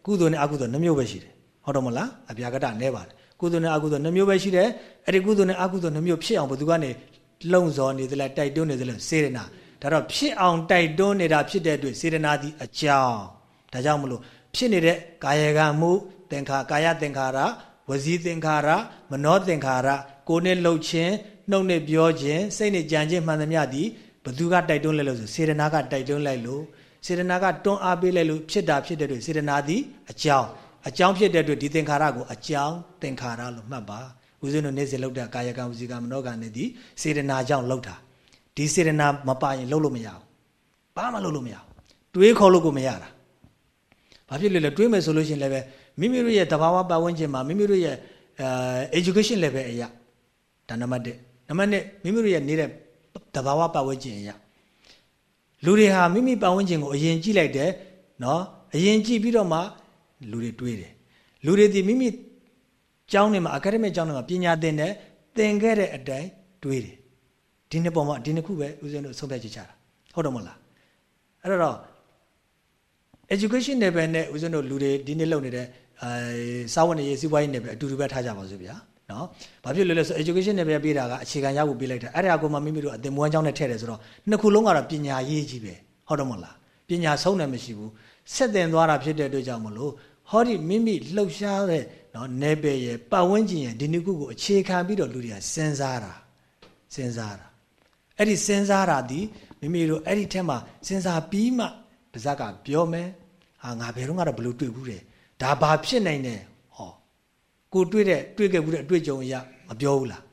Speaker 2: ကုသိုလ်နဲ့အကုသိုလ်နှမျိုးပဲရှိတယ်ဟုတ်တယ်မလားအပြာကတနဲပါတယ်ကုသိုလ်နဲ့အကုသိုလ်နှမျိုးပဲရှိတယ်အဲ့ဒီကုသိုလ်နဲ့အကုသိုလ်နှမျိုးဖြစ်အောင်ဘယ်သူကနေလုံစော်နေသလဲတိုက်တွန်းနေသလဲစေရနာဒါတော့ဖြစ်အောင်တိုက်တွန်းနေတာဖြစ်တဲ့အတွက်စေရနာဒီအကြောင်းဒါကြောင့်မလို့ ဖြစ်နေတဲ့ကာယကံမှုသင်္ခါကာယသင်္ခါရဝစီသင်္ခါရမနောသင်္ခါရကိုယ်နဲ့လှုပ်ခြင်းနှုတ်နဲ့ပြောခြင်းစိတ်နဲ့ကြံခြင်းမှန်သမျှဒီဘသူကတိုက်တွန်းလိုက်လို့ဆိုစေရနာကတိုက်တွန်းလိုက်လို့စေတနာကတွန်းအားပေးလိုက်လို့ဖြစ်တာဖြစ်တဲ့အတွက်စေတနာသည်အကြောင်းအကြောင်းဖြစ်တဲ့အတွက်ဒီသင်္ခါရကိုအကြောင်းသင်္ခါရလို့မှတ်ပါဦးဇင်းတို့နေ့စဉ်လောက်တဲ့ကာယကံဝစီကံမနောကံနဲ့ဒီစေတနာကြောင့်လောက်တာဒီစေတနာမပါရင်လှုပ်လို့မရဘူးဘာမှလှုပ်လို့မရဘူးတွေးခေါ်လို့ကိုမရတာ ဘာဖြစ်လဲလဲတွေးမယ်ဆိုလို့ရှိရင်လည်းပဲမိမိတို့ရဲ့တဘာဝပတ်ဝန်းကျင်မှာမိမိတို့ရဲ့အဲ education level အရာဒါနံပါတ်1နံပါတ်2မိမိတို့ရဲ့နေတဲ့တဘာဝပတ်ဝန်းကျင်အရာလူတွေဟာမိမိပတ်ဝန်းကျင်ကိုအရင်ကြည့်လိုက်တယ်နော်အရင်ကြည့်ပြီးတော့မှလူတွေတွေးတယ်လူတွေဒီမိမိကျောင်းတွေမှာအကယ်ဒမစ်ကျောင်းတွေမှာပညာသင်တယ်သင်ခဲ့တဲ့အတိုင်းတွေးတယ်ဒီနှစ်ပေါ်မှာဒီနှစ်ခုပဲဦးဇင်းတို့ဆုံးဖြတ်ကြည့်ကြတာဟုတ်တယ်မဟုတ်လားအဲ့တော့ education level နဲ့ဦးဇင်းတို့လူတွေဒီနေ့လုပ်နေတဲ့အဲစာဝန်ရေးစီးပွားရေးနယ်ပယ်အတူတူပဲထားကြပါစို့ဗျာနော်ဘာဖြစ်လို့လဲဆို education နယ်ပယ်ပေးတာကအခြေခံရောက်ဖို့ပေးလိုက်တာအဲ့ဒါကိုမှမိမိတို့အသင်မွန်းကျောင်းနဲ့ထည့်တယ်ဆိုတော့နှစ်ခုလုံးကတော့ပညာရေးကြီးပဲဟုတ်တယ်မဟုတ်လားပညာဆုံးတယ်မရှိဘူးဆက်တင်သွားတာဖြစ်တဲ့အတွက်ကြောင့်မလို့ဟောဒီမိမိလှုပ်ရှားတဲ့နော်နယ်ပယ်ရဲ့ပတ်ဝန်းကျင်ရဲ့ဒီနှစ်ခုကိုအခြေခံပြီးတော့လူတွေကစဉ်းစားတာစဉ်းစားတာအဲ့ဒီစဉ်းစားတာဒီမိမိတို့အဲ့ဒီထက်မှစဉ်းစားပြီးမှပါဇက်ကပြောမယ် ဟာငါဘယ်တော့မှတော့ဘလို့တွေ့ဘူးတယ်ဒါဘာဖြစ်နိုင်တယ်ဟောကိုတွေ့တဲ့တွေ့ခဲ့ဘူးတဲ့အတွေ့အကြုံအရမပြောဘူးလား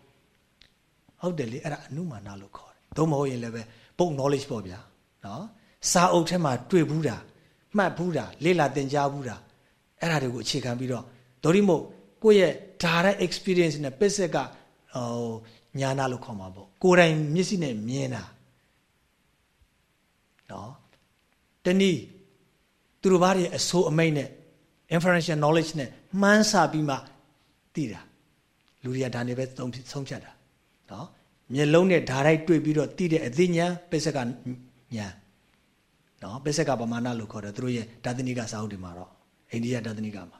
Speaker 2: ဟုတ်တယ်လေအဲ့ဒါအနုမာနလို့ခေါ်တယ်သို့မဟုတ်ရင်လည်းပဲပုံ knowledge ပေါ့ဗျာနော်စာအုပ်ထဲမှာတွေ့ဘူးတာမှတ်ဘူးတာလေ့လာသင်ကြားဘူးတာအဲ့ဒါတွေကိုအခြေခံပြီးတော့ဒိုရိမို့ကိုယ့်ရဲ့ direct experience နဲ့ပစ္စက်ကဟိုညာနာလို့ခေါ်မှာပေါ့ကိုယ်တိုင်မျက်စိနဲ့မြင်တာနော်တနည်း သူတို့ဘာတွေအဆိုးအမိတ်နဲ့ inferential knowledge နဲ့မှန်းဆပြီးမှသိတာလူတွေကဒါနေပဲသုံးဆုံးဖြတ်တာနော်မျက်လုံးနဲ့ဓာတ်ရိုက်တွေ့ပြီးတော့သိတဲ့အသိဉာဏ်ပစ္စကဉာဏ်နော်ပစ္စကပမာဏလို့ခေါ်တယ်သူတို့ရဲ့ဒါသနိကစာအုပ်တွေမှာတော့အိန္ဒိယဒါသနိကမှာ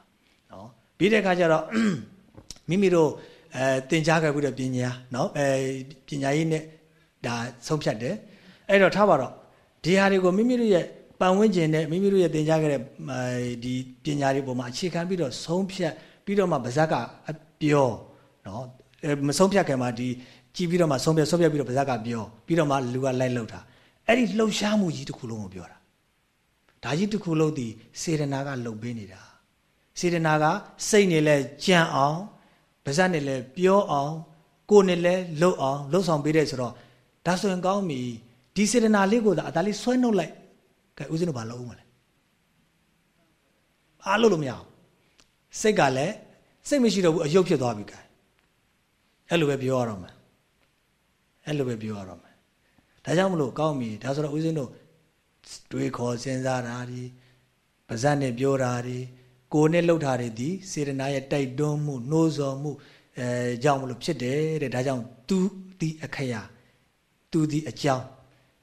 Speaker 2: နော်ပြီးတဲ့အခါကျတော့မိမိတို့အဲသင်ကြားခဲ့ပြီးတဲ့ပညာနော်အဲပညာရေးနဲ့ဒါဆုံးဖြတ်တယ်အဲ့တော့ထားပါတော့ဒီဟာတွေကိုမိမိတို့ရဲ့ ပတ်ဝန်းကျင်နဲ့မိမိတို့ရဲ့သင်ကြားခဲ့တဲ့ဒီပညာတွေပေါ်မှာအခြေခံပြီးတော့ဆုံးဖြတ်ပြီးတော့မှဗဇက်ကအပြောနော်မဆုံးဖြတ်ခင်မှာဒီကြည့်ပြီးတော့မှဆုံးဖြတ်ဆုံးဖြတ်ပြီးတော့ဗဇက်ကပြောပြီးတော့မှလူကလိုက်လောက်တာအဲ့ဒီလှုပ်ရှားမှုကြီးတစ်ခုလုံးကိုပြောတာဒါကြီးတစ်ခုလုံးဒီစေရနာကလှုပ်ပေးနေတာစေရနာကစိတ်နဲ့လဲကြံအောင်ဗဇက်နဲ့လဲပြောအောင်ကိုယ်နဲ့လဲလှုပ်အောင်လှုပ်ဆောင်ပေးတဲ့ဆိုတော့ဒါဆိုရင်ကောင်းပြီဒီစေရနာလေးကိုသာအသားလေးဆွဲနှုတ်လိုက် ကဲဦးဇင်းတို့ဘာလုပ်ဦးမလဲအားလို့လို့မရအောင်စိတ်ကလည်းစိတ်မရှိတော့ဘူးအယုတ်ဖြစ်သွားပြီကဲအဲ့လိုပဲပြောရတော့မယ်အဲ့လိုပဲပြောရတော့မယ်ဒါကြောင့်မလို့ကောင်းပြီဒါဆိုတော့ဦးဇင်းတို့တွေးခေါ်စဉ်းစားတာဒီပါဇက်နဲ့ပြောတာဒီကိုယ်နဲ့လှုပ်တာတွေဒီစေတနာရဲ့တိုက်တွန်းမှုနှိုးဆော်မှုအဲကြောင့်မလို့ဖြစ်တယ်တဲ့ဒါကြောင့်သူဒီအခရာသူဒီအကြောင်း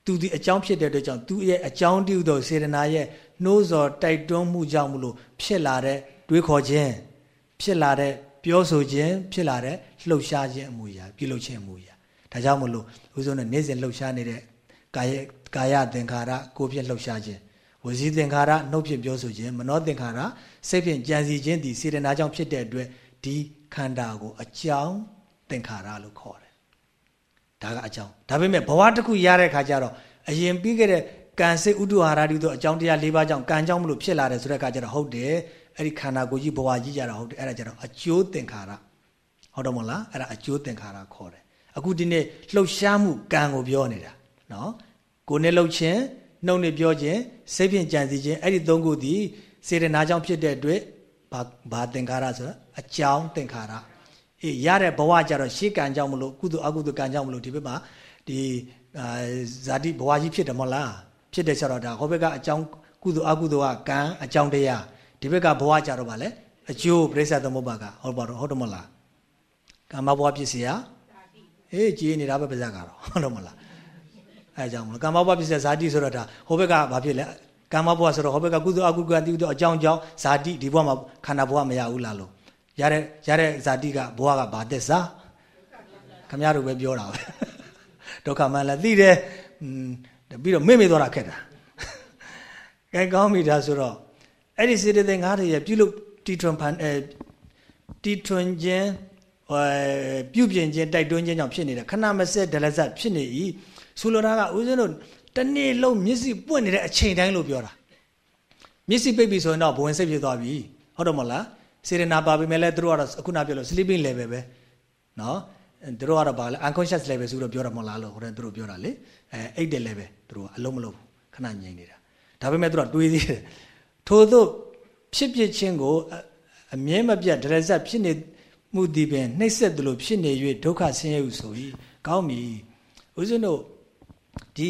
Speaker 2: သူဒီအကြောင်းဖြစ်တဲ့အတွက်ကြောင့်သူရဲ့အကြောင်းတည်းသောစေတနာရဲ့နှိုးဆော်တိုက်တွန်းမှုကြောင့်မလို့ဖြစ်လာတဲ့တွေးခေါ်ခြင်းဖြစ်လာတဲ့ပြောဆိုခြင်းဖြစ်လာတဲ့လှုပ်ရှားခြင်းအမှုရာပြုလုပ်ခြင်းအမှုရာဒါကြောင့်မလို့ဥဆုံးနဲ့နေ့စဉ်လှုပ်ရှားနေတဲ့ကာယကာယသင်္ခါရကိုယ်ဖြင့်လှုပ်ရှားခြင်းဝစီသင်္ခါရနှုတ်ဖြင့်ပြောဆိုခြင်းမနောသင်္ခါရစိတ်ဖြင့်ကြံစီခြင်းဒီစေတနာကြောင့်ဖြစ်တဲ့အတွက်ဒီခန္ဓာကိုအကြောင်းသင်္ခါရလို့ခေါ်တယ် ဒါကအကြောင်းဒါပေမဲ့ဘဝတစ်ခုရတဲ့ခါကျတော့အရင်ပြီးခဲ့တဲ့ကံစိတ်ဥဒ္ဓဟာရတိတို့အကြောင်းတရား၄ပါးကြောင့်ကံကြောင့်မလို့ဖြစ်လာတယ်ဆိုတဲ့အခါကျတော့ဟုတ်တယ်အဲ့ဒီခန္ဓာကိုယ်ကြီးဘဝကြီးကြတာဟုတ်တယ်အဲ့ဒါကျတော့အကျိုးသင်္ခါရဟုတ်တော့မလားအဲ့ဒါအကျိုးသင်္ခါရခေါ်တယ်အခုဒီနေ့လှုပ်ရှားမှုကံကိုပြောနေတာနော်ကိုယ်နဲ့လှုပ်ခြင်းနှုတ်နဲ့ပြောခြင်းစိတ်ဖြင့်ကြံစည်ခြင်းအဲ့ဒီသုံးခုသည်စေတနာကြောင့်ဖြစ်တဲ့အတွက်ဘာဘာသင်္ခါရဆိုတာအကြောင်းသင်္ခါရ အေးရတဲ့ဘဝကြတော့ရှေးကံကြောင့်မလို့ကုသိုလ်အကုသိုလ်ကံကြောင့်မလို့ဒီဘက်မှာဒီအာဇာတိဘဝကြီးဖြစ်တယ်မဟုတ်လားဖြစ်တယ်ဆိုတော့ဒါဟောဘက်ကအကြောင်းကုသိုလ်အကုသိုလ်ကကံအကြောင်းတရားဒီဘက်ကဘဝကြတော့ဗာလဲအကျိုးပြိဿသမုပ္ပါကဟုတ်ပါတော့ဟုတ်တယ်မဟုတ်လားကာမဘဝဖြစ်เสียအေးကြည်နေတာပဲပါဇက်ကတော့ဟုတ်တယ်မဟုတ်လားအဲကြောင့်မလို့ကာမဘဝဖြစ်เสียဇာတိဆိုတော့ဒါဟိုဘက်ကဘာဖြစ်လဲကာမဘဝဆိုတော့ဟိုဘက်ကကုသိုလ်အကုသိုလ်ကတိတို့အကြောင်းကြောင့်ဇာတိဒီဘဝမှာခန္ဓာဘဝမရဘူးလားလို့ ရတဲ့ရတဲ့ဇာတိကဘဝကဘာသက်စားခမရတို့ပဲပြောတာပဲဒုက္ခမှလည်းသိတယ်ပြီးတော့မေ့မေ့သွားတာခက်တာကဲကောင်းပြီဒါဆိုတော့အဲ့ဒီစေတသိက်ငါးတွေရပြုလုပ်တီထွန်ဖန်အဲတီထွန်ခြင်းအဲပြုပြင်ခြင်းတိုက်တွန်းခြင်းကြောင့်ဖြစ်နေတဲ့ခဏမစက်ဒလဇတ်ဖြစ်နေ၏ဆိုလိုတာကဦးဇင်းတို့တနေ့လုံးမျက်စိပွင့်နေတဲ့အချိန်တိုင်းလို့ပြောတာမျက်စိပိတ်ပြီဆိုရင်တော့ဘဝင်စိတ်ဖြစ်သွားပြီဟုတ်တော့မလား စေရနာပါပြီမဲ့လဲသူတို့ကတော့အခုနပြောလို့ sleeping level ပဲနော်သူတို့ကတော့ဗာလဲ unconscious level ဆိုတော့ပြောတာမဟုတ်လားလို့ဟိုတည်းသူတို့ပြောတာလေအဲအိတ်တယ် level သူတို့ကအလုံးမလုံးခဏငြိမ်နေတာဒါပေမဲ့သူတို့ကတွေးသေးတယ်ထို့သောဖြစ်ဖြစ်ချင်းကိုအမြဲမပြတ်ဒရဇတ်ဖြစ်နေမှုဒီပင်နှိမ့်ဆက်သလိုဖြစ်နေ၍ဒုက္ခဆင်းရဲဟုဆို၏ကောင်းပြီဦးဇင်းတို့ဒီ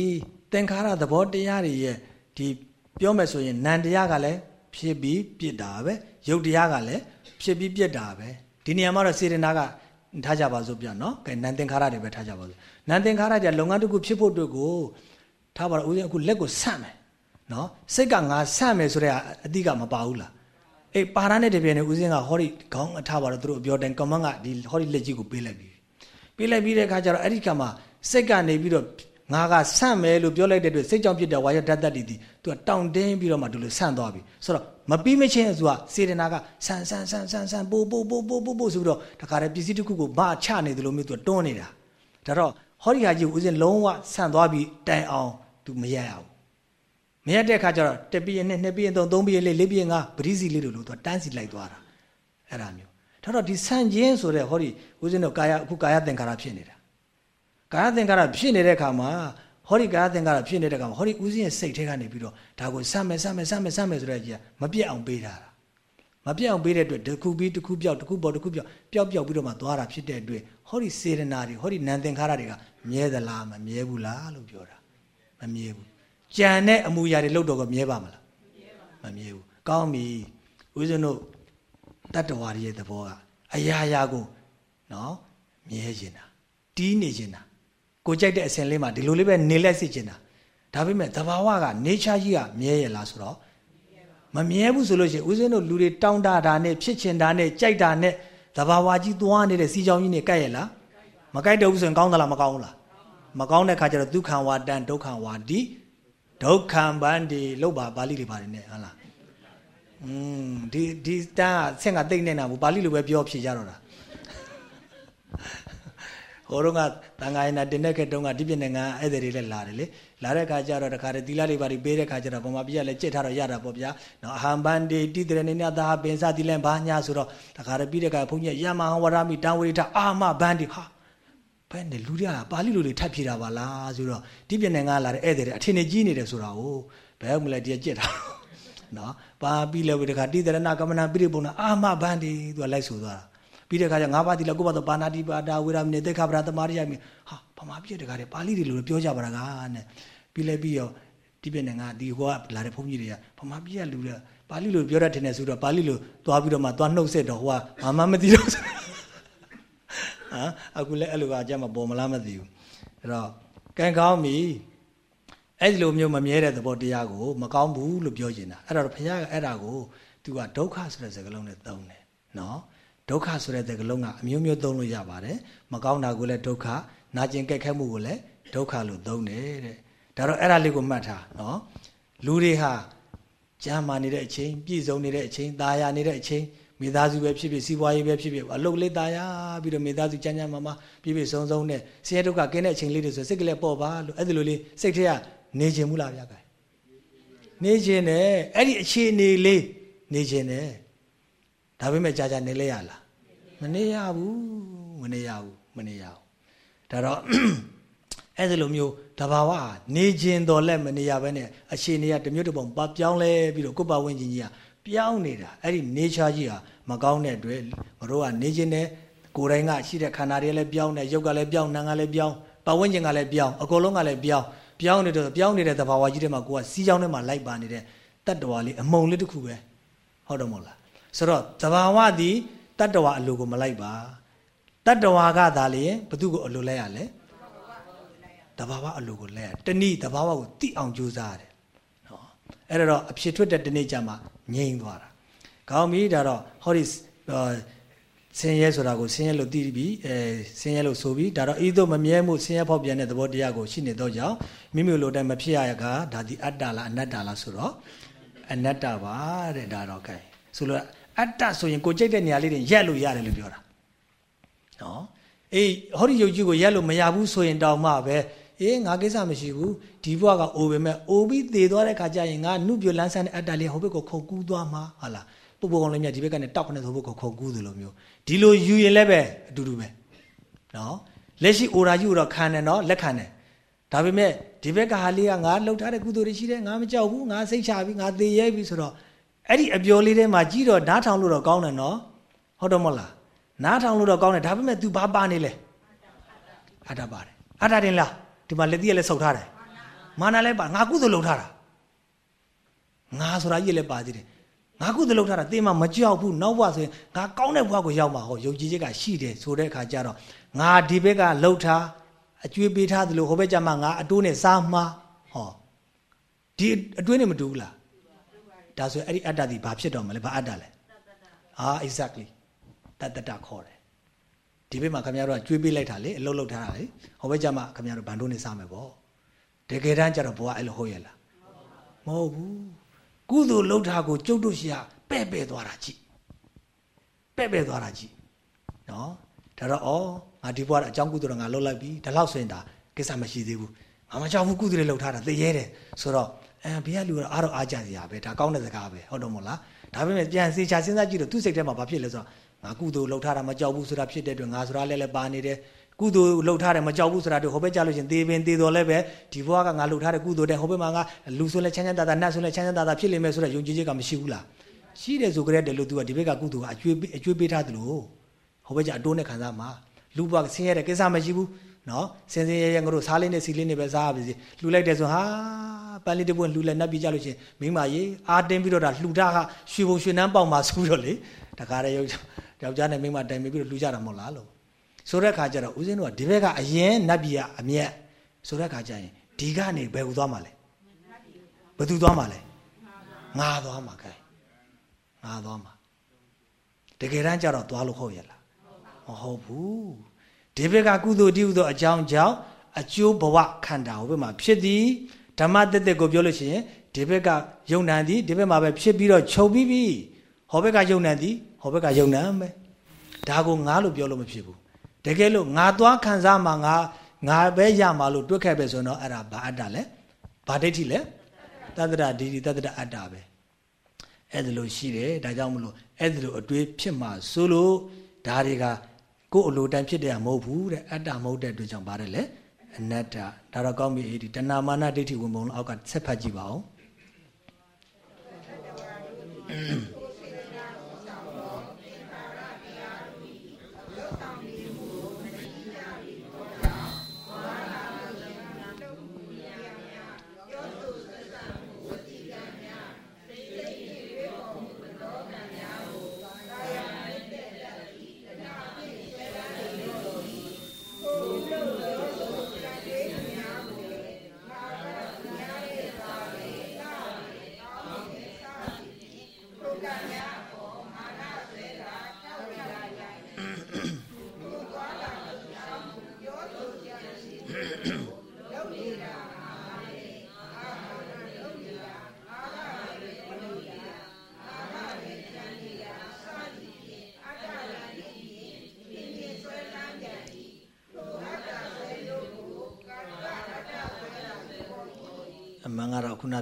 Speaker 2: သင်္ခါရသဘောတရားတွေရဲ့ဒီပြောမယ်ဆိုရင်နံတရားကလည်းဖြစ်ပြီးပြစ်တာပဲ ရုပ်တရားကလည်းဖြစ်ပြီးပြစ်တာပဲဒီနေရာမှာတော့စေတနာကထားကြပါစို့ပြနော်ကဲနံသင်္ခါရတွေပဲထားကြပါစို့နံသင်္ခါရကြလုပ်ငန်းတစ်ခုဖြစ်ဖို့အတွက်ကိုထားပါတော့ဦးဇင်းအခုလက်ကိုဆန့်မယ်နော်စိတ်ကငါဆန့်မယ်ဆိုတဲ့အတိကမပါဘူးလားအေးပါရနဲ့တပြည့်နဲ့ဦးစင်းကဟောဒီခေါင်းအထားပါတော့သူတို့ပြောတယ်ကမန်ကဒီဟောဒီလက်ကြီးကိုပေးလိုက်ပြီပေးလိုက်ပြီးတဲ့အခါကျတော့အဲ့ဒီကမှာစိတ်ကနေပြီးတော့ငါကဆန့်မယ်လို့ပြောလိုက်တဲ့အတွက်စိတ်ကြောင့်ဖြစ်တဲ့ဝါရဓာတ်တတ်တွေဒီသူကတောင့်တင်းပြီးတော့မှဒီလိုဆန့်သွားပြီဆိုတော့ မပြီးမချင်းသူကစေတနာကဆန့်ဆန့်ဆန့်ဆန့်ဆန့်ပို့ပို့ပို့ပို့ပို့ပို့ဆိုပြီးတော့တခါတည်းပစ္စည်းတစ်ခုကိုဘာချနေတယ်လို့မျိုးသူကတွန်းနေတာဒါတော့ဟောဒီဟာကြီးဦးစင်းလုံးဝဆန့်သွားပြီးတိုင်အောင်သူမရရဘူးမရတဲ့အခါကျတော့တစ်ပြည့်နဲ့နှစ်ပြည့်သုံးသုံးပြည့်လေးလေးပြည့်ငါပရိစီလေးတို့လို့သူတန်းစီလိုက်သွားတာအဲ့ဒါမျိုးဒါတော့ဒီဆန့်ခြင်းဆိုတဲ့ဟောဒီဦးဇင်းတို့ကာယအခုကာယသင်္ခါရဖြစ်နေတာကာယသင်္ခါရဖြစ်နေတဲ့အခါမှာ ဟောဒီကာယသင်္ခါရဖြစ်နေတဲ့အခါမှာဟောဒီဦးဇင်းရဲ့စိတ်ထဲကနေပြီးတော့ဒါကိုစမယ်စမယ်စမယ်စမယ်ဆိုတဲ့ကြီးကမပြတ်အောင်ပေးတာမပြတ်အောင်ပေးတဲ့အတွက်တစ်ခုပြီးတစ်ခုပြောက်တစ်ခုပေါ်တစ်ခုပြောက်ပျောက်ပျောက်ပြီးတော့မှသွားတာဖြစ်တဲ့အတွက်ဟောဒီစေရနာတွေဟောဒီနံသင်္ခါရတွေကမြဲသလားမမြဲဘူးလားလို့ပြောတာမမြဲဘူးကြံတဲ့အမူအရာတွေလှုပ်တော့ကမြဲပါမလားမမြဲဘူးကောင်းပြီဦးဇင်းတို့တတ္တဝါရဲ့သဘောကအရာရာကိုနော်မြဲခြင်းတာတီးနေခြင်းတာ ကိုကြိုက်တဲ့အစဉ်လေးမှာဒီလိုလေးပဲနေလက်စစ်ခြင်းတာဒါပေမဲ့သဘာဝက nature ကြီးကမြဲရလားဆိုတော့မမြဲဘူးဆိုလို့ရှိရင်ဦးဇင်းတို့လူတွေတောင်းတတာနဲ့ဖြစ်ချင်တာနဲ့ကြိုက်တာနဲ့သဘာဝကြီးသွားနေတဲ့စီချောင်းကြီးနဲ့ကြိုက်ရလားမကြိုက်တော့ဘူးဆိုရင်ကောင်းသလားမကောင်းဘူးလားမကောင်းတဲ့ခါကျတော့ဒုက္ခံဝါတန်ဒုက္ခံဝါဒီဒုက္ခံဗန္ဒီလို့ပါပါဠိလေးပါတယ်နဲ့ဟုတ်လားอืมဒီဒီတန်းကဆင့်ကတိတ်နေတာဘူးပါဠိလိုပဲပြောဖြေကြတော့တာ ဟိုတော့ကတန်ခါရင်တင်တဲ့ခက်တုန်းကဒီပြနေငါဧည့်သည်တွေလည်းလာတယ်လေလာတဲ့ခါကျတော့တခါတည်းသီလလေးပါပြီးပေးတဲ့ခါကျတော့ဗမာပြည်ကလည်းကြက်ထားတော့ရတာပေါ့ဗျာနော်အဟံဘန္တိတိတရနေနသာပင်စသီလဘာညာဆိုတော့တခါတည်းပြီးတဲ့ခါဘုန်းကြီးရမဟံဝရမိတံဝိထအာမဘန္တိဟာဘယ်နဲ့လူတွေကပါဠိလိုတွေထပ်ဖြေတာပါလားဆိုတော့ဒီပြနေငါလာတဲ့ဧည့်သည်တွေအထင်ကြီးနေတယ်ဆိုတာကိုဘယ်မှလည်းတည်းကြက်ထားနော်ပါပြီးလဲဝိတခါတိတရဏကမနာပိရိပုံနာအာမဘန္တိသူကလိုက်ဆိုသွားတာ ပြီးတဲ့ခါကျငါးပါးတိလကိုဘသောပါဏာတိပါဒဝေရမိနေသေခပရတမာရိယမိဟာဗမာပြည်တကားတွေပါဠိတွေလိုပြောကြပါလားကနဲ့ပြီးလဲပြီးရောဒီပြနေငါဒီဟိုကလာတဲ့ဘုန်းကြီးတွေကဗမာပြည်ကလူတွေပါဠိလိုပြောတတ်တယ်ဆိုတော့ပါဠိလိုသွားပြီးတော့မှသွားနှုတ်ဆက်တော့ဟိုကမမမသိတော့ဟမ်အခုလည်းအဲ့လိုကအကြမ်းမပေါ်မလားမသိဘူးအဲ့တော့ကံကောင်းပြီအဲ့ဒီလိုမျိုးမမြဲတဲ့သဘောတရားကိုမကောင်းဘူးလို့ပြောနေတာအဲ့တော့ဘုရားကအဲ့ဒါကိုသူကဒုက္ခဆိုတဲ့စကားလုံးနဲ့သုံးတယ်နော် ဒုက္ခဆိုတဲ့စကားလုံးကအမျိုးမျိုးသုံးလို့ရပါတယ်မကောင်းတာကိုလည်းဒုက္ခနာကျင်ကြက်ခဲမှုကိုလည်းဒုက္ခလို့သုံးတယ်တဲ့ဒါတော့အဲ့ဒါလေးကိုမှတ်ထားနော်လူတွေဟာကြမ်းမာနေတဲ့အချိန်ပြည့်စုံနေတဲ့အချိန်ตายာနေတဲ့အချိန်မိသားစုပဲဖြစ်ဖြစ်စီးပွားရေးပဲဖြစ်ဖြစ်အလုပ်လေးตายာပြီးတော့မိသားစုကြမ်းကြမ်းမာမာပြည့်ပြည့်စုံစုံနဲ့ဆင်းရဲဒုက္ခကင်းတဲ့အချိန်လေးတွေဆိုစိတ်ကလေးပေါ်ပါလို့အဲ့ဒီလိုလေးစိတ်ထဲကနေခြင်းမူလားဗျာကနေခြင်းနဲ့အဲ့ဒီအခြေအနေလေးနေခြင်းနဲ့ ဒါပေမဲ့ကြာကြာနေလဲရလားမနေရဘူးမနေရဘူးမနေရဘူးဒါတော့အဲ့ဒီလိုမျိုးတဘာဝနေခြင်းတော်လက်မနေရဘဲနဲ့အခြေအနေကတမျိုးတစ်ပုံပပြောင်းလဲပြီးတော့ကိုယ်ပါဝင်ခြင်းကြီးကပြောင်းနေတာအဲ့ဒီ nature ကြီးဟာမကောင်းတဲ့အတွက်မတို့ကနေခြင်းနဲ့ကိုယ်တိုင်ကရှိတဲ့ခန္ဓာတွေလည်းပြောင်းတယ်ရုပ်ကလည်းပြောင်းနာမ်ကလည်းပြောင်းပတ်ဝန်းကျင်ကလည်းပြောင်းအကုန်လုံးကလည်းပြောင်းပြောင်းနေတော့ပြောင်းနေတဲ့သဘာဝကြီးတွေမှာကိုကစီးကြောင်းထဲမှာလိုက်ပါနေတဲ့တတ္တဝါလေးအမုံလေးတစ်ခုပဲဟုတ်တယ်မဟုတ်လား ဆိုတော့သဘာဝသည်တတ္တဝါအလိုကိုမလိုက်ပါတတ္တဝါကသာလေဘသူကိုအလိုလဲရလဲတဘာဝအလိုကိုလဲရတဏိတဘာဝကိုတိအောင်ကြိုးစားရတယ်နော်အဲ့တော့အဖြစ်ထွက်တဲ့တနေ့ကျမှငြိမ့်သွားတာကောင်းပြီဒါတော့ဟောဒီဆင်းရဲဆိုတာကိုဆင်းရဲလို့သိပြီအဲဆင်းရဲလို့ဆိုပြီးဒါတော့ဤသို့မမြဲမှုဆင်းရဲဖောက်ပြန်တဲ့သဘောတရားကိုရှိနေတော့ကြောင့်မိမိလိုတိုင်းမဖြစ်ရရကဒါဒီအတ္တလားအနတ္တလားဆိုတော့အနတ္တပါတဲ့ဒါတော့ gain ဆိုလို့ အတ္တဆိုရင်ကိုကြိတ်တဲ့နေရာလေးတွေရက်လို့ရတယ်လို့ပြောတာနော်အေးဟောဒီယုတ်ကြီးကိုရက်လို့မရဘူးဆိုရင်တောင်မှပဲအေးငါကိစ္စမရှိဘူးဒီဘဝကအိုပေမဲ့အိုပြီးသေသွားတဲ့ခါကျရင်ငါနှုတ်ပြလန်းဆန်းတဲ့အတ္တလေးဟိုဘက်ကိုခုန်ကူးသွားမှာဟာလားပုပ်ပုပ်ကောင်လေးမြတ်ဒီဘက်ကနေတောက်ခနဲ့ဟိုဘက်ကိုခုန်ကူးသလိုမျိုးဒီလိုယူရင်လည်းပဲအတူတူပဲနော်လက်ရှိအိုရာကြီးကိုတော့ခံတယ်နော်လက်ခံတယ်ဒါပေမဲ့ဒီဘက်ကဟာလေးကငါလှုပ်ထားတဲ့ကုသိုလ်တွေရှိတယ်ငါမကြောက်ဘူးငါစိတ်ချပြီးငါသေရဲပြီဆိုတော့ အဲ့ဒီအပျော်လေးထဲမှာကြီးတော့ဓားထောင်လို့တော့ကောင်းတယ်နော်ဟုတ်တော့မဟုတ်လားနားထောင်လို့တော့ကောင်းတယ်ဒါပေမဲ့ तू ဘာပါနေလဲအတ္တပါတယ်အတ္တတင်လားဒီမှာလက်သီးရလည်းဆုပ်ထားတယ်မာနလည်းပါငါကုသိုလ်လုပ်ထားတာငါဆိုတာကြီးလည်းပါသေးတယ်ငါကုသိုလ်လုပ်ထားတာသင်မှမကြောက်ဘူးနောက်ဘဝဆိုရင်ငါကောင်းတဲ့ဘဝကိုရောက်မှာဟောယုံကြည်ချက်ကရှိတယ်ဆိုတဲ့အခါကျတော့ငါဒီဘက်ကလှုပ်ထားအကျွေးပေးထားသလိုဟိုဘက်ကျမှငါအတိုးနဲ့စားမှားဟောဒီအတွင်းနဲ့မတူဘူးလား ဒါဆိုအဲ့ဒီအတ္တဒီဘာဖြစ်တော့မလဲဘာအတ္တလဲအာ exactly တတ္တတခေါ်တယ်ဒီဘက်မှာခင်ဗျားတို့ကကျွေးပေးလိုက်တာလေအလုပ်လုပ်ထားတာလေဟိုဘက်ကျမှခင်ဗျားတို့ဘန်တိုးနေစားမယ်ပေါ့တကယ်တမ်းကျတော့ဘဝအဲ့လိုဟုတ်ရဲ့လားမဟုတ်ဘူးကုသိုလ်လုပ်တာကိုကျုပ်တို့ရှိရပဲ့ပဲ့သွားတာကြည့်ပဲ့ပဲ့သွားတာကြည့်နော်ဒါတော့ဩငါဒီဘဝအကြောင်းကုသိုလ်တော့ငါလုပ်လိုက်ပြီဒါလောက်ဆိုရင်ဒါကိစ္စမရှိသေးဘူးငါမကြောက်ဘူးကုသိုလ်လုပ်ထားတာသိရဲတယ်ဆိုတော့ အဲဘုရားလူကတော့အားတော့အားကြစရာပဲဒါကောင်းတဲ့စကားပဲဟုတ်တော့မို့လားဒါပေမဲ့ပြန်စေချာစဉ်းစားကြည့်တော့သူ့စိတ်ထဲမှာဘာဖြစ်လဲဆိုတော့ငါကုသိုလ်လှုပ်ထားတာမကြောက်ဘူးဆိုတာဖြစ်တဲ့အတွက်ငါဆိုတာလည်းလည်းပါနေတယ်ကုသိုလ်လှုပ်ထားတယ်မကြောက်ဘူးဆိုတာတို့ဟိုဘက်ကြလို့ရှင်သေပင်သေတော်လည်းပဲဒီဘဝကငါလှုပ်ထားတဲ့ကုသိုလ်တဲ့ဟိုဘက်မှာငါလူဆိုလဲချမ်းချမ်းသာသာနတ်ဆိုလဲချမ်းချမ်းသာသာဖြစ်လိမ့်မယ်ဆိုတော့ယုံကြည်ချက်ကမရှိဘူးလားရှိတယ်ဆိုကြတဲ့လို့သူကဒီဘက်ကကုသိုလ်ကအကျွေးအကျွေးပေးထားသလိုဟိုဘက်ကြအတိုးနဲ့ခံစားမှာလူဘဝဆင်းရဲတဲ့ကိစ္စမရှိဘူး နော်စင်စင်ရဲရဲငါတို့စားလေးနဲ့စီလေးနဲ့ပဲစားရပါစေလှူလိုက်တယ်ဆိုဟာပန်းလေးတစ်ပွင့်လှူလိုက်နှပ်ပြီးကြလို့ရှင်မိမကြီးအာတင်းပြီးတော့ဒါလှူတာကရွှေဘုံရွှေနှမ်းပေါက်မှာဆိုပြီးတော့လေတခါတည်းယောက်ျားနဲ့မိမတိုင်ပြီးတော့လှူကြတာမဟုတ်လားလို့ဆိုတဲ့ခါကျတော့ဦးဇင်းတို့ကဒီဘက်ကအရင်နတ်ပြည်ကအမျက်ဆိုတဲ့ခါကျရင်ဒီကနေဘယ်ကိုသွားမှာလဲဘယ်သူသွားမှာလဲငါသွားမှာကဲငါသွားမှာတကယ်တမ်းကျတော့သွားလို့ဟုတ်ရဲ့လားမဟုတ်ဘူး ဒီဘက်ကကုသိုလ်တည်းဟူသောအကြောင်းကြောင့်အကျိုးဘဝခန္ဓာဟိုဘက်မှာဖြစ်သည်ဓမ္မတက်တက်ကိုပြောလို့ရှိရင်ဒီဘက်ကယုံနံသည်ဒီဘက်မှာပဲဖြစ်ပြီးတော့ချုပ်ပြီးပြီဟောဘက်ကယုံနံသည်ဟောဘက်ကယုံနံပဲဒါကိုငါလို့ပြောလို့မဖြစ်ဘူးတကယ်လို့ငါသွားခံစားမှာငါငါပဲရမှာလို့တွက်ခဲ့ပဲဆိုတော့အဲ့ဒါဘာအတ္တလဲဘာဒိဋ္ဌိလဲတတ္တရဒိဋ္ဌိတတ္တရအတ္တပဲအဲ့ဒါလို့ရှိတယ်ဒါကြောင့်မလို့အဲ့ဒါလို့အတွေးဖြစ်မှာဆိုလို့ဒါတွေက ကိုယ်အလိုတိုင်းဖြစ်တယ်မဟုတ်ဘူးတဲ့အတ္တမဟုတ်တဲ့အတွက်ကြောင့်ပါတယ်လေအနတ္တဒါတော့ကောင်းပြီအေးဒီတဏမာနဒိဋ္ဌိဝင်ပုံအောက်ကဆက်ဖတ်ကြည့်ပါဦး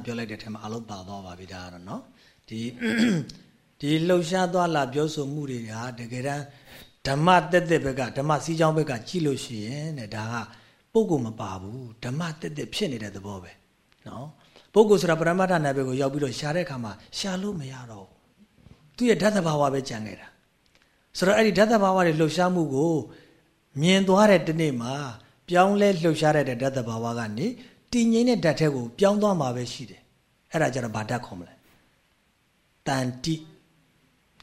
Speaker 2: ပြောလိုက်တဲ့ထဲမှာအလုံးပါသွားပါပြီဒါကတော့နော်ဒီဒီလှုပ်ရှားသွားလာပြောဆိုမှုတွေကတကယ်တမ်းဓမ္မတက်တက်ဘက်ကဓမ္မစီးကြောင်းဘက်ကကြည့်လို့ရှိရင်တဲ့ဒါကပုဂ္ဂိုလ်မပါဘူးဓမ္မတက်တက်ဖြစ်နေတဲ့သဘောပဲနော်ပုဂ္ဂိုလ်ဆိုတာပရမတ္ထနာဘက်ကိုရောက်ပြီးတော့ရှာတဲ့အခါမှာရှာလို့မရတော့ဘူးသူရဲ့ဓာတ်သဘာဝပဲကြံနေတာဆိုတော့အဲ့ဒီဓာတ်သဘာဝတွေလှုပ်ရှားမှုကိုမြင်သွားတဲ့ဒီနေ့မှာပြောင်းလဲလှုပ်ရှားတဲ့ဓာတ်သဘာဝကနေ တည်ငြိမ်တဲ့ဓာတ်ထဲကိုပြောင်းသွားမှာပဲရှိတယ်အဲ့ဒါကြတော့ဘာဓာတ်ခေါ်မလဲတန်တိ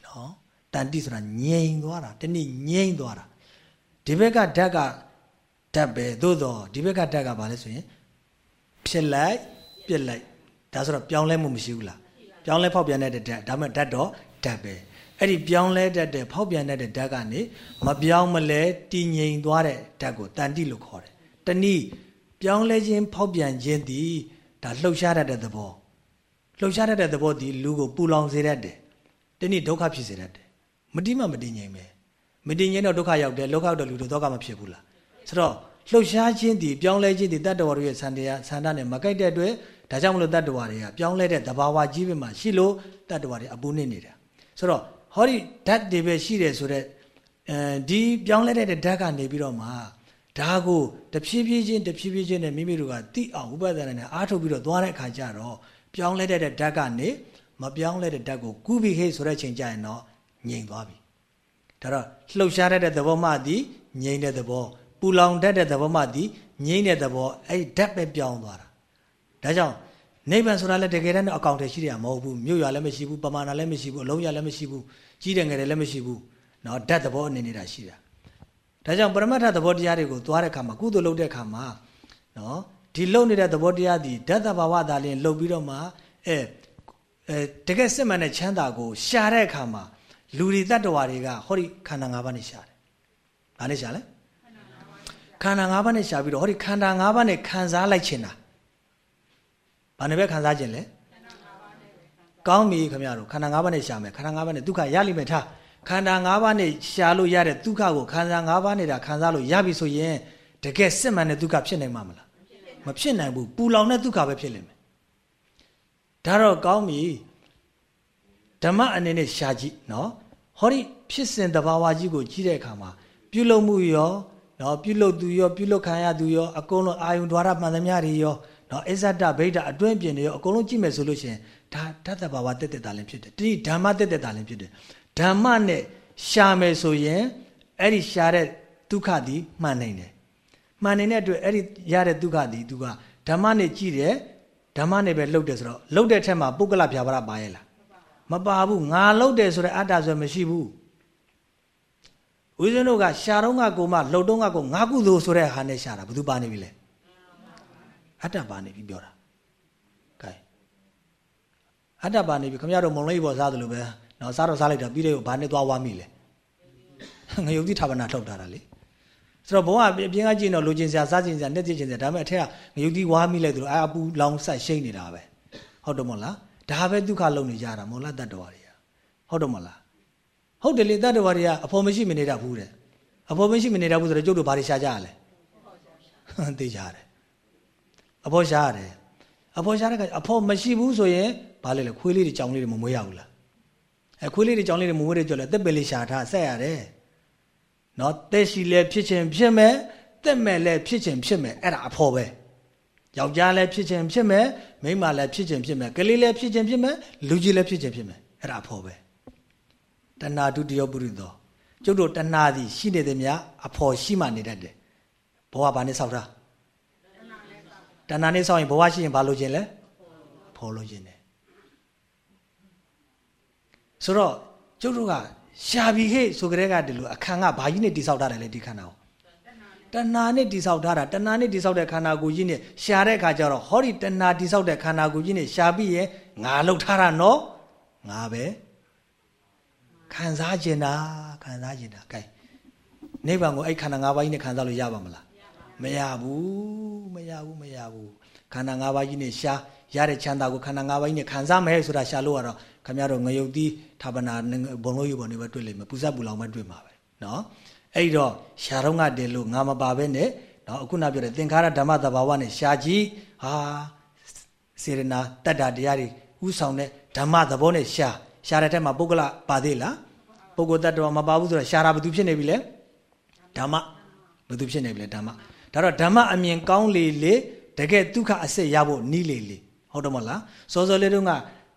Speaker 2: နော်တန်တိဆိုတာငြိမ်သွားတာတနည်းငြိမ်သွားတာဒီဘက်ကဓာတ်ကဓာတ်ပဲသို့တော့ဒီဘက်ကဓာတ်ကဘာလဲဆိုရင်ဖြစ်လိုက်ပြစ်လိုက်ဒါဆိုတော့ပြောင်းလဲမှုမရှိဘူးလားပြောင်းလဲဖောက်ပြန်တဲ့ဓာတ်ဒါမှဓာတ်တော့ဓာတ်ပဲအဲ့ဒီပြောင်းလဲတတ်တဲ့ဖောက်ပြန်တတ်တဲ့ဓာတ်ကနေမပြောင်းမလဲတည်ငြိမ်သွားတဲ့ဓာတ်ကိုတန်တိလို့ခေါ်တယ်တနည်း ပြောင်းလဲခြင်းဖောက်ပြန်ခြင်းသည်ဒါလှုပ်ရှားတတ်တဲ့သဘောလှုပ်ရှားတတ်တဲ့သဘောသည်လူကိုပူလောင်စေတတ်တယ်တနည်းဒုက္ခဖြစ်စေတတ်တယ်မတိမမတည်ငြိမ်ပဲမတည်ငြိမ်တော့ဒုက္ခရောက်တယ်လောကရောက်တဲ့လူတို့ဒုက္ခမဖြစ်ဘူးလားဆိုတော့လှုပ်ရှားခြင်းသည်ပြောင်းလဲခြင်းသည်တတ္တဝါတို့ရဲ့ဆန္ဒရဆန္ဒနဲ့မကိုက်တဲ့အတွက်ဒါကြောင့်မလို့တတ္တဝါတွေကပြောင်းလဲတဲ့သဘာဝကြီးပဲမှာရှိလို့တတ္တဝါတွေအပူနေနေတာဆိုတော့ဟောဒီဓာတ်တွေပဲရှိတယ်ဆိုတော့အဲဒီပြောင်းလဲတဲ့ဓာတ်ကနေပြီးတော့မှ ဒါကိုတဖြည်းဖြည်းချင်းတဖြည်းဖြည်းချင်းနဲ့မိမိတို့ကတိအောင်ဥပဒနာနဲ့အားထုတ်ပြီးတော့သွားတဲ့အခါကျတော့ပြောင်းလဲတဲ့ဓာတ်ကနေမပြောင်းလဲတဲ့ဓာတ်ကိုကူးပြီးခေဆိုတဲ့ချိန်ကျရင်တော့ငြိမ်သွားပြီဒါတော့လှုပ်ရှားတဲ့သဘောမှသည်ငြိမ်တဲ့သဘောပူလောင်တတ်တဲ့သဘောမှသည်ငြိမ်တဲ့သဘောအဲ့ဓာတ်ပဲပြောင်းသွားတာဒါကြောင့်နိဗ္ဗာန်ဆိုတာလည်းတကယ်တမ်းတော့အကောင့်ထဲရှိတယ်မဟုတ်ဘူးမြို့ရွာလည်းမရှိဘူးပမာဏလည်းမရှိဘူးအလုံးရလည်းမရှိဘူးကြီးတယ်ငယ်တယ်လည်းမရှိဘူးเนาะဓာတ်သဘောအနေနေတာရှိတာ ဒါကြောင့်ပရမတ္ထသဘောတရားတွေကိုသွားတဲ့အခါမှာကုသိုလ်လုပ်တဲ့အခါမှာနော်ဒီလုံနေတဲ့သဘောတရားဒီဓာတ်သဘာဝသာလျှင်လုံပြီးတော့မှအဲအဲတကယ်စစ်မှန်တဲ့ချမ်းသာကိုရှာတဲ့အခါမှာလူတွေတတ္တဝါတွေကဟောဒီခန္ဓာ၅ပါးနဲ့ရှာတယ်။ဘာနဲ့ရှာလဲ။ခန္ဓာ၅ပါးနဲ့ရှာပြီးတော့ဟောဒီခန္ဓာ၅ပါးနဲ့ခံစားလိုက်ချင်တာ။ဘာနဲ့ပဲခံစားခြင်းလဲ။ကောင်းပြီခင်ဗျားတို့ခန္ဓာ၅ပါးနဲ့ရှာမယ်ခန္ဓာ၅ပါးနဲ့ဒုက္ခရလိမ့်မယ်ထား။ ခန္ဓာ၅ပါးနဲ့ရှာလို့ရတဲ့ဒုက္ခကိုခန္ဓာ၅ပါးနဲ့ဒါခံစားလို့ရပြီဆိုရင်တကယ်စစ်မှန်တဲ့ဒုက္ခဖြစ်နိုင်မှာမလားမဖြစ်နိုင်ဘူးပူလောင်တဲ့ဒုက္ခပဲဖြစ်လိမ့်မယ်ဒါတော့ကောင်းပြီဓမ္မအနေနဲ့ရှာကြည့်နော်ဟောဒီဖြစ်စဉ်တဘာဝကြီးကိုကြည့်တဲ့အခါမှာပြုလုပ်မှုရောနော်ပြုလုပ်သူရောပြုလုပ်ခံရသူရောအကုန်လုံးအာယုံ द्वार မှန်သမျှတွေရောနော်အစ္ဆဒဗိဒအတွင်းပြင်တွေရောအကုန်လုံးကြည့်မယ်ဆိုလို့ရှိရင်ဒါဓာတ်တဘာဝတက်တက်တာလည်းဖြစ်တယ်ဒီဓမ္မတက်တက်တာလည်းဖြစ်တယ် ဓမ္မနဲ့ရှာမယ်ဆိုရင်အဲ့ဒီရှာတဲ့ဒုက္ခသည်မှန်နိုင်တယ်မှန်နေတဲ့အတွက်အဲ့ဒီရတဲ့ဒုက္ခသည်သူကဓမ္မနဲ့ကြည့်တယ်ဓမ္မနဲ့ပဲလှုပ်တယ်ဆိုတော့လှုပ်တဲ့ထက်မှာပုဂ္ဂလဖြာပါရပါရဲ့လားမပါဘူးငါလှုပ်တယ်ဆိုတဲ့အတ္တဆိုမရှိဘူးဦးဇင်းတို့ကရှာတော့ကကိုမှလှုပ်တော့ကကိုငါကုသိုလ်ဆိုတဲ့ဟာနဲ့ရှာတာဘယ်သူပါနေပြီလဲအတ္တပါနေပြီပြောတာကဲအတ္တပါနေပြီခမရတို့မုံလေးပေါ်စားသလိုပဲ နော်စားတော့စားလိုက်တာပြီးတဲ့ဘာနဲ့သွားဝါမိလဲငရုတ်တိဌာပနာထုတ်ထားတာလေဆိုတော့ဘုံကအပြင်ကကြည့်တော့လိုချင်စရာစားချင်စရာနဲ့ကြည့်ချင်စရာဒါပေမဲ့အထက်ကငရုတ်တိဝါမိလိုက်သလိုအာအပူလောင်ဆက်ရှိနေနေတာပဲဟုတ်တယ်မို့လားဒါပဲဒုက္ခလုံနေကြတာမောလားတတ္တဝါတွေကဟုတ်တယ်မို့လားဟုတ်တယ်လေတတ္တဝါတွေကအဖို့မရှိမနေတတ်ဘူးတဲ့အဖို့မရှိမနေတတ်ဘူးဆိုတော့ကျုပ်တို့ဘာတွေရှာကြရလဲသိကြတယ်အဖို့ရှာရတယ်အဖို့ရှာတဲ့ကအဖို့မရှိဘူးဆိုရင်ဘာလဲလဲခွေးလေးတွေကြောင်လေးတွေမမွေးရဘူးလား အဲခွေးလေးတွေကြောင်လေးတွေမမွေးတဲ့ကြော်လဲတက်ပယ်လေးရှာထားဆက်ရတယ်နော်တက်ရှိလဲဖြစ်ခြင်းဖြစ်မယ်တက်မဲ့လဲဖြစ်ခြင်းဖြစ်မယ်အဲ့ဒါအဖို့ပဲယောက်ျားလည်းဖြစ်ခြင်းဖြစ်မယ်မိန်းမလည်းဖြစ်ခြင်းဖြစ်မယ်ကလေးလည်းဖြစ်ခြင်းဖြစ်မယ်လူကြီးလည်းဖြစ်ခြင်းဖြစ်မယ်အဲ့ဒါအဖို့ပဲတဏှာဒုတိယပုရိသောကျုပ်တို့တဏှာသည်ရှိနေသည်များအဖို့ရှိမှနေတတ်တယ်ဘဝဘာနဲ့ဆောက်တာတဏှာနဲ့ဆောက်ရင်ဘဝရှိရင်ဘာလို့ခြင်းလဲဖော်လို့ခြင်းတယ် ဆိုတော့ကျုပ်တို့ကရှာပြီဟေ့ဆိုကြတဲ့ကဒီလိုအခန်းကဘာကြီးနဲ့တိဆောက်ထားတယ်လေဒီခန္ဓာကိုတဏှာနဲ့တိဆောက်ထားတာတဏှာနဲ့တိဆောက်တဲ့ခန္ဓာကိုယ်ကြီးနဲ့ရှာတဲ့အခါကျတော့ဟောဒီတဏှာတိဆောက်တဲ့ခန္ဓာကိုယ်ကြီးနဲ့ရှာပြီးရင်ငါလှုပ်ထားတာနော်ငါပဲခံစားကျင်တာခံစားကျင်တာကဲနိဗ္ဗာန်ကိုအဲ့ခန္ဓာ၅ပါးကြီးနဲ့ခံစားလို့ရပါမလားမရဘူးမရဘူးမရဘူးခန္ဓာ၅ပါးကြီးနဲ့ရှာရတဲ့ချမ်းသာကိုခန္ဓာ၅ပါးကြီးနဲ့ခံစားမယ်ဆိုတာရှာလို့ကတော့ ခမရတော့ငရုတ်သီးဌာပနာဘုံလို့ယူပေါ်နေပဲတွေ့လိမ့်မယ်ပူဇက်ပူလောင်ပဲတွေ့မှာပဲနော်အဲ့တော့ရှာတော့ငါတယ်လို့ငါမပါပဲနဲ့နော်အခုနပြောတဲ့သင်္ခါရဓမ္မသဘာဝနဲ့ရှာကြီးဟာစေရနာတတ္တာတရားတွေဥဆောင်တဲ့ဓမ္မသဘောနဲ့ရှာရှာတဲ့ထက်မှာပုဂ္ဂလပါသေးလားပုဂ္ဂိုလ်တ attva မပါဘူးဆိုတော့ရှာတာဘာသူဖြစ်နေပြီလဲဓမ္မဘာသူဖြစ်နေပြီလဲဓမ္မဒါတော့ဓမ္မအမြင်ကောင်းလေလေတကယ်ဒုက္ခအစစ်ရဖို့နီးလေလေဟုတ်တော့မလားစောစောလေးတုန်းက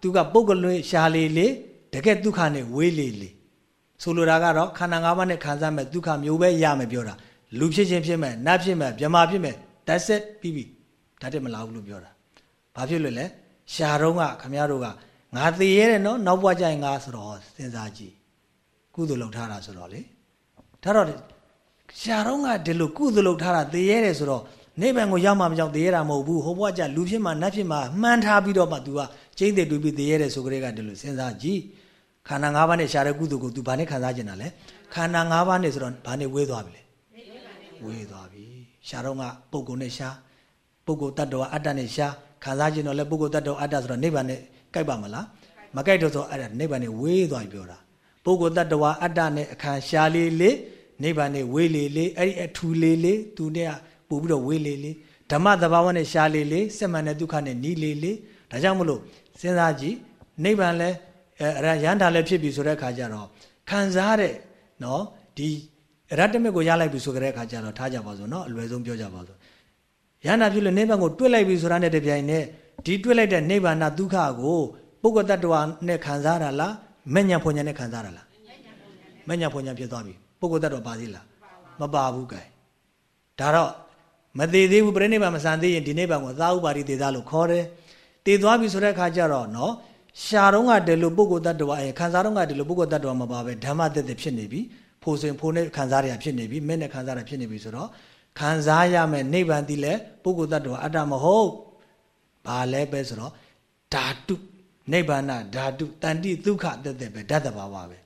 Speaker 2: သူကပုဂ္ဂလွင်ရှာလေလေတကယ်ဒုက္ခနဲ့ဝေးလေလေဆိုလိုတာကတော့ခန္ဓာ၅ပါးနဲ့ခံစားမဲ့ဒုက္ခမျိုးပဲရမယ်ပြောတာလူဖြစ်ခြင်းဖြစ်မဲ့နတ်ဖြစ်မဲ့မြမာဖြစ်မဲ့တတ်ဆက်ပြီးပြီဒါတက်မလာဘူးလို့ပြောတာဘာဖြစ်လို့လဲရှာတော့ကခမရတို့ကငါသေရဲတယ်နော်နောက်ဘဝကျရင်ငါဆိုတော့စဉ်းစားကြည့်ကုသိုလ်လုပ်ထားတာဆိုတော့လေဒါတော့ရှာတော့ကဒီလိုကုသိုလ်လုပ်ထားတာသေရဲတယ်ဆိုတော့နိဗ္ဗာန်ကိုရောက်မှမကြောက်သေရတာမဟုတ်ဘူးဟိုဘဝကျလူဖြစ်မှနတ်ဖြစ်မှမှန်းထားပြီးတော့မှ तू က ကျိမ့်တဲ့တူပြီးသေရတဲ့ဆိုကြတဲ့ကဒီလိုစဉ်းစားကြည့်ခန္ဓာ၅ပါးနဲ့ရှားတဲ့ကုသိုလ်ကို तू ဘာနဲ့ခံစားကျင်တာလဲခန္ဓာ၅ပါးနဲ့ဆိုတော့ဘာနဲ့ဝေးသွားပြီလဲဝေးသွားပြီရှားတော့ကပုဂ္ဂိုလ်နဲ့ရှားပုဂ္ဂိုလ်တ attva အတ္တနဲ့ရှားခံစားကျင်တော့လဲပုဂ္ဂိုလ်တ attva အတ္တဆိုတော့နိဗ္ဗာန်နဲ့ကြိုက်ပါမလားမကြိုက်တော့ဆိုအဲ့ဒါနိဗ္ဗာန်နဲ့ဝေးသွားပြီပြောတာပုဂ္ဂိုလ်တ attva အတ္တနဲ့အခါရှားလေးလေးနိဗ္ဗာန်နဲ့ဝေးလေးလေးအဲ့ဒီအထူလေးလေးသူနဲ့ပို့ပြီးတော့ဝေးလေးလေးဓမ္မသဘာဝနဲ့ရှားလေလေစက်မှန်တဲ့ဒုက္ခနဲ့နီးလေလေဒါကြောင့်မလို့ စဉ်းစားကြည့်နိဗ္ဗာန်လဲအဲရဟန္တာလည်းဖြစ်ပြီဆိုတဲ့အခါကျတော့ခံစားတဲ့နော်ဒီရတ္တမြတ်ကိုရလိုက်ပြီဆိုတဲ့အခါကျတော့ထားကြပါစို့နော်အလွယ်ဆုံးပြောကြပါစို့ရဟန္တာဖြစ်လို့နိဗ္ဗာန်ကိုတွေ့လိုက်ပြီဆိုတာနဲ့တပြိုင်နက်ဒီတွေ့လိုက်တဲ့နိဗ္ဗာန်ဒုက္ခကိုပုဂ္ဂိုလ်တ attva နဲ့ခံစားတာလားမညံဖွညာနဲ့ခံစားတာလားမညံဖွညာဖြစ်သွားပြီပုဂ္ဂိုလ်တ attva ပါသေးလားမပါဘူးကဲဒါတော့မသေးသေးဘူးပြိဋိဘံမဆန်သေးရင်ဒီနိဗ္ဗာန်ကိုသာဥပါရိသေသလို့ခေါ်တယ် တည်သွားပြီဆိုတဲ့အခါကျတော့နော်ရှာတော့ကတည်းလို့ပုဂ္ဂိုလ်တ attva အဲခံစားတော့ကတည်းလို့ပုဂ္ဂိုလ်တ attva မပါပဲဓမ္မသက်သက်ဖြစ်နေပြီဖိုးစင်ဖိုးနဲ့ခံစားရဖြစ်နေပြီမဲ့နဲ့ခံစားရဖြစ်နေပြီဆိုတော့ခံစားရမယ်နိဗ္ဗာန်တည်လဲပုဂ္ဂိုလ်တ attva အတ္တမဟုတ်ဘာလဲပဲဆိုတော့ဓာတုနိဗ္ဗာန်ဓာတုတန်တိဒုက္ခသက်သက်ပဲဓာတ်တဘာဝပဲ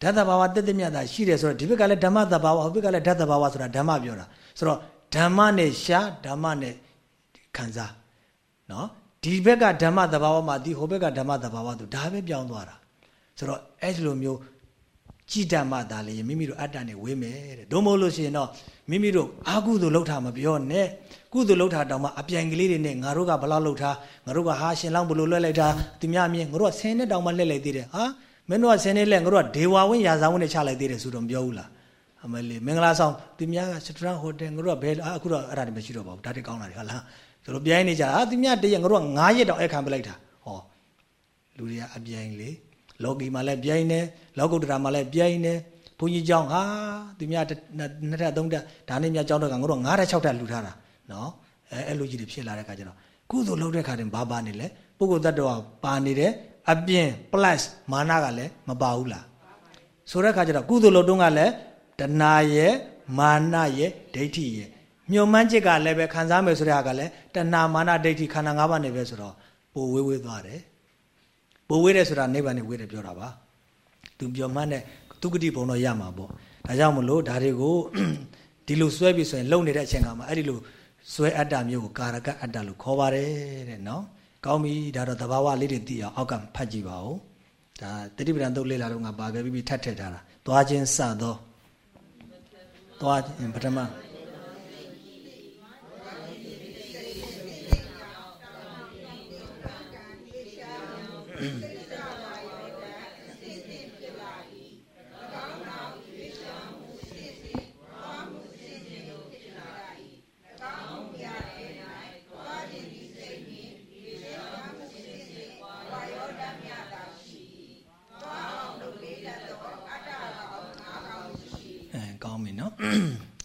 Speaker 2: ဓာတ်တဘာဝတက်တက်မြတ်တာရှိတယ်ဆိုတော့ဒီဘက်ကလည်းဓမ္မတဘာဝဟိုဘက်ကလည်းဓာတ်တဘာဝဆိုတာဓမ္မပြောတာဆိုတော့ဓမ္မနဲ့ရှာဓမ္မနဲ့ခံစားနော် ဒီဘက်ကဓမ္မသဘာဝမှာဒီဟိုဘက်ကဓမ္မသဘာဝသူဒါပဲပြောင်းသွားတာဆိုတော့အဲ့ဒီလိုမျိုးကြည်ဓမ္မသာလေမိမိတို့အတ္တနဲ့ဝေးမယ်တဲ့ဒုမဟုတ်လို့ရှိရင်တော့မိမိတို့အာကုသိုလ်လှုပ်တာမပြောနဲ့ကုသိုလ်လှုပ်တာတောင်မှအပြိုင်ကလေးတွေနဲ့ငါတို့ကဘလောက်လှုပ်တာငါတို့ကဟာရှင်လောင်းဘလို့လွှဲလိုက်တာသူများအမြင်ငါတို့ကဆင်းနဲ့တောင်မှလှည့်လိုက်သေးတယ်ဟာမင်းတို့ကဆင်းနဲ့လှည့်ငါတို့ကဒေဝဝင်းရာဇာဝင်းနဲ့ချလိုက်သေးတယ်ဆိုတော့မပြောဘူးလားအမလေးမင်္ဂလာဆောင်သူများကစတရန်ဟိုတယ်ငါတို့ကဘယ်အခုတော့အဲ့ဒါတွေမရှိတော့ပါဘူးဒါတွေကောင်းလာတယ်ဟုတ်လား ဆိုတော့ပြိုင်နေကြအာသူများတရက်ငါတို့က9ရက်တောင်အဲ့ခံပလိုက်တာဟောလူတွေကအပြိုင်လေလောကီမှာလည်းပြိုင်နေလောကုတ္တရာမှာလည်းပြိုင်နေဘုန်းကြီးเจ้าဟာသူများနှစ်ထပ်သုံးထပ်ဒါနဲ့များเจ้าတော့ကငါတို့9ထပ်6ထပ်လှူထားတာနော်အဲအဲ့လိုကြီးတွေဖြစ်လာတဲ့ခါကျတော့ကုသိုလ်လုပ်တဲ့ခါတင်ဘာပါနေလဲပုဂ္ဂိုလ်တ attva ပါနေတယ်အပြင် plus မာနကလည်းမပါဘူးလားဆိုတဲ့ခါကျတော့ကုသိုလ်လုပ်တုန်းကလည်းတဏှာရဲ့မာနရဲ့ဒိဋ္ဌိရဲ့ မြုံမှန်းချစ်ကလည်းပဲခံစားမယ်ဆိုတဲ့ဟာကလည်းတဏှာမာနဒိဋ္ဌိခန္ဓာ၅ပါးနေပဲဆိုတော့ပိုဝေးဝေးသွားတယ်ပိုဝေးတယ်ဆိုတာနိဗ္ဗာန်နဲ့ဝေးတယ်ပြောတာပါသူပြောမှန်းတဲ့သူဂတိဘုံတော့ရမှာပေါ့ဒါကြောင့်မလို့ဒါတွေကိုဒီလိုဆွဲပြီးဆိုရင်လုံနေတဲ့အချိန်ကမှအဲ့ဒီလိုဆွဲအတ္တမျိုးကိုကာရကအတ္တလို့ခေါ်ပါတယ်တဲ့နော်ကောင်းပြီဒါတော့သဘာဝလေးတွေသိအောင်အောက်ကဖတ်ကြည့်ပါဦးဒါတတိပဒံသုတ်လေ့လာတော့ငါပါခဲ့ပြီးထပ်ထည့်ထားတာသွားခြင်းစသောသွားပထမ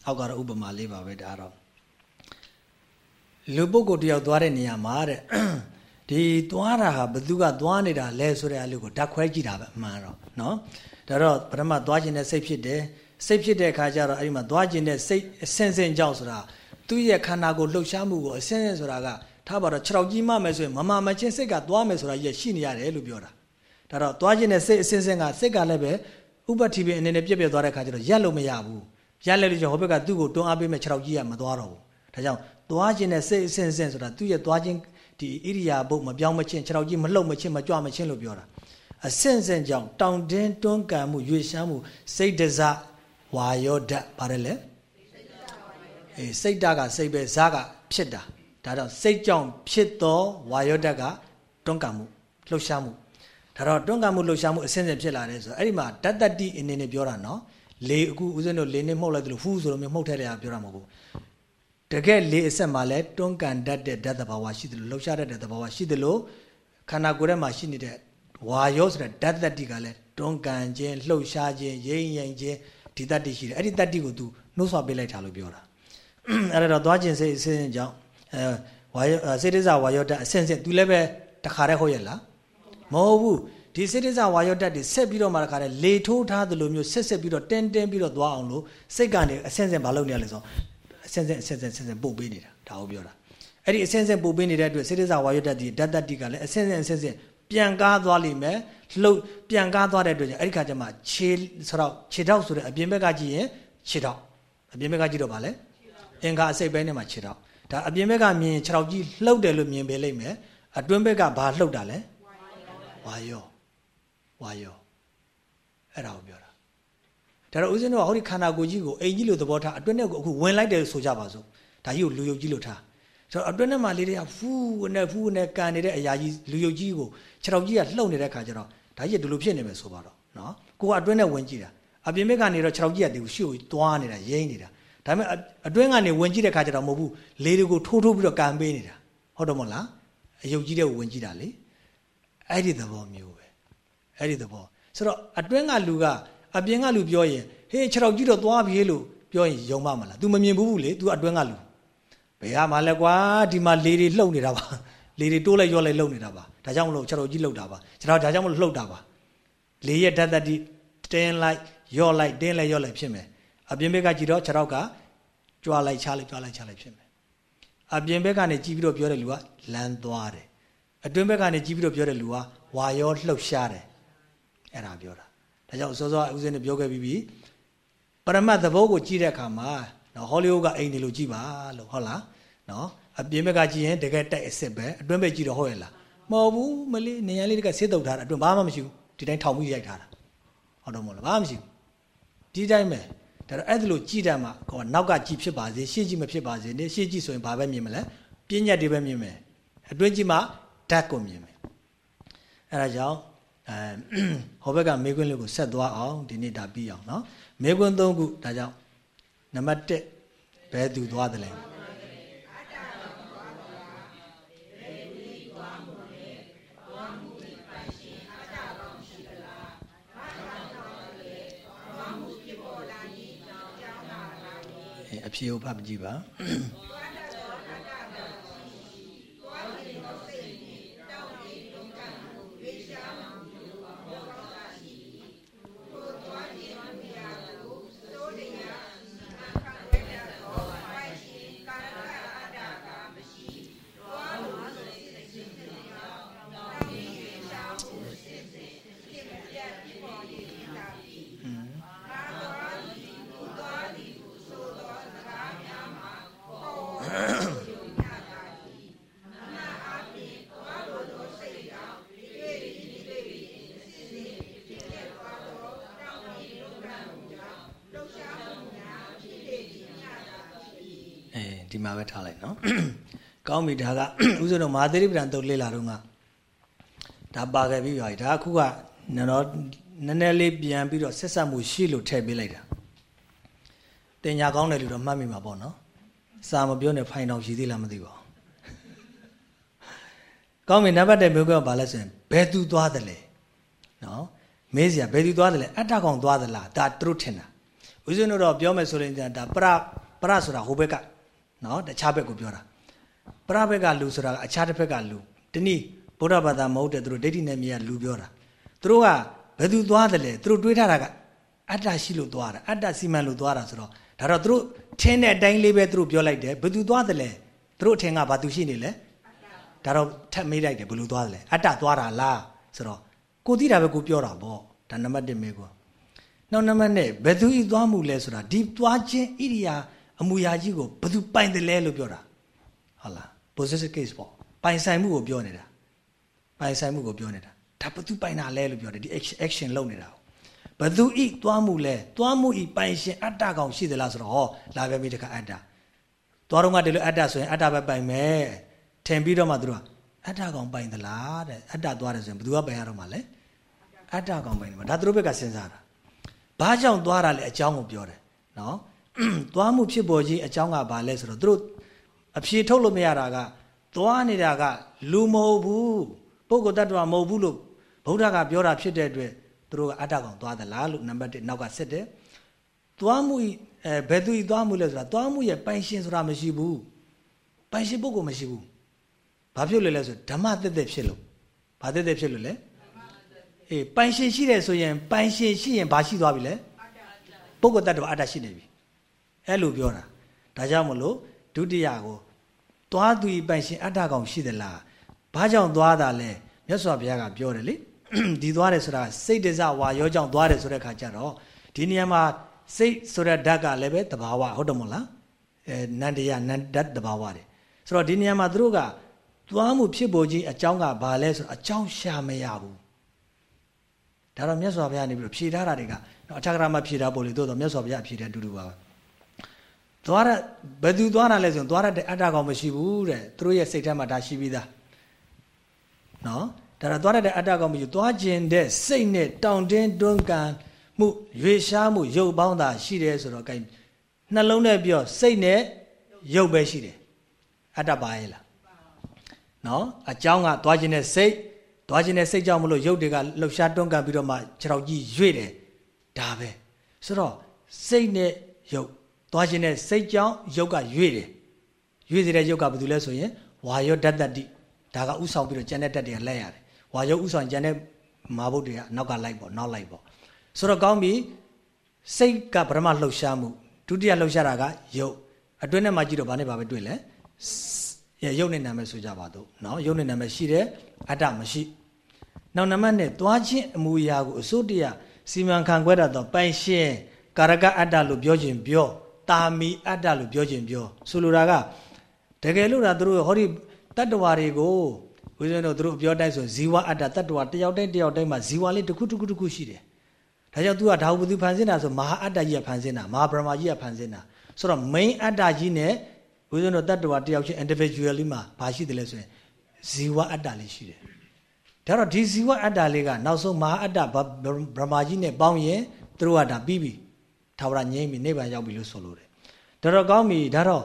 Speaker 2: အောက်ကတော့ဥပမာလေးပါပဲဒါတော့လူပုဂ္ဂိုလ်တယောက်သွားတဲ့နေရာမှာတဲ့ ဒီသွားတာဟာဘသူကသွားနေတာလဲဆိုတဲ့အလူကိုဓာတ်ခွဲကြည့်တာပဲအမှန်တော့နော်ဒါတော့ပထမသွားခြင်းနဲ့စိတ်ဖြစ်တယ်စိတ်ဖြစ်တဲ့အခါကျတော့အဲ့ဒီမှာသွားခြင်းနဲ့စိတ်အစင်စင်ကြောက်ဆိုတာသူ့ရဲ့ခန္ဓာကိုယ်လှုပ်ရှားမှုကိုအစင်စင်ဆိုတာကထားပါတော့6ရောက်ကြီးမှမယ်ဆိုရင်မမမချင်းစိတ်ကသွားမယ်ဆိုတာကြီးရှိနေရတယ်လို့ပြောတာဒါတော့သွားခြင်းနဲ့စိတ်အစင်စင်ကစိတ်ကလည်းပဲဥပတိပင်အနေနဲ့ပြက်ပြက်သွားတဲ့အခါကျတော့ရက်လို့မရဘူးရလဲလို့ကြောင့်ဟိုဘက်ကသူ့ကိုတွန်းအားပေးမဲ့6ရောက်ကြီးကမသွားတော့ဘူးဒါကြောင့်သွားခြင်းနဲ့စိတ်အစင်စင်ဆိုတာသူ့ရဲ့သွားခြင်း ဒီဣရိယာပုတ်မပြောင်းမချင်း6ရောက်ကြီးမလှုပ်မချင်းမကြွမချင်းလို့ပြောတာအစင်စင်ကြောင့်တောင်တင်းတွန်းကန်မှုရွေရှမ်းမှုစိတ်တစဝါယောဓာတ်ပါတယ်လေအေးစိတ်ဓာတ်ကစိတ်ပဲဇာကဖြစ်တာဒါတော့စိတ်ကြောင့်ဖြစ်သောဝါယောဓာတ်ကတွန်းကန်မှုလှုပ်ရှားမှုဒါတော့တွန်းကန်မှုလှုပ်ရှားမှုအစင်စင်ဖြစ်လာတယ်ဆိုတော့အဲ့ဒီမှာတတ္တတိအနေနဲ့ပြောတာနော်လေအခုဦးဇင်းတို့လေနဲ့မှုတ်လိုက်တယ်လို့ဖူးဆိုတော့မျိုးမှုတ်ထဲတယ်ပြောတာမဟုတ်ဘူး တကယ်လေအဆက်မှာလဲတွန်းကန်တတ်တဲ့ဓာတ်သဘာဝရှိတယ်လို့လှုပ်ရှားတတ်တဲ့သဘာဝရှိတယ်လို့ခန္ဓာကိုယ်ထဲမှာရှိနေတဲ့ဝါယောဆိုတဲ့ဓာတ်တတိကလည်းတွန်းကန်ခြင်းလှုပ်ရှားခြင်းရိမ့်ရိမ့်ခြင်းဒီတတိရှိတယ်အဲ့ဒီတတိကို तू နှုတ်ဆွပေးလိုက်တာလို့ပြောတာအဲ့ဒါတော့သွားခြင်းစိတ်အစဉ်ကြောင့်အဲဝါယောစေတဇဝါယောဓာတ်အစဉ်စဉ် तू လည်းပဲတခါတည်းဟုတ်ရဲ့လားမဟုတ်ဘူးဒီစေတဇဝါယောဓာတ်တွေဆက်ပြီးတော့မှတခါတည်းလေထိုးထားသလိုမျိုးဆက်ဆက်ပြီးတော့တင်းတင်းပြီးတော့သွားအောင်လို့စိတ်ကနေအစဉ်စဉ်မလုပ်နေရလဲဆို အစဉ်စဉ်အစဉ်စဉ်အစဉ်စဉ်ပို့ပေးနေတာဒါကိုပြောတာအဲ့ဒီအစဉ်စဉ်ပို့ပေးနေတဲ့အတွက်စေတဇဝါယောဓာတ်ဒီဓာတ်တတိကလည်းအစဉ်စဉ်အစဉ်စဉ်ပြန်ကားသွားလိမ့်မယ်လှုပ်ပြန်ကားသွားတဲ့အတွက်ကြောင့်အဲ့ဒီခါကျမှခြေဆိုတော့ခြေထောက်ဆိုတဲ့အပြင်ဘက်ကကြည့်ရင်ခြေထောက်အပြင်ဘက်ကကြည့်တော့ဗာလဲအင်္ဂါအစိတ်ပိုင်းနဲ့မှခြေထောက်ဒါအပြင်ဘက်ကမြင်ခြေထောက်ကြီးလှုပ်တယ်လို့မြင်ပေလိမ့်မယ်အတွင်းဘက်ကဘာလှုပ်တာလဲဝါယောဝါယောအဲ့ဒါကိုပြောတာ ဒါတော့ဦးဇင်းတို့ကဟောဒီခန္ဓာကိုယ်ကြီးကိုအိမ်ကြီးလို့သဘောထားအတွင်းထဲကိုအခုဝင်လိုက်တယ်ဆိုကြပါစို့ဒါကြီးကိုလူယုတ်ကြီးလို့ထားဆိုတော့အတွင်းထဲမှာလေးတွေကဖူးနဲ့ဖူးနဲ့ကန်နေတဲ့အရာကြီးလူယုတ်ကြီးကိုခြေထောက်ကြီးကလှုပ်နေတဲ့ခါကျတော့ဒါကြီးဒီလိုဖြစ်နေမယ်ဆိုပါတော့နော်ကိုကအတွင်းထဲဝင်ကြည့်တာအပြင်ဘက်ကနေတော့ခြေထောက်ကြီးကဒီကိုရှေ့ကိုသွားနေတာရိမ့်နေတာဒါပေမဲ့အတွင်းကနေဝင်ကြည့်တဲ့ခါကျတော့မဟုတ်ဘူးလေတွေကိုထိုးထိုးပြီးတော့ကန်ပေးနေတာဟုတ်တော့မလားအယုတ်ကြီးတဲ့ကိုဝင်ကြည့်တာလေအဲ့ဒီသဘောမျိုးပဲအဲ့ဒီသဘောဆိုတော့အတွင်းကလူက အပြင်ကလူပြောရင်ဟေးခြေထောက်ကြီးတော့သွားပြီလို့ပြောရင်ယုံမမလား तू မမြင်ဘူးဘူးလေ तू အတွင်းကလူဘယ်ဟာမှလဲကွာဒီမှာလေတွေလှုပ်နေတာပါလေတွေတိုးလိုက်ရောလိုက်လှုပ်နေတာပါဒါကြောင့်မလို့ခြေထောက်ကြီးလှုပ်တာပါခြေထောက်ဒါကြောင့်မလို့လှုပ်တာပါလေရဲ့ဓာတ်တတိတင်းလိုက်ရော့လိုက်တင်းလိုက်ရော့လိုက်ဖြစ်မယ်အပြင်ဘက်ကကြည့်တော့ခြေထောက်ကကြွားလိုက်ချလိုက်ကြွားလိုက်ချလိုက်ဖြစ်မယ်အပြင်ဘက်ကနေကြည့်ပြီးတော့ပြောတဲ့လူကလမ်းသွားတယ်အတွင်းဘက်ကနေကြည့်ပြီးတော့ပြောတဲ့လူကဝါရောလှုပ်ရှားတယ်အဲ့ဒါပြောတာ ဒါကြောင့်စောစောဦးဇင်းနဲ့ပြောခဲ့ပြီးပြီပရမတ်သဘောကိုကြည့်တဲ့အခါမှာနော်ဟောလိဝုဒ်ကအိမ်နေလို့ကြည့်ပါလို့ဟုတ်လားနော်အပြင်ဘက်ကကြည့်ရင်တကယ်တိုက်အစ်စ်ပဲအတွင်းဘက်ကြည့်တော့ဟုတ်ရဲ့လားမဟုတ်ဘူးမလေးနေရန်လေးတကဆေးတုပ်ထားတာအတွင်းဘာမှမရှိဘူးဒီတိုင်းထောင်ပြီးရိုက်ထားတာဟုတ်တော့မဟုတ်လားဘာမှမရှိဘူးဒီတိုင်းပဲဒါတော့အဲ့ဒါလို့ကြည့်တတ်မှကောနောက်ကကြည့်ဖြစ်ပါစေရှေ့ကြည့်မဖြစ်ပါစေနဲ့ရှေ့ကြည့်ဆိုရင်ဘာပဲမြင်မလဲပြဉ္ညတ်တွေပဲမြင်မယ်အတွင်းကြည့်မှဓာတ်ကိုမြင်မယ်အဲ့ဒါကြောင့် အဲဟောဘက်ကမေကွန်းလေးကိုဆက်သွားအောင်ဒီနေ့ဒါပြီးအောင်နော်မေကွန်း၃ခုဒါကြောင့်နံပါတ်1ဘယ်သူသွားတယ်လဲအဖြေကိုဖတ်ကြည့်ပါ ကောင်းပြီဒါကဥစဉ်တော့မဟာသီရိပ္ပံတုတ်လေ့လာတော့ကဒါပါခဲ့ပြီပါဒါအခုကနော်နည်းနည်းလေးပြန်ပြီးတော့ဆက်ဆက်မှုရှိလို့ထည့်ပေးလိုက်တာတင်ညာကောင်းတယ်လို့တော့မှတ်မိမှာပေါ့နော်စာမပြောနဲ့ဖိုင်တော်ရှိသေးလားမသိပါဘူးကောင်းပြီနံပါတ်1မျိုးကဘာလဲဆိုရင်ဘယ်သူသွားတယ်လဲနော်မေးစရာဘယ်သူသွားတယ်လဲအတ္တကောင်သွားသလားဒါသူတို့ထင်တာဦးဇင်းတို့တော့ပြောမယ်ဆိုရင်ဒါပရပရဆိုတာဟိုဘက်ကနော်တခြားဘက်ကိုပြောတာ ပရဘက်ကလူဆိုတာအခြားတစ်ဘက်ကလူတနည်းဗုဒ္ဓဘာသာမဟုတ်တဲ့သူတို့ဒိဋ္ဌိနဲ့မြေကလူပြောတာသူတို့ကဘယ်သူသွားတယ်လဲသူတို့တွေးထားတာကအတ္တရှိလို့သွားတာအတ္တစီမံလို့သွားတာဆိုတော့ဒါတော့သူတို့ထင်းတဲ့အတိုင်းလေးပဲသူတို့ပြောလိုက်တယ်ဘယ်သူသွားတယ်လဲသူတို့အထင်ကဘာသူရှိနေလဲဒါတော့ထပ်မေးလိုက်တယ်ဘယ်လိုသွားတယ်လဲအတ္တသွားတာလားဆိုတော့ကိုသိတာပဲကိုပြောတာပေါ့ဒါနံပါတ်1မေးကွာနောက်နံပါတ်2ဘယ်သူဤသွားမှုလဲဆိုတာဒီသွားခြင်းဣရိယာအမူအရာကြီးကိုဘယ်သူပိုင်တယ်လဲလို့ပြောတာဟုတ်လား possessive case ပေါ့ပိုင်ဆိုင်မှုကိုပြောနေတာပိုင်ဆိုင်မှုကိုပြောနေတာဒါဘယ်သူပိုင်တာလဲလို့ပြောတယ်ဒီ action လုပ်နေတာဘယ်သူဤသွားမှုလဲသွားမှုဤပိုင်ရှင်အတ္တကောင်ရှိသလားဆိုတော့ဟောလာပဲပြီတခါအတ္တသွားတော့ကတည်းကအတ္တဆိုရင်အတ္တပဲပိုင်မယ်ထင်ပြီးတော့မှသူတို့ကအတ္တကောင်ပိုင်သလားတဲ့အတ္တသွားတယ်ဆိုရင်ဘယ်သူကပိုင်ရတော့မှာလဲအတ္တကောင်ပိုင်တယ်မှာဒါသူတို့ဘက်ကစဉ်းစားတာဘာကြောင့်သွားတာလဲအကြောင်းကိုပြောတယ်နော်သွားမှုဖြစ်ပေါ်ခြင်းအကြောင်းကဘာလဲဆိုတော့သူတို့ အဖြေထုတ်လို့မရတာကသွားနေတာကလူမဟုတ်ဘူးပုဂ္ဂိုလ်တ attva မဟုတ်ဘူးလို့ဗုဒ္ဓကပြောတာဖြစ်တဲ့အတွက်သူတို့ကအတ္တကောင်သွားသလားလို့နံပါတ်1နောက်ကစစ်တယ်သွားမှုအဲဘယ်သူဤသွားမှုလဲဆိုတာသွားမှုရဲ့ပိုင်ရှင်ဆိုတာမရှိဘူးပိုင်ရှင်ပုဂ္ဂိုလ်မရှိဘူးဘာဖြစ်လို့လဲဆိုဓမ္မသက်သက်ဖြစ်လို့ဘာသက်သက်ဖြစ်လို့လဲအေးပိုင်ရှင်ရှိတယ်ဆိုရင်ပိုင်ရှင်ရှိရင်ဘာရှိသွားပြီလဲပုဂ္ဂိုလ်တ attva အတ္တရှိနေပြီအဲ့လိုပြောတာဒါကြောင့်မလို့ဒုတိယကို သွားသူဤပိုင်ရှင်အတ္တကောင်ရှိသလားဘာကြောင့်သွားတာလဲမြတ်စွာဘုရားကပြောတယ်လေဒီသွားတယ်ဆိုတာစိတ်တစဝါရောကြောင့်သွားတယ်ဆိုတဲ့ခါကျတော့ဒီနေရာမှာစိတ်ဆိုတဲ့ဓာတ်ကလည်းပဲတဘာဝဟုတ်တယ်မို့လားအဲနန္တရားနန္ဓာတ်တဘာဝတယ်ဆိုတော့ဒီနေရာမှာသူတို့ကသွားမှုဖြစ်ပေါ်ခြင်းအကြောင်းကဘာလဲဆိုတော့အကြောင်းရှာမရဘူးဒါတော့မြတ်စွာဘုရားနေပြီးတော့ဖြေထားတာတွေကတော့အထက်ကရာမဖြေထားပို့လေတို့တော့မြတ်စွာဘုရားဖြေတဲ့အတူတူပါပဲ သွားရဘယ်သူသွားတာလဲဆိုရင်သွားရတဲ့အတ္တကောင်မရှိဘူးတဲ့သူတို့ရဲ့စိတ်ထဲမှာဒါရှိပြီးသားနော်ဒါတော့သွားရတဲ့အတ္တကောင်မရှိသွားခြင်းတဲ့စိတ်နဲ့တောင့်တင်းတွန်းကန်မှုရွေရှားမှုရုပ်ပေါင်းတာရှိတယ်ဆိုတော့အဲနှလုံးနဲ့ပြောစိတ်နဲ့ရုပ်ပဲရှိတယ်အတ္တပါရဲ့လားနော်အကြောင်းကသွားခြင်းတဲ့စိတ်သွားခြင်းတဲ့စိတ်ကြောင့်မလို့ရုပ်တွေကလှုပ်ရှားတွန်းကန်ပြီးတော့မှခြေထောက်ကြီးရွေ့တယ်ဒါပဲဆိုတော့စိတ်နဲ့ရုပ် သွားခြင်းတဲ့စိတ်ကြောင့်ရုပ်ကရွေ့တယ်ရွေ့စေတဲ့ရုပ်ကဘာလို့လဲဆိုရင်ဝါယောဓာတ်တတိဒါကဥဆောင်ပြီးတော့ကျန်တဲ့တက်တွေကလက်ရတယ်ဝါယောဥဆောင်ကျန်တဲ့မာဘုတ်တွေကနောက်ကလိုက်ပေါ့နောက်လိုက်ပေါ့ဆိုတော့ကောင်းပြီစိတ်ကပထမလှုပ်ရှားမှုဒုတိယလှုပ်ရှားတာကရုပ်အတွင်းထဲမှာကြည့်တော့ဘာနဲ့ဘာပဲတွေ့လဲရုပ်နဲ့နာမည်ဆိုကြပါတော့เนาะရုပ်နဲ့နာမည်ရှိတယ်အတ္တမရှိနောက်နံပါတ်နဲ့သွားခြင်းအမူအရာကိုအစိုးတရားစီမံခန့်ခွဲတာတော့ပိုင်ရှင်ကာရကအတ္တလို့ပြောခြင်းပြော တာမီအတ္တလို့ပြောခြင်းပြောဆိုလိုတာကတကယ်လို့ဒါသူတို့ဟောဒီတတ္တဝါတွေကိုဝိဇ္ဇနတို့သူတို့ပြောတိုင်းဆိုဇီဝအတ္တတတ္တဝါတယောက်တိုင်းတယောက်တိုင်းမှာဇီဝလေးတစ်ခုတစ်ခုတစ်ခုရှိတယ်ဒါကြောင့် तू ကဒါဘူးသူဖန်ဆင်းတာဆိုမဟာအတ္တကြီးကဖန်ဆင်းတာမဟာဗြဟ္မာကြီးကဖန်ဆင်းတာဆိုတော့ main အတ္တကြီးနဲ့ဝိဇ္ဇနတို့တတ္တဝါတယောက်ချင်း individually မှာဘာရှိတယ်လဲဆိုရင်ဇီဝအတ္တလေးရှိတယ်ဒါတော့ဒီဇီဝအတ္တလေးကနောက်ဆုံးမဟာအတ္တဗြဟ္မာကြီးနဲ့ပေါင်းရင်သူတို့ကဒါပြီးပြီ ထာဝရငြိမ့်ပြီနိဗ္ဗာန်ရောက်ပြီလို့ဆိုလို့တယ်ဒါတော့ကောင်းပြီဒါတော့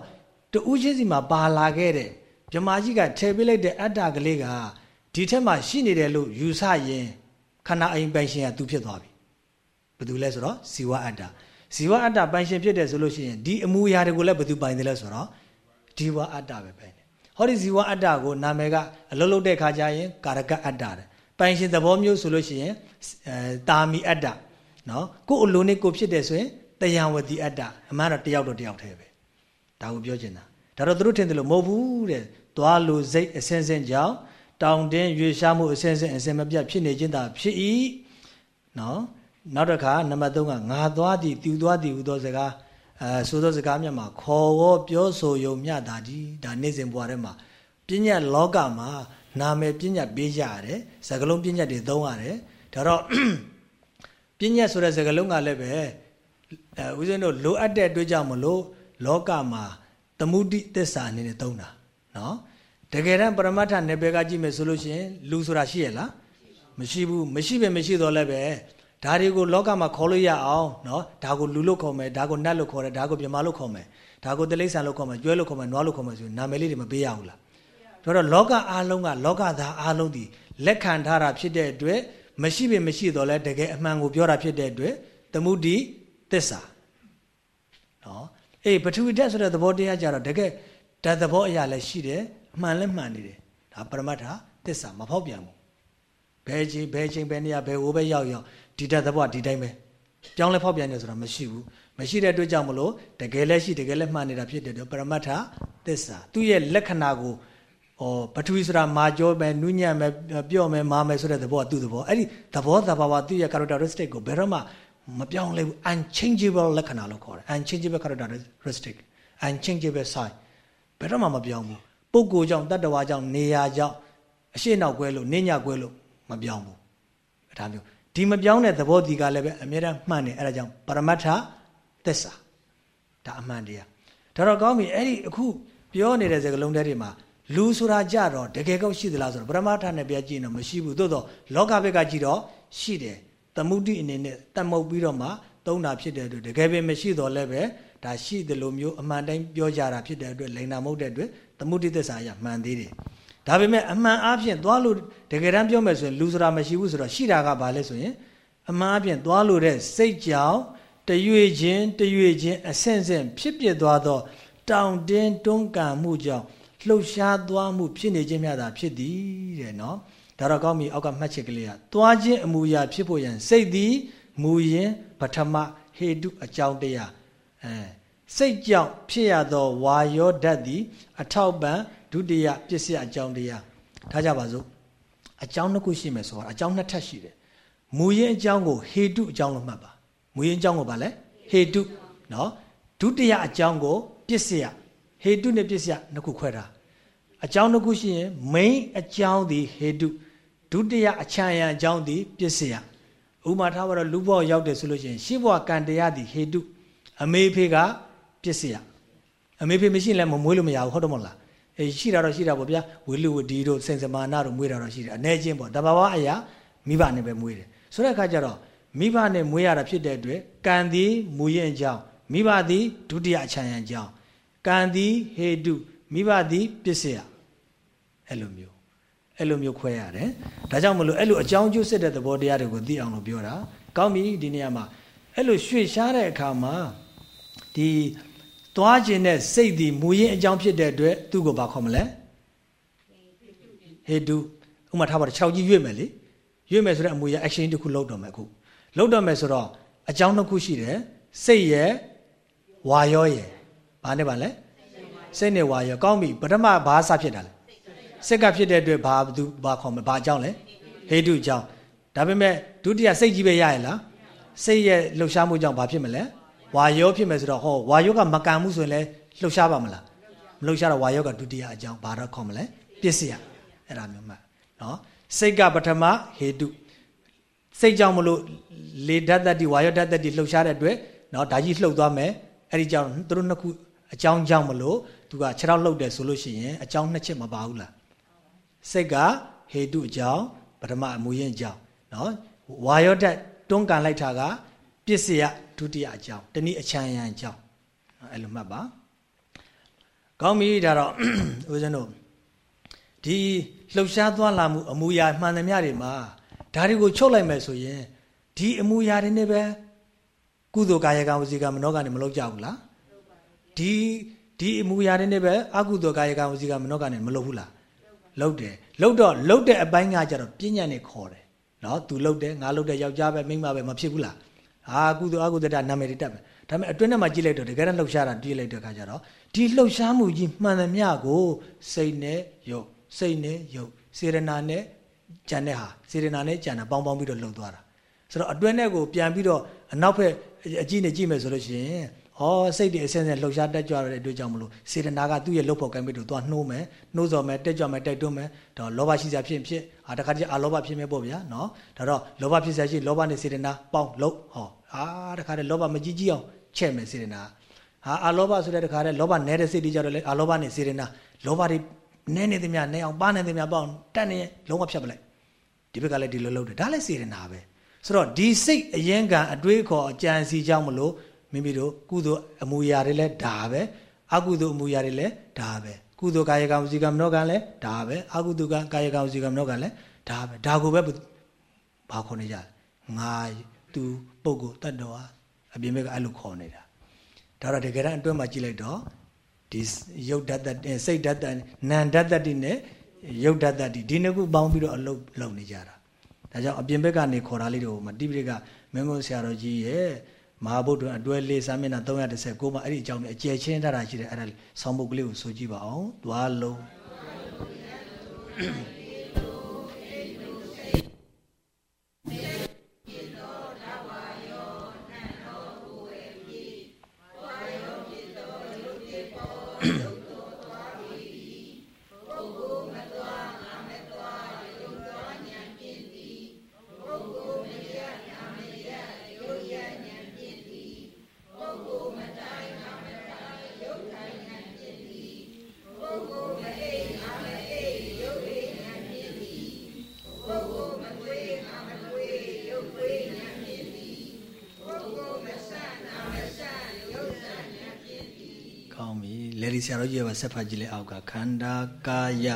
Speaker 2: တူးချင်းစီမှာပါလာခဲ့တဲ့မြမကြီးကထည့်ပေးလိုက်တဲ့အတ္တကလေးကဒီထက်မှရှိနေတယ်လို့ယူဆရင်ခန္ဓာအိမ်ပိုင်ရှင်ကသူဖြစ်သွားပြီဘယ်သူလဲဆိုတော့ဇီဝအတ္တဇီဝအတ္တပိုင်ရှင်ဖြစ်တယ်ဆိုလို့ရှိရင်ဒီအမူအရာတွေကိုလည်းဘယ်သူပိုင်တယ်လဲဆိုတော့ဒီဝအတ္တပဲပိုင်တယ်ဟောဒီဇီဝအတ္တကိုနာမည်ကအလုံးလုံးတဲ့ခါကျရင်ကာရကအတ္တတယ်ပိုင်ရှင်သဘောမျိုးဆိုလို့ရှိရင်အဲတာမီအတ္တနော်ကိုယ်အလိုနဲ့ကိုဖြစ်တယ်ဆိုရင် တယံဝတိအတ္တအမှန်တော့တယောက်တော့တယောက်တည်းပဲဒါကိုပြောချင်တာဒါတော့သူတို့ထင်တယ်လို့မဟုတ်ဘူးတဲ့သွားလိုစိတ်အစင်းစင်းကြောင့်တောင်တင်းရွေရှားမှုအစင်းစင်းအစင်မပြတ်ဖြစ်နေခြင်းသာဖြစ်၏နော်နောက်တစ်ခါနံပါတ်3ကငါသွားသည်သူသွားသည်ဟူသောစကားအဲဆိုသောစကားမြတ်မှာခေါ်ဝေါ်ပြောဆိုယုံမြတာဒီဒါနေ့စဉ်ဘဝထဲမှာပညာလောကမှာနာမည်ပညာပေးကြရတယ်စကလုံးပညာတွေသုံးရတယ်ဒါတော့ပညာဆိုတဲ့စကလုံးကလည်းပဲ အဲဦးဇင်းတို့လိုအပ်တဲ့အတွက်ကြောင့်မလို့လောကမှာသမုဒိသစ္စာအနေနဲ့သုံးတာနော်တကယ်တမ်းပရမတ္ထနယ်ပယ်ကကြည့်မယ်ဆိုလို့ရှိရင်လူဆိုတာရှိရလားမရှိဘူးမရှိပဲမရှိတော့လည်းပဲဒါတွေကိုလောကမှာခေါ်လို့ရအောင်နော်ဒါကိုလူလို့ခေါ်မယ်ဒါကိုနတ်လို့ခေါ်တယ်ဒါကိုပြမလို့ခေါ်မယ်ဒါကိုတိလိษံလို့ခေါ်မယ်ကျွဲလို့ခေါ်မယ်နွားလို့ခေါ်မယ်ဆိုရင်နာမည်လေးတွေမပေးရဘူးလားဒါတော့လောကအားလုံးကလောကသားအားလုံးဒီလက်ခံထားတာဖြစ်တဲ့အတွက်မရှိပဲမရှိတော့လဲတကယ်အမှန်ကိုပြောတာဖြစ်တဲ့အတွက်သမုဒိ သစ္စာနော်အေးပထဝီဓာတ်ဆိုတဲ့သဘောတရားကြတော့တကယ်ဓာတ်သဘောအရာလည်းရှိတယ်အမှန်လည်းမှန်နေတယ်ဒါပရမတ္ထသစ္စာမဖောက်ပြန်ဘူးဘယ်ချိန်ဘယ်ချိန်ဘယ်နေရာဘယ်ဟိုပဲရောက်ရောက်ဒီဓာတ်သဘောဒီတိုင်းပဲပြောင်းလဲဖောက်ပြန်နေဆိုတာမရှိဘူးမရှိတဲ့အတွက်ကြောင့်မလို့တကယ်လည်းရှိတကယ်လည်းမှန်နေတာဖြစ်တဲ့အတွက်ပရမတ္ထသစ္စာသူ့ရဲ့လက္ခဏာကိုဟောပထဝီဆိုတာမာကြောပဲနုညံ့ပဲပြော့မယ်မာမယ်ဆိုတဲ့သဘောကသူ့သဘောအဲ့ဒီသဘောသဘာဝသူ့ရဲ့ characteristic ကိုဘယ်တော့မှ မပြောင်းလဲဘူး unchangeable လက္ခဏာလို့ခေါ်တယ် unchangeable characteristic unchangeable sign ဘယ်တော့မှမပြောင်းဘူးပုဂ္ဂိုလ်ကြောင့်တတ္တဝါကြောင့်နေရာကြောင့်အရှိနောက်ကွဲလို့နေညကွဲလို့မပြောင်းဘူးဒါမျိုးဒီမပြောင်းတဲ့သဘောဒီကလည်းပဲအမြဲတမ်းမှန်တယ်အဲ့ဒါကြောင့်ပရမတ္ထသစ္စာဒါအမှန်တရားဒါတော့ကောင်းပြီအဲ့ဒီအခုပြောနေတဲ့စကားလုံးတွေမှာလူဆိုတာကြတော့တကယ်ကောက်ရှိသလားဆိုတော့ပရမတ္ထနဲ့ပြကြည့်ရင်မရှိဘူးသို့တော့လောကဘက်ကကြည့်တော့ရှိတယ် သမုဒိအနေနဲ့တတ်မုတ်ပြီးတော့မှသုံးတာဖြစ်တဲ့အတွက်တကယ်ပဲမရှိတော့လည်းပဲဒါရှိတယ်လို့မျိုးအမှန်တိုင်းပြောကြတာဖြစ်တဲ့အတွက်လိန်နာမဟုတ်တဲ့အတွက်သမုဒိသစ္စာအရမှန်သေးတယ်ဒါပေမဲ့အမှန်အားဖြင့်သွားလို့တကယ်တမ်းပြောမယ်ဆိုရင်လူဆိုတာမရှိဘူးဆိုတော့ရှိတာကဘာလဲဆိုရင်အမှန်အားဖြင့်သွားလို့တဲ့စိတ်ကြောင့်တရွေချင်းတရွေချင်းအဆင့်ဆင့်ဖြစ်ပြသွားသော တောင်တင်းတွန်းကန်မှုကြောင့်လှုပ်ရှားသွားမှုဖြစ်နေခြင်းများသာဖြစ်သည်တဲ့နော် ဒါတော့ကောင်းပြီအောက်ကမှတ်ချက်ကလေးကသွားခြင်းအမူအရာဖြစ်ဖို့ရန်စိတ်သည်မူရင်ပထမဟေတုအကြောင်းတရားအဲစိတ်ကြောင့်ဖြစ်ရသောဝါယောဓာတ်သည်အထောက်ပံဒုတိယပစ္စယအကြောင်းတရားထားကြပါစို့အကြောင်းနှစ်ခုရှိမယ်ဆိုတော့အကြောင်းနှစ်ထပ်ရှိတယ်မူရင်အကြောင်းကိုဟေတုအကြောင်းလို့မှတ်ပါမူရင်အကြောင်းကိုဗာလဲဟေတုနော်ဒုတိယအကြောင်းကိုပစ္စယဟေတုနဲ့ပစ္စယနှစ်ခုခွဲတာအကြောင်းတစ်ခုရှိရင် main အကြောင်းသည်ဟေတု ဒုတိယအချမ်းရံအကြောင်းသည်ပစ္စယဥမာထားပါတော့လူဘဝရောက်တယ်ဆိုလို့ရှိရင်ရှင်းဘဝကံတရားသည်ဟေတုအမေဖေကပစ္စယအမေဖေမရှိရင်လည်းမမွေးလို့မရဘူးဟုတ်တယ်မဟုတ်လားအေးရှိတာတော့ရှိတာပေါ့ဗျာဝိလူဝဒီတို့စိန်စမာနာတို့မွေးတာတော့ရှိတယ်အနေချင်းပေါ့တဘာဝအရာမိဘနဲ့ပဲမွေးတယ်ဆိုတဲ့အခါကျတော့မိဘနဲ့မွေးရတာဖြစ်တဲ့အတွက်ကံသည်မူရင်အကြောင်းမိဘသည်ဒုတိယအချမ်းရံအကြောင်းကံသည်ဟေတုမိဘသည်ပစ္စယအဲ့လိုမျိုး အဲ့လိုမျိုးခွဲရတယ်ဒါကြောင့်မလို့အဲ့လိုအကြောင်းကျိုးစစ်တဲ့သဘောတရားတွေကိုသိအောင်လို့ပြောတာကောင်းပြီဒီနေရာမှာအဲ့လိုရွှေ့ရှားတဲ့အခါမှာဒီသွားခြင်းတဲ့စိတ်ဒီမူရင်းအကြောင်းဖြစ်တဲ့အတွက်သူ့ကိုဘာခေါ်မလဲဟေတုဥမာထားပါတော့6ကြီးရွေ့မယ်လေရွေ့မယ်ဆိုတဲ့အမူအရာ action တစ်ခုလုပ်တော့မယ်အခုလုပ်တော့မယ်ဆိုတော့အကြောင်းတစ်ခုရှိတယ်စိတ်ရဲ့ဝါရောရဲ့ဘာနဲ့ပါလဲစိတ်နဲ့ဝါရောကောင်းပြီပထမဘာစဖြစ်တာလဲ စိတ်ကဖြစ်တဲ့အတွက်ဘာသူဘာခေါ်မလဲဘာအကြောင်းလဲဟေတုအကြောင်းဒါပေမဲ့ဒုတိယစိတ်ကြီးပဲရရလားစိတ်ရဲ့လှုပ်ရှားမှုကြောင့်ဘာဖြစ်မလဲဝါယောဖြစ်မယ်ဆိုတော့ဟောဝါယောကမကံမှုဆိုရင်လည်းလှုပ်ရှားပါမလားမလှုပ်ရှားတော့ဝါယောကဒုတိယအကြောင်းဘာတော့ခေါ်မလဲပစ္စယအဲ့ဒါမျိုးမှနော်စိတ်ကပထမဟေတုစိတ်ကြောင့်မလို့လေဓာတ်တတိဝါယောဓာတ်တတိလှုပ်ရှားတဲ့အတွက်နော်ဒါကြီးလှုပ်သွားမယ်အဲ့ဒီကြောင့်သူတို့နှစ်ခုအကြောင်းကြောင့်မလို့သူကခြေထောက်လှုပ်တယ်ဆိုလို့ရှိရင်အကြောင်းနှစ်ချက်မပါဘူးလား စိတ်ကဟေတုအကြောင်းပထမအမူရင်းအကြောင်းနော်ဝါယောဓာတ်တွန်းကန်လိုက်တာကပစ္စယဒုတိယအကြောင်းတနည်းအချမ်းရံအကြောင်းအဲ့လိုမှတ်ပါကောင်းပြီဒါတော့ဦးဇင်းတို့ဒီလှုပ်ရှားသွားလာမှုအမူအရာမှန်သမျှတွေမှာဒါတွေကိုချုပ်လိုက်မယ်ဆိုရင်ဒီအမူအရာတွေနဲ့ပဲကုသိုလ်ကာယကံဝစီကံမနောကံတွေမလုပ်ကြဘူးလားဒီဒီအမူအရာတွေနဲ့ပဲအကုသိုလ်ကာယကံဝစီကံမနောကံတွေမလုပ်ဘူးလား လုပ်တယ်လုပ်တော့လုပ်တဲ့အပိုင်းကကြတော့ပြဉ္ညာနဲ့ခေါ်တယ်နော်သူလုပ်တယ်ငါလုပ်တယ်ယောက်ျားပဲမိန်းမပဲမဖြစ်ဘူးလားအာကုသိုလ်အကုသိုလ်တနာမည်တွေတက်မယ်ဒါပေမဲ့အတွင်းထဲမှာကြည့်လိုက်တော့တကယ်တော့လှုပ်ရှားတာကြည့်လိုက်တဲ့အခါကျတော့ဒီလှုပ်ရှားမှုကြီးမှန်သမျှကိုစိတ်နဲ့ယုတ်စိတ်နဲ့ယုတ်စေရနာနဲ့ကြံတဲ့ဟာစေရနာနဲ့ကြံတာပေါင်းပေါင်းပြီးတော့လှုပ်သွားတာဆိုတော့အတွင်းထဲကိုပြန်ပြီးတော့အနောက်ဘက်အကြည့်နဲ့ကြည့်မယ်ဆိုလို့ရှိရင် ဩစိတ်တွေအစင်းစင်းလှုပ်ရှားတက်ကြွရတဲ့အတွက်ကြောင့်မလို့စေတနာကသူ့ရဲ့လှုပ်ဖို့ကံပြီးတော့သွားနှိုးမယ်နှိုးစော်မယ်တက်ကြွမယ်တိုက်တွန်းမယ်ဒါလောဘရှိစရာဖြစ်ဖြစ်အာတခါတည်းအာလောဘဖြစ်မယ်ပေါ့ဗျာနော်ဒါတော့လောဘဖြစ်စရာရှိလောဘနဲ့စေတနာပေါင်းလှုပ်ဟောအာတခါတည်းလောဘမကြီးကြီးအောင်ချဲ့မယ်စေတနာဟာအာလောဘဆိုတဲ့တခါတည်းလောဘနဲတဲ့စိတ်တွေကြတော့လေအာလောဘနဲ့စေရနာလောဘတွေနဲနေသည်များနဲအောင်ပါနေသည်များပေါ့တက်နေလုံးဝဖြတ်ပလိုက်ဒီဘက်ကလည်းဒီလိုလုပ်တယ်ဒါလည်းစေရနာပဲဆိုတော့ဒီစိတ်အရင်ကအတွေးခေါ်အကြံစီကြောင့်မလို့ မိမိတို့ကုသိုလ်အမူအရာတွေလည်းဒါပဲအကုသိုလ်အမူအရာတွေလည်းဒါပဲကုသိုလ်ကာယကံဝစီကံမနောကံလည်းဒါပဲအကုသိုလ်ကကာယကံဝစီကံမနောကံလည်းဒါပဲဒါကိုပဲဘာခေါ်နေကြငါသူပုဂ္ဂိုလ်တ attva အပြင်ဘက်ကအဲ့လိုခေါ်နေတာဒါတော့တကယ်တမ်းအတွင်းမှာကြည့်လိုက်တော့ဒီယုတ်ဓာတ်တစိတ်ဓာတ်တနံဓာတ်တတိနဲ့ယုတ်ဓာတ်တတိဒီနှစ်ခုပေါင်းပြီးတော့အလုပ်လုပ်နေကြတာဒါကြောင့်အပြင်ဘက်ကနေခေါ်တာလေးတို့မတိပိဋကမင်းမဆရာတော်ကြီးရဲ့ မဟာဗုဒ္ဓအတွဲလေးစာမျက်နှာ319မှာအဲ့ဒီအကြောင်းနဲ့အကျယ်ချင်းထားတာရှိတယ်အဲ့ဒါဆောင်းပုတ်ကလေးကိုဆိုကြည့်ပါအောင်သွားလုံးဒီ ဆရာတော်ကြီးကဆက်ဖတ်ကြည့်လေအောက်ကခန္ဓာကာယ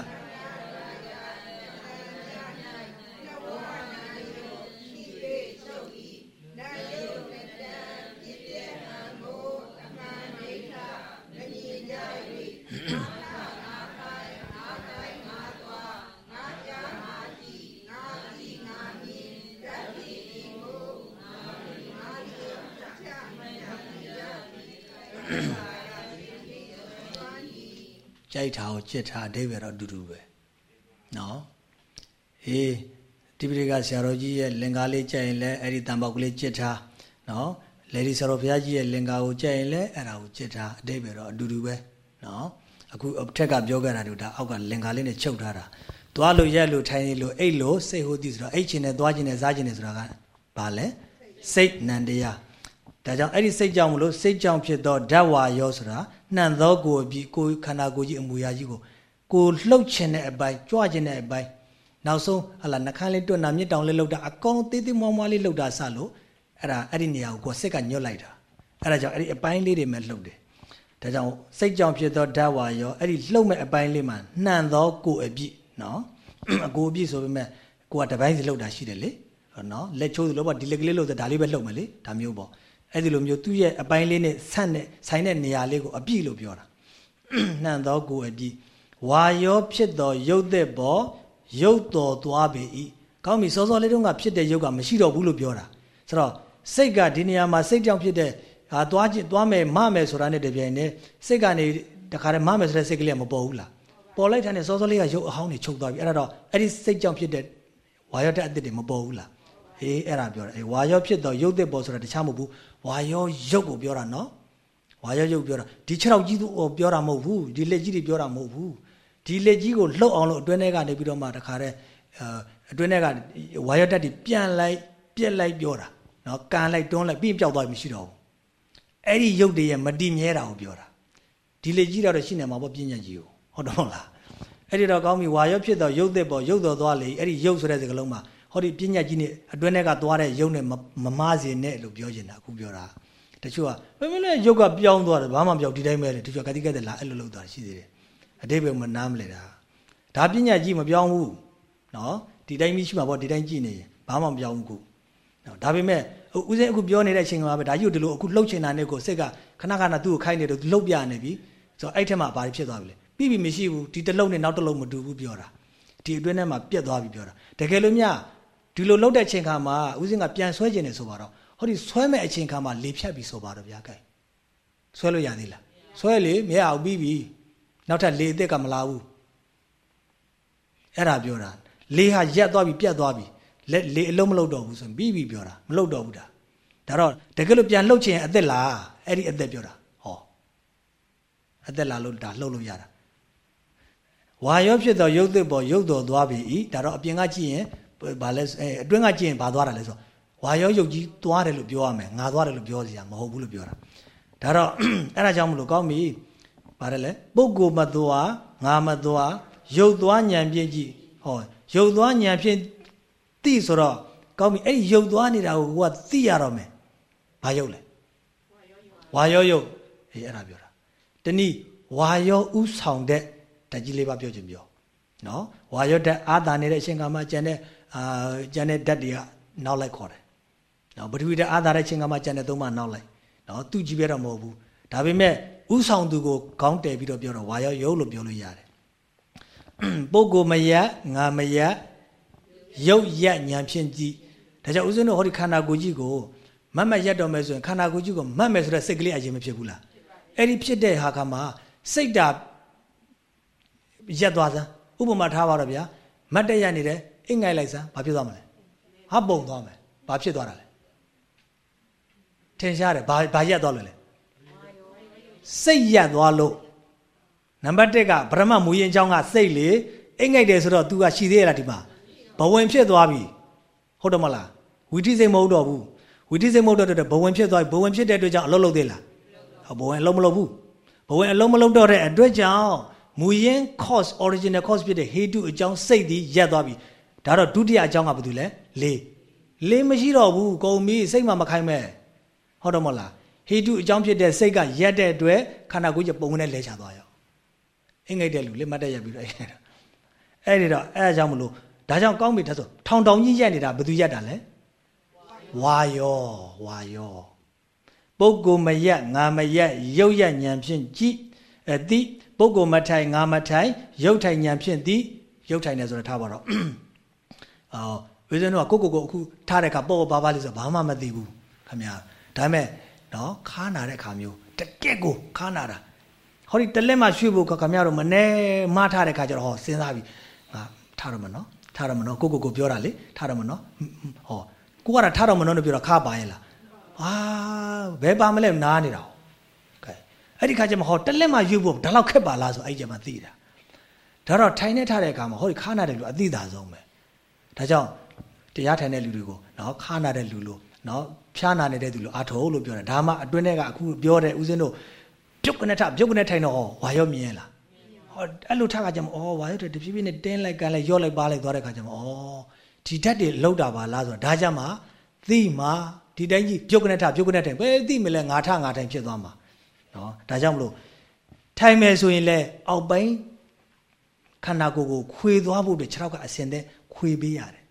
Speaker 2: ကြိုက်တာကိုจิตထားအဓိပ္ပာယ်တော့အတူတူပဲနော်ဟေးတိပိဋကဆရာတော်ကြီးရဲ့လင်္ကာလေးကြိုက်ရင်လည်းအဲ့ဒီတံပေါက်ကလေးจิตထားနော်လေဒီဆရာတော်ဘုရားကြီးရဲ့လင်္ကာကိုကြိုက်ရင်လည်းအဲ့ဒါကိုจิตထားအဓိပ္ပာယ်တော့အတူတူပဲနော်အခုအထက်ကပြောခဲ့တာတို့ဒါအောက်ကလင်္ကာလေးနဲ့ချုပ်ထားတာသွားလို့ရက်လို့ထိုင်လို့အိတ်လို့စိတ်ဟုတ်သည်ဆိုတော့အိတ်ချင်တယ်သွားချင်တယ်စားချင်တယ်ဆိုတာကဘာလဲစိတ်နံတရား ဒါကြောင့်အဲ့ဒီစိတ်ကြောင့်မလို့စိတ်ကြောင့်ဖြစ်သောဓာတ်ဝါယောဆိုတာနှံသောကိုအပြီးကိုခန္ဓာကိုယ်ကြီးအမူအရာကြီးကိုကိုလှုပ်ချင်တဲ့အပိုင်းကြွချင်တဲ့အပိုင်းနောက်ဆုံးဟလာနှခမ်းလေးတွတ်နာမြစ်တောင်လေးလှုပ်တာအကောင်သေးသေးမွားမွားလေးလှုပ်တာစလို့အဲ့ဒါအဲ့ဒီနေရာကိုကိုစိတ်ကညွတ်လိုက်တာအဲ့ဒါကြောင့်အဲ့ဒီအပိုင်းလေးတွေမဲ့လှုပ်တယ်ဒါကြောင့်စိတ်ကြောင့်ဖြစ်သောဓာတ်ဝါယောအဲ့ဒီလှုပ်မဲ့အပိုင်းလေးမှာနှံသောကိုအပြည့်နော်အကိုအပြည့်ဆိုပေမဲ့ကိုကတပိုင်းစီလှုပ်တာရှိတယ်လေနော်လက်ချိုးသလိုပေါ့ဒီလက်ကလေးလှုပ်တဲ့ဒါလေးပဲလှုပ်မယ်လေဒါမျိုးပေါ့ အဲ့ဒီလိုမျိုးသူ့ရဲ့အပိုင်းလေးနဲ့ဆန့်တဲ့ဆိုင်တဲ့နေရာလေးကိုအပြည့်လို့ပြောတာနှံသောကိုအပြည့်ဝါယောဖြစ်သောရုပ်သက်ပေါ်ရုပ်တော်သွားပေ၏ကောင်းပြီစောစောလေးတုန်းကဖြစ်တဲ့ရုပ်ကမရှိတော့ဘူးလို့ပြောတာဆိုတော့စိတ်ကဒီနေရာမှာစိတ်ကြောင့်ဖြစ်တဲ့ဟာသွားချင်းသွားမယ်မမယ်ဆိုတာနဲ့တပြိုင်နက်စိတ်ကနေတခါတည်းမမယ်ဆိုတဲ့စိတ်ကလေးကမပေါ်ဘူးလားပေါ်လိုက်တဲ့စောစောလေးကရုပ်အဟောင်းတွေချုပ်သွားပြီအဲ့ဒါတော့အဲ့ဒီစိတ်ကြောင့်ဖြစ်တဲ့ဝါယောတက်အစ်စ်တွေမပေါ်ဘူးလားအေးအဲ့ဒါပြောတယ်အေးဝါယောဖြစ်တော့ရုပ်သက်ပေါ်ဆိုတာတခြားမဟုတ်ဘူး ဝါယောရုပ်ကိုပြောတာနော်ဝါယောရုပ်ပြောတာဒီ6ရောက်ကြီးသူပြောတာမဟုတ်ဘူးဒီလက်ကြီးတွေပြောတာမဟုတ်ဘူးဒီလက်ကြီးကိုလှုပ်အောင်လို့အတွင်းထဲကနေပြီးတော့မှတခါတည်းအတွင်းထဲကဝါယောတက်တွေပြန်လိုက်ပြက်လိုက်ပြောတာနော်ကန်လိုက်တွန်းလိုက်ပြီးပျောက်သွားပြီမရှိတော့ဘူးအဲ့ဒီရုပ်တွေရဲ့မတည်မြဲတာကိုပြောတာဒီလက်ကြီးတော့ရှိနေမှာပေါ့ပြဉ္ညာကြီးကိုဟုတ်တော့လားအဲ့ဒီတော့ကောင်းပြီဝါယောဖြစ်တော့ရုပ်သက်ပေါ်ရုပ်တော်သွားလေအဲ့ဒီရုပ်ဆိုတဲ့စကားလုံးမှာ ဟောဒီပညာကြီးနဲ့အတွင်းထဲကသွားတဲ့ယုံနဲ့မမစေနဲ့လို့ပြောနေတာအခုပြောတာတချို့ကဘယ်မလဲယုတ်ကပြောင်းသွားတယ်ဘာမှမပြောင်းဒီတိုင်းပဲလေတချို့ကတိကတဲ့လာအဲ့လိုလုပ်သွားရှိသေးတယ်အတိပ္ပယ်မနားမလဲတာဒါပညာကြီးမပြောင်းဘူးနော်ဒီတိုင်းမရှိမှာပေါ့ဒီတိုင်းကြည့်နေရင်ဘာမှမပြောင်းဘူးခုနော်ဒါပေမဲ့ဦးစင်းအခုပြောနေတဲ့အချိန်ကပဲဒါကြီးကိုဒီလိုအခုလှုပ်ချင်တာနဲ့ကိုစိတ်ကခဏခဏသူ့ကိုခိုင်းနေတော့လှုပ်ပြနေပြီဆိုတော့အဲ့ထက်မှဘာဖြစ်သွားပြီလဲပြီးပြီမရှိဘူးဒီတစ်လုံးနဲ့နောက်တစ်လုံးမတူဘူးပြောတာဒီအတွင်းထဲမှာပြက်သွားပြီပြောတာတကယ်လို့များ ဒီလိုလှုပ်တဲ့အချိန်ခါမှာဦးစင်းကပြန်ဆွဲကျင်နေဆိုပါတော့ဟောဒီဆွဲမဲ့အချိန်ခါမှာလေဖြတ်ပြီးဆိုပါတော့ဗျာကဲဆွဲလို့ရသေးလားဆွဲလေမရအောင်ပြီးပြီနောက်ထပ်လေအစ်စ်ကမလာဘူးအဲ့ဒါပြောတာလေဟာရက်သွားပြီပြတ်သွားပြီလက်လေအလုံးမလှုပ်တော့ဘူးဆိုရင်ပြီးပြီပြောတာမလှုပ်တော့ဘူးဒါဒါတော့တကယ်လို့ပြန်လှုပ်ချင်အသက်လားအဲ့ဒီအသက်ပြောတာဟောအသက်လားလို့ဒါလှုပ်လို့ရတာဝါရောဖြစ်သောရုပ်သစ်ပေါ်ရုပ်တော်သွားပြီဒါတော့အပြင်ကကြည့်ရင် ဘာလဲအတွင်းကကြည့်ရင်ဘာသွားတာလဲဆိုဝါရောယုတ်ကြီးသွားတယ်လို့ပြောရမယ်ငါသွားတယ်လို့ပြောစရာမဟုတ်ဘူးလို့ပြောတာဒါတော့အဲ့ဒါကြောင့်မလို့ကောင်းပြီပါတယ်လေပုဂ္ဂိုလ်မသွားငါမသွားရုပ်သွားဉာဏ်ဖြင့်ကြည့်ဟောရုပ်သွားဉာဏ်ဖြင့်သိဆိုတော့ကောင်းပြီအဲ့ဒီရုပ်သွားနေတာကိုကိုကသိရတော့မယ်ဘာရုပ်လဲဝါရောရုပ်အေးအဲ့ဒါပြောတာတနည်းဝါရောဥဆောင်တဲ့ဓာတ်ကြီးလေးပါပြောချင်ပြောနော်ဝါရောဓာတ်အာသာနေတဲ့အရှင်ကမှကျန်တဲ့ အာကျန်တဲ့ဓာတ်တွေကနောက်လိုက်ခေါ်တယ်နော်ပထဝီဓာတ်အာသာတဲ့ရှင်ကမှကျန်တဲ့သုံးပါနောက်လိုက်နော်သူကြည့်ပြတော့မဟုတ်ဘူးဒါပေမဲ့ဥဆောင်သူကိုခေါင်းတည်ပြီးတော့ပြောတော့ဝါရောရုပ်လို့ပြောလို့ရတယ်ပုဂ္ဂိုလ်မယငါမယရုပ်ရက်ညာဖြင့်ကြည့်ဒါကြောင့်ဦးဇင်းတို့ဟောဒီခန္ဓာကိုယ်ကြီးကိုမတ်မတ်ရက်တော်မယ်ဆိုရင်ခန္ဓာကိုယ်ကြီးကိုမတ်မယ်ဆိုတဲ့စိတ်ကလေးအရင်မဖြစ်ဘူးလားအဲ့ဒီဖြစ်တဲ့ဟာခါမှာစိတ်တာရက်သွားစမ်းဥပမာထားပါတော့ဗျာမတ်တက်ရနေတယ် အိတ်ငိုက်လိုက်စမ်းဘာဖြစ်သွားမလဲဟာပုံသွားမယ်ဘာဖြစ်သွားတာလဲထင်ရှားတယ်ဘာဘာရက်သွားလို့လဲစိတ်ရက်သွားလို့နံပါတ်1ကဗြဟ္မမူရင်เจ้าကစိတ်လေအိတ်ငိုက်တယ်ဆိုတော့ तू ကရှိသေးရလားဒီမှာဘဝင်ဖြစ်သွားပြီဟုတ်တယ်မလားဝီထိစိတ်မဟုတ်တော့ဘူးဝီထိစိတ်မဟုတ်တော့တဲ့ဘဝင်ဖြစ်သွားပြီဘဝင်ဖြစ်တဲ့အတွက်ကြောင့်အလုံးလုံးသေးလားဘဝင်အလုံးမလုံးဘူးဘဝင်အလုံးမလုံးတော့တဲ့အတွက်ကြောင့်မူရင်း cause original cause ဖြစ်တဲ့ hetu အကြောင်းစိတ်ဒီရက်သွားပြီ ဒါတော့ဒုတိယအကြောင်းကဘာလို့လဲလေးလေးမရှိတော့ဘူးကုန်ပြီစိတ်မှမခိုင်းမဲ့ဟုတ်တော့မလားဟေတုအကြောင်းဖြစ်တဲ့စိတ်ကရက်တဲ့အတွက်ခန္ဓာကိုယ်ကြီးပုံနဲ့လဲချသွားရောအင်္ဂိတ်တဲ့လူလေးမတ်တက်ရက်ပြီးတော့အဲ့ဒီတော့အဲ့ဒါကြောင့်မလို့ဒါကြောင့်ကောင်းပြီဒါဆိုထောင်တောင်ကြီးရက်နေတာဘယ်သူရက်တာလဲဝါယောဝါယောပုဂ္ဂိုလ်မရက်ငါမရက်ရုပ်ရက်ဉာဏ်ဖြင့်ကြည့်အတိပုဂ္ဂိုလ်မထိုင်ငါမထိုင်ရုပ်ထိုင်ဉာဏ်ဖြင့်သည်ရုပ်ထိုင်နေဆိုတော့ထားပါတော့ အော်ဝိဇ္ဇနုကကိုကိုကိုအခုထားတဲ့အခါပေါ့ပေါ့ပါပါလေးဆိုဘာမှမသိဘူးခင်ဗျာဒါပေမဲ့နော်ခါနာတဲ့အခါမျိုးတကက်ကိုခါနာတာဟောဒီတလက်မှရွှေ့ဖို့ခင်ဗျားတို့မနေမထားတဲ့အခါကျတော့ဟောစဉ်းစားပြီငါထားတော့မနော်ထားတော့မနော်ကိုကိုကိုပြောတာလေထားတော့မနော်ဟောကိုကတော့ထားတော့မနော်လို့ပြောတော့ခါပါရဲ့လားအာဘယ်ပါမလဲနားနေတာဟောကဲအဲ့ဒီခါကျမှဟောတလက်မှရွှေ့ဖို့ဒါလောက်ခက်ပါလားဆိုအဲ့ကျမှသိတာဒါတော့ထိုင်နေထားတဲ့အခါမှာဟောဒီခါနာတဲ့လူအသိသာဆုံးပဲ ဒါကြောင့်တရားထိုင်တဲ့လူတွေကိုနော်ခါနာတဲ့လူလို့နော်ဖျားနာနေတဲ့သူလို့အာထုံလို့ပြောတယ်ဒါမှအတွင်းထဲကအခုပြောတဲ့ဦးဇင်းတို့ပြုတ်ကနေထပြုတ်ကနေထိုင်တော့ဟောဝါရောမြင်ရလားဟောအဲ့လိုထားကကြမှာဩဝါရောတဖြည်းဖြည်းနဲ့တင်းလိုက်ကန်လိုက်ရော့လိုက်ပါလိုက်သွားတဲ့ခါကျမှာဩဒီဓာတ်တွေလောက်တာပါလားဆိုတော့ဒါကြမှာသိမှာဒီတိုင်းကြီးပြုတ်ကနေထပြုတ်ကနေထိုင်ဘယ်သိမလဲငါထငါထိုင်ဖြစ်သွားမှာနော်ဒါကြောင့်မလို့ထိုင်မယ်ဆိုရင်လည်းအောက်ပိုင်းခန္ဓာကိုယ်ကိုခွေသွားဖို့အတွက်ခြေထောက်ကအစင်တဲ့ ခွေပေးရတယ်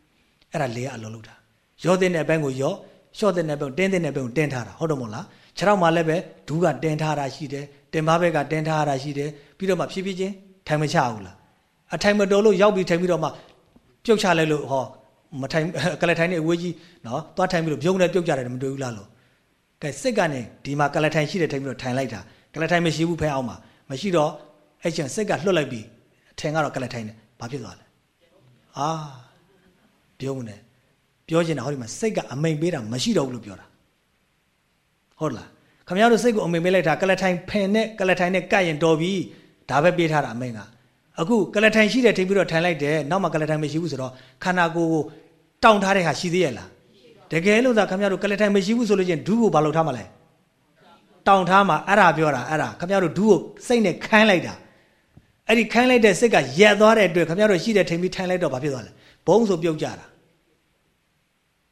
Speaker 2: အဲ့ဒါလေကအလုံးလောက်တာရောတဲ့ဘက်ကိုရောရှော့တဲ့ဘက်ကိုတင်းတဲ့ဘက်ကိုတင်းထားတာဟုတ်တယ်မို့လားခြေထောက်မှာလည်းပဲဒူးကတင်းထားတာရှိတယ်တင်ပါးဘက်ကတင်းထားတာရှိတယ်ပြီးတော့မှဖြည်းဖြည်းချင်းထိုင်မချဘူးလားအထိုင်မတော်လို့ရောက်ပြီးထိုင်ပြီးတော့မှပြုတ်ချလိုက်လို့ဟောမထိုင်ကလထိုင်နေအဝေးကြီးနော်သွားထိုင်ပြီးတော့ပြုံးနေပြုတ်ကြတယ်မတွေ့ဘူးလားလို့ကဲစိတ်ကနေဒီမှာကလထိုင်ရှိတယ်ထိုင်ပြီးတော့ထိုင်လိုက်တာကလထိုင်မရှိဘူးဖဲအောင်မှာမရှိတော့အဲ့ကျန်စိတ်ကလွတ်လိုက်ပြီးအထင်ကတော့ကလထိုင်နေဘာဖြစ်သွားလဲ အာပြုံးနေပြောချင်တာဟောဒီမှာစိတ်ကအမိန်ပေးတာမရှိတော့ဘူးလို့ပြောတာဟုတ်လားခမရတို့စိတ်ကိုအမိန်ပေးလိုက်တာကလထိုင်ဖင်နဲ့ကလထိုင်နဲ့ကတ်ရင်တော်ပြီဒါပဲပေးထားတာအမိန်ကအခုကလထိုင်ရှိတယ်ထိပြီးတော့ထိုင်လိုက်တယ်နောက်မှကလထိုင်မရှိဘူးဆိုတော့ခန္ဓာကိုယ်ကိုတောင့်ထားတဲ့ဟာရှိသေးရဲ့လားတကယ်လို့သာခမရတို့ကလထိုင်မရှိဘူးဆိုလို့ချင်းဒူးကိုဘာလုပ်ထားမလဲတောင့်ထားမှာအဲ့ဒါပြောတာအဲ့ဒါခမရတို့ဒူးကိုစိတ်နဲ့ခိုင်းလိုက်တာ အဲ့ဒီခိုင်းလိုက်တဲ့စိတ်ကရက်သွားတဲ့အတွက်ခမရတို့ရှိတဲ့ထိပြီးထိုင်လိုက်တော့ဘာဖြစ်သွားလဲဘုံဆိုပြုတ်ကြတာ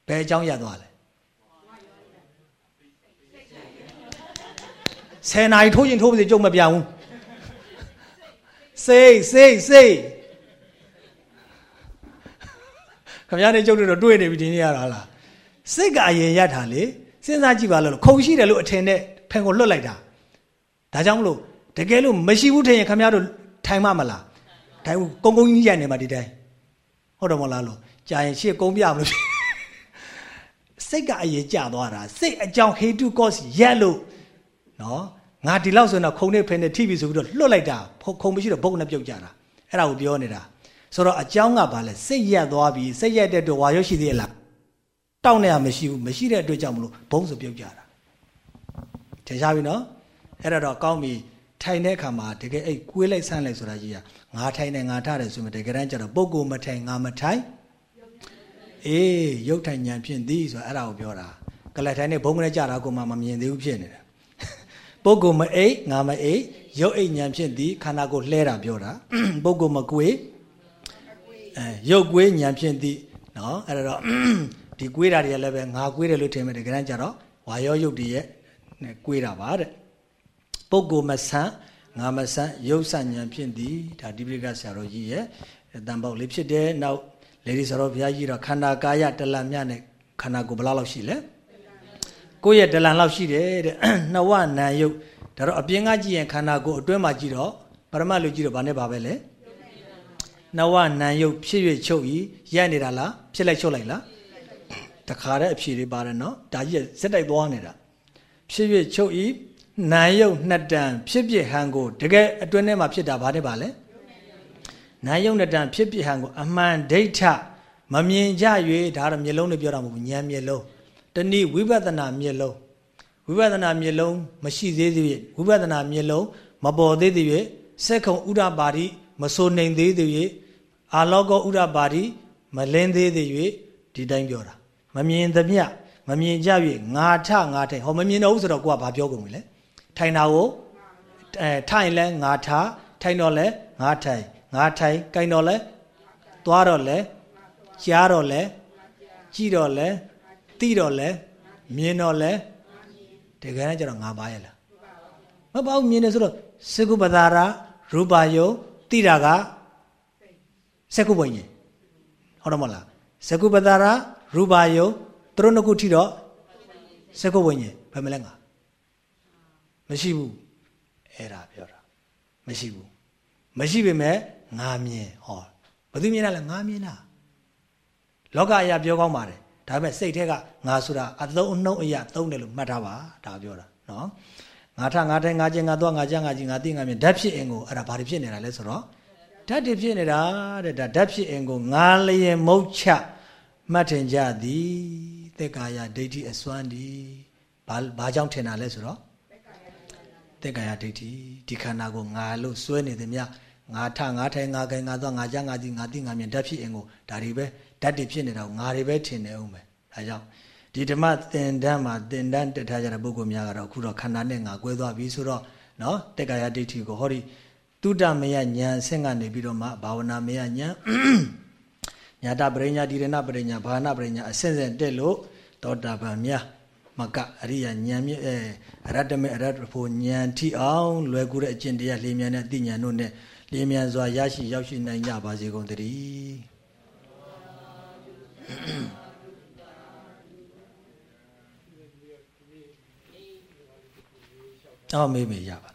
Speaker 2: ဘယ်အကြောင်းရသွားလဲဆယ်နာရီထိုးရင်ထိုးပါစေကြုံမပြောင်းဘူးစိတ်စိတ်စိတ်ခမရတဲ့ကြုံတွေတော့တွေ့နေပြီဒီနေ့ရတာလားစိတ်ကအရင်ရထားလေစဉ်းစားကြည့်ပါလို့ခုံရှိတယ်လို့အထင်နဲ့ဖန်ကိုလွတ်လိုက်တာဒါကြောင့်မလို့တကယ်လို့မရှိဘူးထင်ရင်ခမရတို့ ထိုင်မမလားထိုင်ကုန်းကုန်းကြီးရနေမှာဒီတိုင်းဟုတ်တယ်မလားလို့ကြာရင်ရှေ့ကုန်းပြမလို့စိတ်ကအရင်ကြာသွားတာစိတ်အကြောင်း hate to cause ရက်လို့နော်ငါဒီလောက်ဆိုရင်တော့ခုံနဲ့ဖင်နဲ့ထိပြီဆိုပြီးတော့လွတ်လိုက်တာခုံမရှိတော့ဘုတ်နဲ့ပြုတ်ကြတာအဲ့ဒါကိုပြောနေတာဆိုတော့အကြောင်းကဘာလဲစိတ်ရက်သွားပြီစိတ်ရက်တဲ့အတွက်ဝါရွှေရှိသေးလားတောက်နေရမရှိဘူးမရှိတဲ့အတွက်ကြောင့်မလို့ဘုံဆိုပြုတ်ကြတာထင်ရှားပြီနော်အဲ့ဒါတော့ကောင်းပြီ ထိုင်တဲ့အခါမှာတကယ်အဲ့ကွေးလိုက်ဆန်းလိုက်ဆိုတာကြီးကငါထိုင်နေငါထားတယ်ဆိုမှတကယ်တမ်းကျတော့ပုဂ္ဂိုလ်မထိုင်ငါမထိုင်အေးရုပ်ထိုင်ဉာဏ်ဖြင့်သည်ဆိုတာအဲ့ဒါကိုပြောတာကလတ်ထိုင်နေဘုံကနေကြတာကိုမှမမြင်သေးဘူးဖြစ်နေတယ်ပုဂ္ဂိုလ်မအိတ်ငါမအိတ်ရုပ်အိတ်ဉာဏ်ဖြင့်သည်ခန္ဓာကိုယ်လှဲတာပြောတာပုဂ္ဂိုလ်မကွေးအဲရုပ်ကွေးဉာဏ်ဖြင့်သည်နော်အဲ့ဒါတော့ဒီကွေးတာတွေကလည်းပဲငါကွေးတယ်လို့ထင်မယ်တကယ်တမ်းကျတော့ဝါရောရုပ်တည်းရဲ့ကွေးတာပါတဲ့ ပုဂ္ဂိုလ်မဆန်းငါမဆန်းရုပ်ဆန့်ဉာဏ်ဖြင့်သည်ဒါဒီပိကဆရာတော်ကြီးရဲ့တန်ပေါက်လေးဖြစ်တယ်နောက်လေဒီဆရာတော်ဘုရားကြီးတော့ခန္ဓာကာယတလတ်မြတ်နဲ့ခန္ဓာကိုယ်ဘယ်လောက်လောက်ရှိလဲကိုယ့်ရဲ့ဒလန်လောက်ရှိတယ်တဲ့နှဝနာယုတ်ဒါတော့အပြင်ကကြည့်ရင်ခန္ဓာကိုယ်အတွင်းမှာကြည့်တော့ပရမတ်လူကြည့်တော့ဘာနဲ့ပါပဲလဲနှဝနာယုတ်ဖြစ်၍ချုပ်ဤရက်နေတာလားဖြစ်လိုက်ချုပ်လိုက်လားတခါတည်းအဖြေလေးပါတယ်နော်ဒါကြီးစက်တိုက်သွားနေတာဖြစ်၍ချုပ်ဤ နာယုတ်နှစ်တန်ဖြစ်ဖြစ်ဟန်ကိုတကယ်အတွင်းထဲမှာဖြစ်တာဘာနဲ့ပါလဲနာယုတ်နှစ်တန်ဖြစ်ဖြစ်ဟန်ကိုအမှန်ဒိဋ္ဌမမြင်ကြ၍ဒါတော့မျက်လုံးနဲ့ပြောတာမဟုတ်ဘူးဉာဏ်မျက်လုံးတနည်းဝိပဿနာမျက်လုံးဝိပဿနာမျက်လုံးမရှိသေးသေး၍ဝိပဿနာမျက်လုံးမပေါ်သေးသေး၍စက္ကုံဥဒ္ဒပါတိမဆိုနိုင်သေးသေး၍အာလောကောဥဒ္ဒပါတိမလင်းသေးသေး၍ဒီတိုင်းပြောတာမမြင်သမျှမမြင်ကြ၍ငါထငါထိုင်ဟောမမြင်တော့ဘူးဆိုတော့ကိုကဘာပြောကုန်ပြီလဲ ထိုင်တာကိုအဲထိုင်လဲငါထထိုင်တော့လဲငါထိုင်ငါထိုင်ကြိုင်တော့လဲသွားတော့လဲကြားတော့လဲကြည့်တော့လဲသိတော့လဲမြင်တော့လဲတကယ်တမ်းကျတော့ငါပါရဲ့လားမပါဘူးမြင်တယ်ဆိုတော့စကုပဒါရာရူပါယုသိတာကစကုပဉ္ဉ်ဟုတ်တော့မလားစကုပဒါရာရူပါယုသူတို့နှစ်ခုထိတော့စကုပဉ္ဉ်ဘယ်မလဲငါ မရှိဘူးအဲ့ဒါပြောတာမရှိဘူးမရှိပေမဲ့ငါမြင်ဟောဘယ်သူမြင်တာလဲငါမြင်တာလောကအရာပြောကောင်းပါတယ်ဒါပေမဲ့စိတ်ထဲကငါဆိုတာအသုံးအနှုံးအရာသုံးတယ်လို့မှတ်ထားပါဒါပြောတာနော်ငါထငါထိုင်ငါကျင်ငါသွားငါကြငါကြည့်ငါသိငါမြင်ဓာတ်ဖြစ်အင်ကိုအဲ့ဒါဘာတွေဖြစ်နေတာလဲဆိုတော့ဓာတ်တွေဖြစ်နေတာတဲ့ဒါဓာတ်ဖြစ်အင်ကိုငါလျင်မုတ်ချမှတ်ထင်ကြသည်သက်ကာယဒိဋ္ဌိအစွမ်းဒီဘာဘာကြောင့်ထင်တာလဲဆိုတော့ သက်ကာယဒိဋ္ဌိဒီခန္ဓာကိုငါလို့စွဲနေသည်မြငါထငါထိုင်ငါခိုင်ငါသွားငါကြငါကြည့်ငါသိငါမြင်ဓာတ်ဖြစ်အင်ကိုဒါတွေပဲဓာတ်တွေဖြစ်နေတာကိုငါတွေပဲထင်နေအောင်ပဲဒါကြောင့်ဒီဓမ္မသင်တန်းမှာသင်တန်းတက်ထားကြတဲ့ပုဂ္ဂိုလ်များကတော့အခုတော့ခန္ဓာနဲ့ငါကွဲသွားပြီဆိုတော့နော်တက်ကာယဒိဋ္ဌိကိုဟောဒီတုဒ္ဓမယဉာဏ်အဆင့်ကနေပြီးတော့မှဘာဝနာမယဉာဏ်ညာတပရိညာဒီရဏပရိညာဘာနာပရိညာအဆင့်ဆင့်တက်လို့သောတာပန်များ မကအရိယာဉာဏ်မြအဲအရတ္တမေအရတ္တဖို့ဉာဏ်ထိအောင်လွယ်ကူတဲ့အကျင့်တရားလျင်မြန်တဲ့အသိဉာဏ်တို့နဲ့လျင်မြန်စွာရရှိရောက်ရှိနိုင်ကြပါစေကုန်သတည်းအော်မေးမေးရပါ